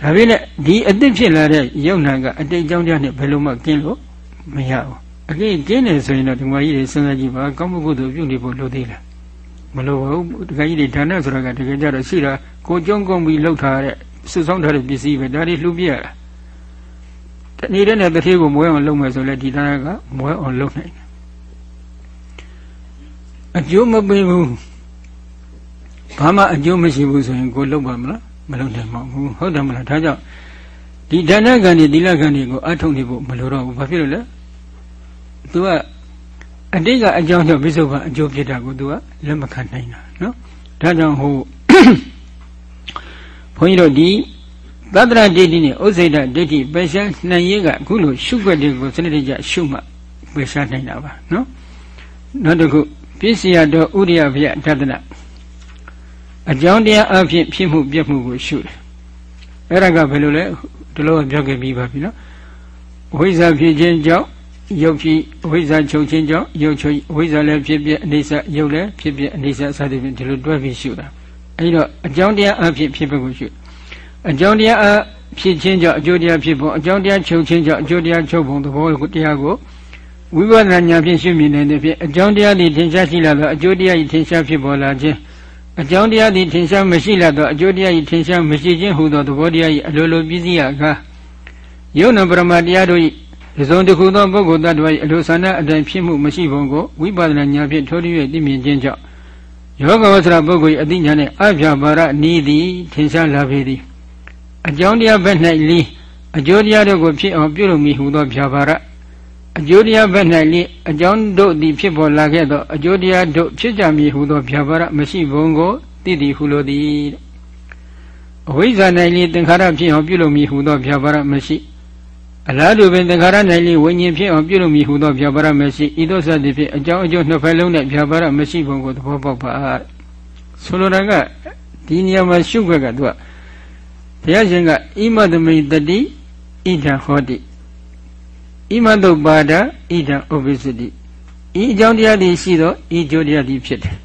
ဒါပေမဲ့ဒီအသစ်ဖြစ်လာတဲ့ယုံနာကအတိတ်ကြောင့်တရားနဲ့ဘယ်လိုမှကင်းလို့မရဘူးအကိကင်းနေဆိုရင်တော့ဒီမကြီးတွေစဉ်းစားကြည့်ပါကောင်းမှုကုသိုလ်ပြုနေဖို့လိုသေးလားမလိုပါဘူးတကယ်ကြီးတွေဒါနဆိုတာကတကယ်ကြတော့ရှိတာကိုကြုံကုန်ပြီးလှုပ်ထားတဲ့စုဆောင်းထားတဲ့ပစ္စည်းပဲဒါတွေလှူပြရတာတနေ့တည်းနဲ့တထေးကိုမွဲအောင်လုပ်မယ်ဆိုလဲဒီဒါနကမွဲအောင်လုပ်နိုင်တယ်အကျိုးမပေးဘူးဘာမှအကျိုးမရှိဘူးဆိုရင်ကိုလုပ်ပါမလား မလုပ်နိုင်ပါဘူးဟုတ်တယ်မလားဒါကြောင့်ဒီဒါနကံဒီသီလကံတွေကိုအထုတ်နေဖို့မလိုတော့ဘူးဘာဖြစ်လို့လဲ तू ကအတိတ်ကအကြောင်းကြောင့်ပြစ္ဆုတ်ကအကျိုးဖြစ်တာကို तू ကလက်မခံနိုင်တာနော်ဒါကြောင့်ဟိုဘုန်းကြီးတို့ဒီသတ္တရဒိဋ္ဌိနဲ့ဥစ္စေတဒိဋ္ဌိပယ်ရှားနိုင်ရေးကအခုလိုရှုွက်တွေကိုစနစ်တကျရှုမှပယ်ရှားနိုင်တာပါနော်နောက်တစ်ခုပစ္စယတော်ဥရိယဗျဒသနာ အကြောင်းတရားအဖြစ်ဖြစ်မှုပြက်မှုကိုရှုတယ်အဲ့ဒါကဘယ်လိုလဲဒီလိုပြောခဲ့ပြီးပါပြီနော်ဝိဇ္ဇာဖြစ်ခြင်းကြောင့်ရုပ်ဖြစ်ဝိဇ္ဇာချုပ်ခြင်းကြောင့်ရုပ်ချုပ်ဝိဇ္ဇာလည်းဖြစ်ပြအနေဆရုပ်လည်းဖြစ်ပြအနေဆစသဖြင့်ဒီလိုတွဲပြီးရှုတာအဲဒီတော့အကြောင်းတရားအဖြစ်ဖြစ်ဖို့ရှုအကြောင်းတရားအဖြစ်ခြင်းကြောင့်အကျိုးတရားဖြစ်ဖို့အကြောင်းတရားချုပ်ခြင်းကြောင့်အကျိုးတရားချုပ်ဖို့သဘောတရားကိုဝိပဿနာဉာဏ်ဖြင့်ရှုမြင်နေတဲ့ဖြင့်အကြောင်းတရားသည်ထင်ရှားရှိလာသောအကျိုးတရား၏ထင်ရှားဖြစ်ပေါ်လာခြင်း အကြောင်းတရားသည်ထင်ရှားမရှိလာသောအကျိုးတရား၏ထင်ရှားမရှိခြင်းဟူသောသဘောတရား၏အလိုလိုပြည့်စည်ရာအခါယုံနာပရမတရားတို့၏သုံးတစ်ခုသောပုဂ္ဂိုလ်တ attva ၏အလိုဆန္ဒအတိုင်းဖြစ်မှုမရှိပုံကိုဝိပဿနာဉာဏ်ဖြင့်ထိုးထွင်း၍သိမြင်ခြင်းကြောင့်ယောဂဝဆရာပုဂ္ဂိုလ်၏အသိဉာဏ်နှင့်အပြာပါရနီးသည်ထင်ရှားလာပေသည်အကြောင်းတရားဘက်၌လီအကျိုးတရားတို့ကိုဖြစ်အောင်ပြုလုပ်မိဟုသောဖြာပါရ အကျိုးတရားဘက်၌လီအကြောင်းတို့သည်ဖြစ်ပေါ်လာခဲ့သောအကျိုးတရားတို့ဖြစ်ကြမည်ဟုသောဖြာပါရမရှိဘုံကိုသိသည်ဟုလိုသည်အဝိဇ္ဇာ၌လီသင်္ခါရဖြစ်အောင်ပြုလုပ်မိဟုသောဖြာပါရမရှိအလားတူပင်သင်္ခါရ၌လီဝိညာဉ်ဖြစ်အောင်ပြုလုပ်မိဟုသောဖြာပါရမရှိဤသို့စသည်ဖြင့်အကြောင်းအကျိုးနှစ်ဖက်လုံး၌ဖြာပါရမရှိဘုံကိုသဘောပေါက်ပါဆိုလိုတာကဒီနေရာမှာရှုခွက်ကသူကဘုရားရှင်ကဣမသမိတတိဣဒံဟောတိ ဣမတုပါဒဣဒံဥပ္ပစ္စတိဤအကြောင်းတရားသည်ရှိသောဤကျိုးတရားသည်ဖြစ်တယ်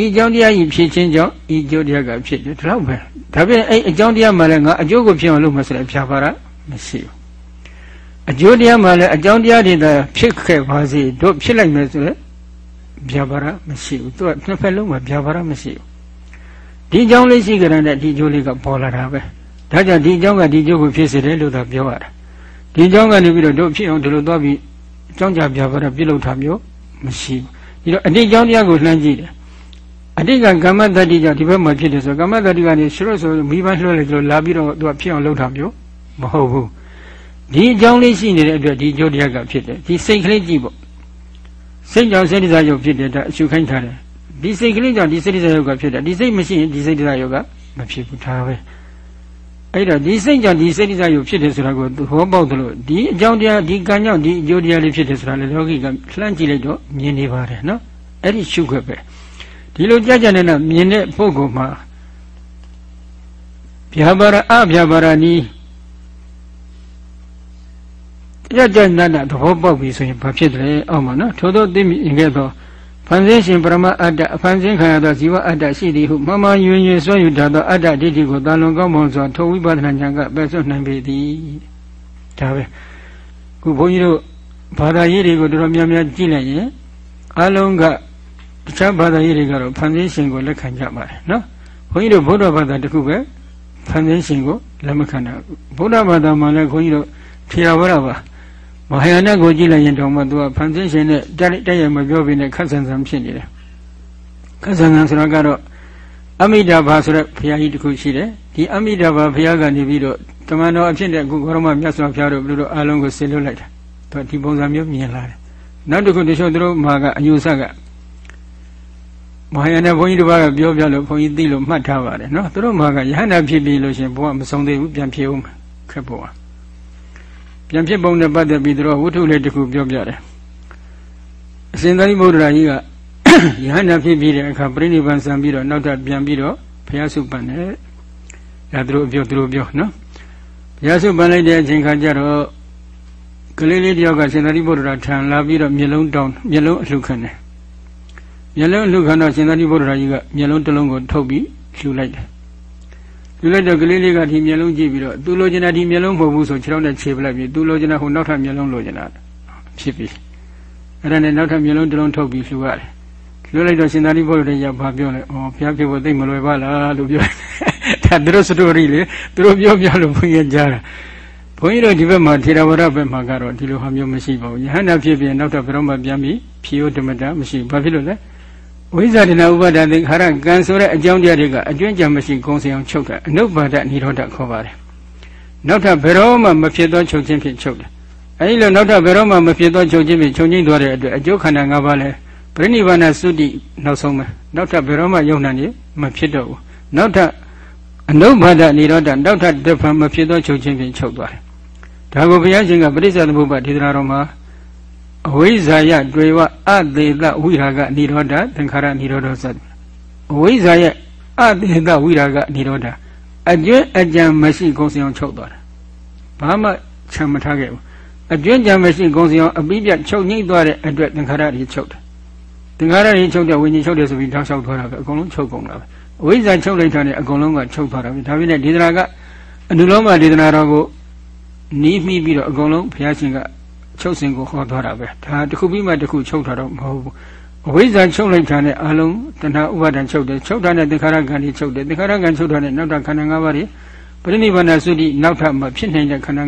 ဤအကြောင်းတရားဤဖြစ်ခြင်းကြောင့်ဤကျိုးတရားကဖြစ်တယ်ဒါတော့ပဲဒါပြန်အဲ့အကြောင်းတရားမှလည်းငါအကျိုးကိုဖြစ်အောင်လုပ်မှဆိုလည်းဖြာပါရမရှိဘူးအကျိုးတရားမှလည်းအကြောင်းတရားတွေသာဖြစ်ခဲ့ပါစေတို့ဖြစ်လိုက်မယ်ဆိုလည်းဖြာပါရမရှိဘူးသူကနှစ်ဖက်လုံးမှာဖြာပါရမရှိဘူးဒီအကြောင်းလေးရှိကြတဲ့ဒီအကျိုးလေးကပေါ်လာတာပဲဒါကြောင့်ဒီအကြောင်းကဒီအကျိုးကိုဖြစ်စေတယ်လို့သာပြောရတာ ဒီအကြောင်းကနေပြီးတော့တို့ဖြစ်အောင်ဒီလိုသွားပြီးအကြောင်းကြပြပါတော့ပြုလုပ်တာမျိုးမရှိဘူးဒီတော့အတိတ်အကြောင်းတရားကိုလှမ်းကြည့်တယ်အတိတ်ကကမ္မတတ္တိကြောင့်ဒီဘက်မှာဖြစ်တယ်ဆိုကမ္မတတ္တိကနေရှုလို့ဆိုမိဘလွှဲလိုက်လို့လာပြီးတော့သူကဖြစ်အောင်လုပ်တာမျိုးမဟုတ်ဘူးဒီအကြောင်းလေးရှိနေတဲ့အတွက်ဒီကြိုးတရားကဖြစ်တယ်ဒီစိတ်ကလေးကြည့်ပေါ့စိတ်ကြောင့်စိတ်တရားရုပ်ဖြစ်တယ်ဒါအရှုခိုင်းထားတယ်ဒီစိတ်ကလေးကြောင့်ဒီစိတ်တရားရုပ်ကဖြစ်တယ်ဒီစိတ်မရှိရင်ဒီစိတ်တရားရုပ်ကမဖြစ်ဘူးဒါပဲ အဲ့တော့ဒီစိတ်ကြောင့်ဒီစိတ်တရားရုပ်ဖြစ်တယ်ဆိုတာကိုသဘောပေါက်သလိုဒီအကြောင်းတရားဒီကံကြောင့်ဒီအကျိုးတရားလေးဖြစ်တယ်ဆိုတာလေလောကီကလှမ်းကြည့်လိုက်တော့မြင်နေပါတယ်နော်အဲ့ဒီရှုခွက်ပဲဒီလိုကြကြနဲ့နဲ့မြင်တဲ့ပုဂ္ဂိုလ်မှာဗျာပါရအဗျာပါရနီးကြကြနတ်သဘောပေါက်ပြီဆိုရင်ဘာဖြစ်တယ်အောက်မှာနော်ထို့သောသိမြင်ခဲ့သော ဖန်ဆင်းရှင်ပရမအတ္တအဖန်ဆင်းခံရသောဇီဝအတ္တရှိသည်ဟုမမယွင်ယွင်ဆွဲယူထားသောအတ္တဒိဋ္ဌိကိုတာလွန်ကောင်းမွန်စွာထိုဝိပဿနာဉာဏ်ကပယ်စွန့်နိုင်ပေသည်ဒါပဲခုဘုန်းကြီးတို့ဘာသာရေးတွေကိုတော်တော်များများကြည့်လိုက်ရင်အလုံးကတခြားဘာသာရေးတွေကတော့ဖန်ဆင်းရှင်ကိုလက်ခံကြပါတယ်နော်ဘုန်းကြီးတို့ဗုဒ္ဓဘာသာတခုပဲဖန်ဆင်းရှင်ကိုလက်မခံတာဗုဒ္ဓဘာသာမှာလည်းဘုန်းကြီးတို့ထေရဝါဒပါ မဟာယာနကိုကြည့်လိုက်ရင်တော့မှသူကဖန်ဆင်းရှင်နဲ့တိုက်တိုက်ရမပြောဘဲနဲ့ခက်ဆန်ဆန်ဖြစ်နေတယ်ခက်ဆန်ဆန်ဆိုတာကတော့အမိတာဘာဆိုတဲ့ဘုရားကြီးတစ်ခုရှိတယ်ဒီအမိတာဘာဘုရားကနေပြီးတော့တမန်တော်အဖြစ်တဲ့အခုဂေါရမမြတ်စွာဘုရားတို့ဘုလိုအားလုံးကိုဆင်လွတ်လိုက်တာသူဒီပုံစံမျိုးမြင်လာတယ်နောက်တစ်ခုတချို့တို့မှာကအယူဆကမဟာယာနဘုန်းကြီးတစ်ပါးကပြောပြလို့ဘုန်းကြီးသိလို့မှတ်ထားပါတယ်နော်သူတို့မှာကယဟန္တာဖြစ်ပြီလို့ရှင်ဘုရားမဆုံးသေးဘူးပြန်ဖြစ်ဦးခက်ဖို့ပြ န်ဖြစ်ပုံနဲ့ပတ်သက်ပြီးတော့ဝုထုလေးတစ်ခုပြောပြတယ်အရှင်သာရိပုတ္တရာကြီးကယဟန္တာဖြစ်ပြီးတဲ့အခါပြိဋိဘံဆံပြီးတော့နောက်ထပ်ပြန်ပြီးတော့ဘုရားစုပန်တယ်ဒါသူတို့ပြောသူတို့ပြောနော်ဘုရားစုပန်လိုက်တဲ့အချိန်ခါကျတော့ကလေးလေးတယောက်ကရှင်သာရိပုတ္တရာထံလာပြီးတော့မျက်လုံးတောင်းမျက်လုံးအလှခံတယ်မျက်လုံးအလှခံတော့ရှင်သာရိပုတ္တရာကြီးကမျက်လုံးတစ်လုံးကိုထုတ်ပြီးလှူလိုက်တယ် လူလိုက်တော့ကလေးလေးကဒီမျက်လုံးကြည့်ပြီးတော့သူလိုချင်တာဒီမျက်လုံးမဟုတ်ဘူးဆိုခြေထောက်နဲ့ခြေပလိုက်ပြီးသူလိုချင်တာဟိုနောက်ထပ်မျက်လုံးလိုချင်တာဖြစ်ပြီအဲ့ဒါနဲ့နောက်ထပ်မျက်လုံးတစ်လုံးထုတ်ပြီးလှူရတယ်လှူလိုက်တော့ရှင်သာရိပုတ္တရာကဘာပြောလဲဩဘုရားဖြစ်ဖို့သိမလွယ်ပါလားလို့ပြောဒါသူတို့စတိုရီလေသူတို့ပြောပြလို့ဘုန်းကြီးကြားတာဘုန်းကြီးတို့ဒီဘက်မှာထေရဝါဒဘက်မှာကတော့ဒီလိုဟာမျိုးမရှိပါဘူးယဟန္တာဖြစ်ပြီးနောက်ထပ်ဘယ်တော့မှပြန်ပြီးဖြီယိုဓမ္မတာမရှိဘာဖြစ်လို့လဲ ဝိဇာဒနာဥပါဒသင်္ခါရကံဆိုတဲ့အကြောင်းတရားတွေကအကျွမ်းကြံမရှိဂုံစင်အောင်ချုပ်တာအနုပါဒနိရောဓခေါ်ပါတယ်နောက်ထပ်ဘယ်တော့မှမဖြစ်သောချုပ်ခြင်းဖြင့်ချုပ်တယ်အဲဒီလိုနောက်ထပ်ဘယ်တော့မှမဖြစ်သောချုပ်ခြင်းဖြင့်ချုပ်ငိမ့်သွားတဲ့အတွက်အကျိုးခန္ဓာ၅ပါးလဲပြိဋိဘာနာသုတိနောက်ဆုံးပဲနောက်ထပ်ဘယ်တော့မှယုံနာနေမဖြစ်တော့ဘူးနောက်ထပ်အနုပါဒနိရောဓနောက်ထပ်တစ်ဖန်မဖြစ်သောချုပ်ခြင်းဖြင့်ချုပ်သွားတယ်ဒါကိုဘုရားရှင်ကပရိစ္ဆေသမုပ္ပါဒေသနာတော်မှာ အဝိဇ္ဇာယတွေ့ဝအသေးသဝိရာဂនិရောဓသင်္ခါရនិရောဓသတ်အဝိဇ္ဇာယအသေးသဝိရာဂនិရောဓအကျွင့်အကြံမရှိကုံစင်အောင်ချုပ်သွားတာဘာမှခြံမထားခဲ့ဘူးအကျွင့်ကြံမရှိကုံစင်အောင်အပိပြချုပ်ငိမ့်သွားတဲ့အတွက်သင်္ခါရတွေချုပ်တယ်သင်္ခါရတွေချုပ်တဲ့ဝိညာဉ်ချုပ်တယ်ဆိုပြီးထောက်လျှောက်သွားတာပဲအကုန်လုံးချုပ်ကုန်တာပဲအဝိဇ္ဇာချုပ်လိုက်တာနဲ့အကုန်လုံးကချုပ်သွားတာပဲဒါပေမဲ့ဒေသနာကအနုလောမဒေသနာတော်ကိုနီးမိပြီးတော့အကုန်လုံးဘုရားရှင်က ချုပ်စဉ်ကိုဟောသွားတာပဲဒါတစ်ခုပြီးမှတစ်ခုချုပ်ထားတော့မဟုတ်ဘူးအဝိဇ္ဇာချုပ်လိုက်တာနဲ့အလုံးတဏှာဥပါဒံချုပ်တယ်ချုပ်တာနဲ့သင်္ခါရကံတွေချုပ်တယ်သင်္ခါရကံချုပ်တာနဲ့နောက်တာခန္ဓာ၅ပါးတွေပရိနိဗ္ဗာန်သုတိနောက်ထပ်မှဖြစ်နိုင်တဲ့ခန္ဓာ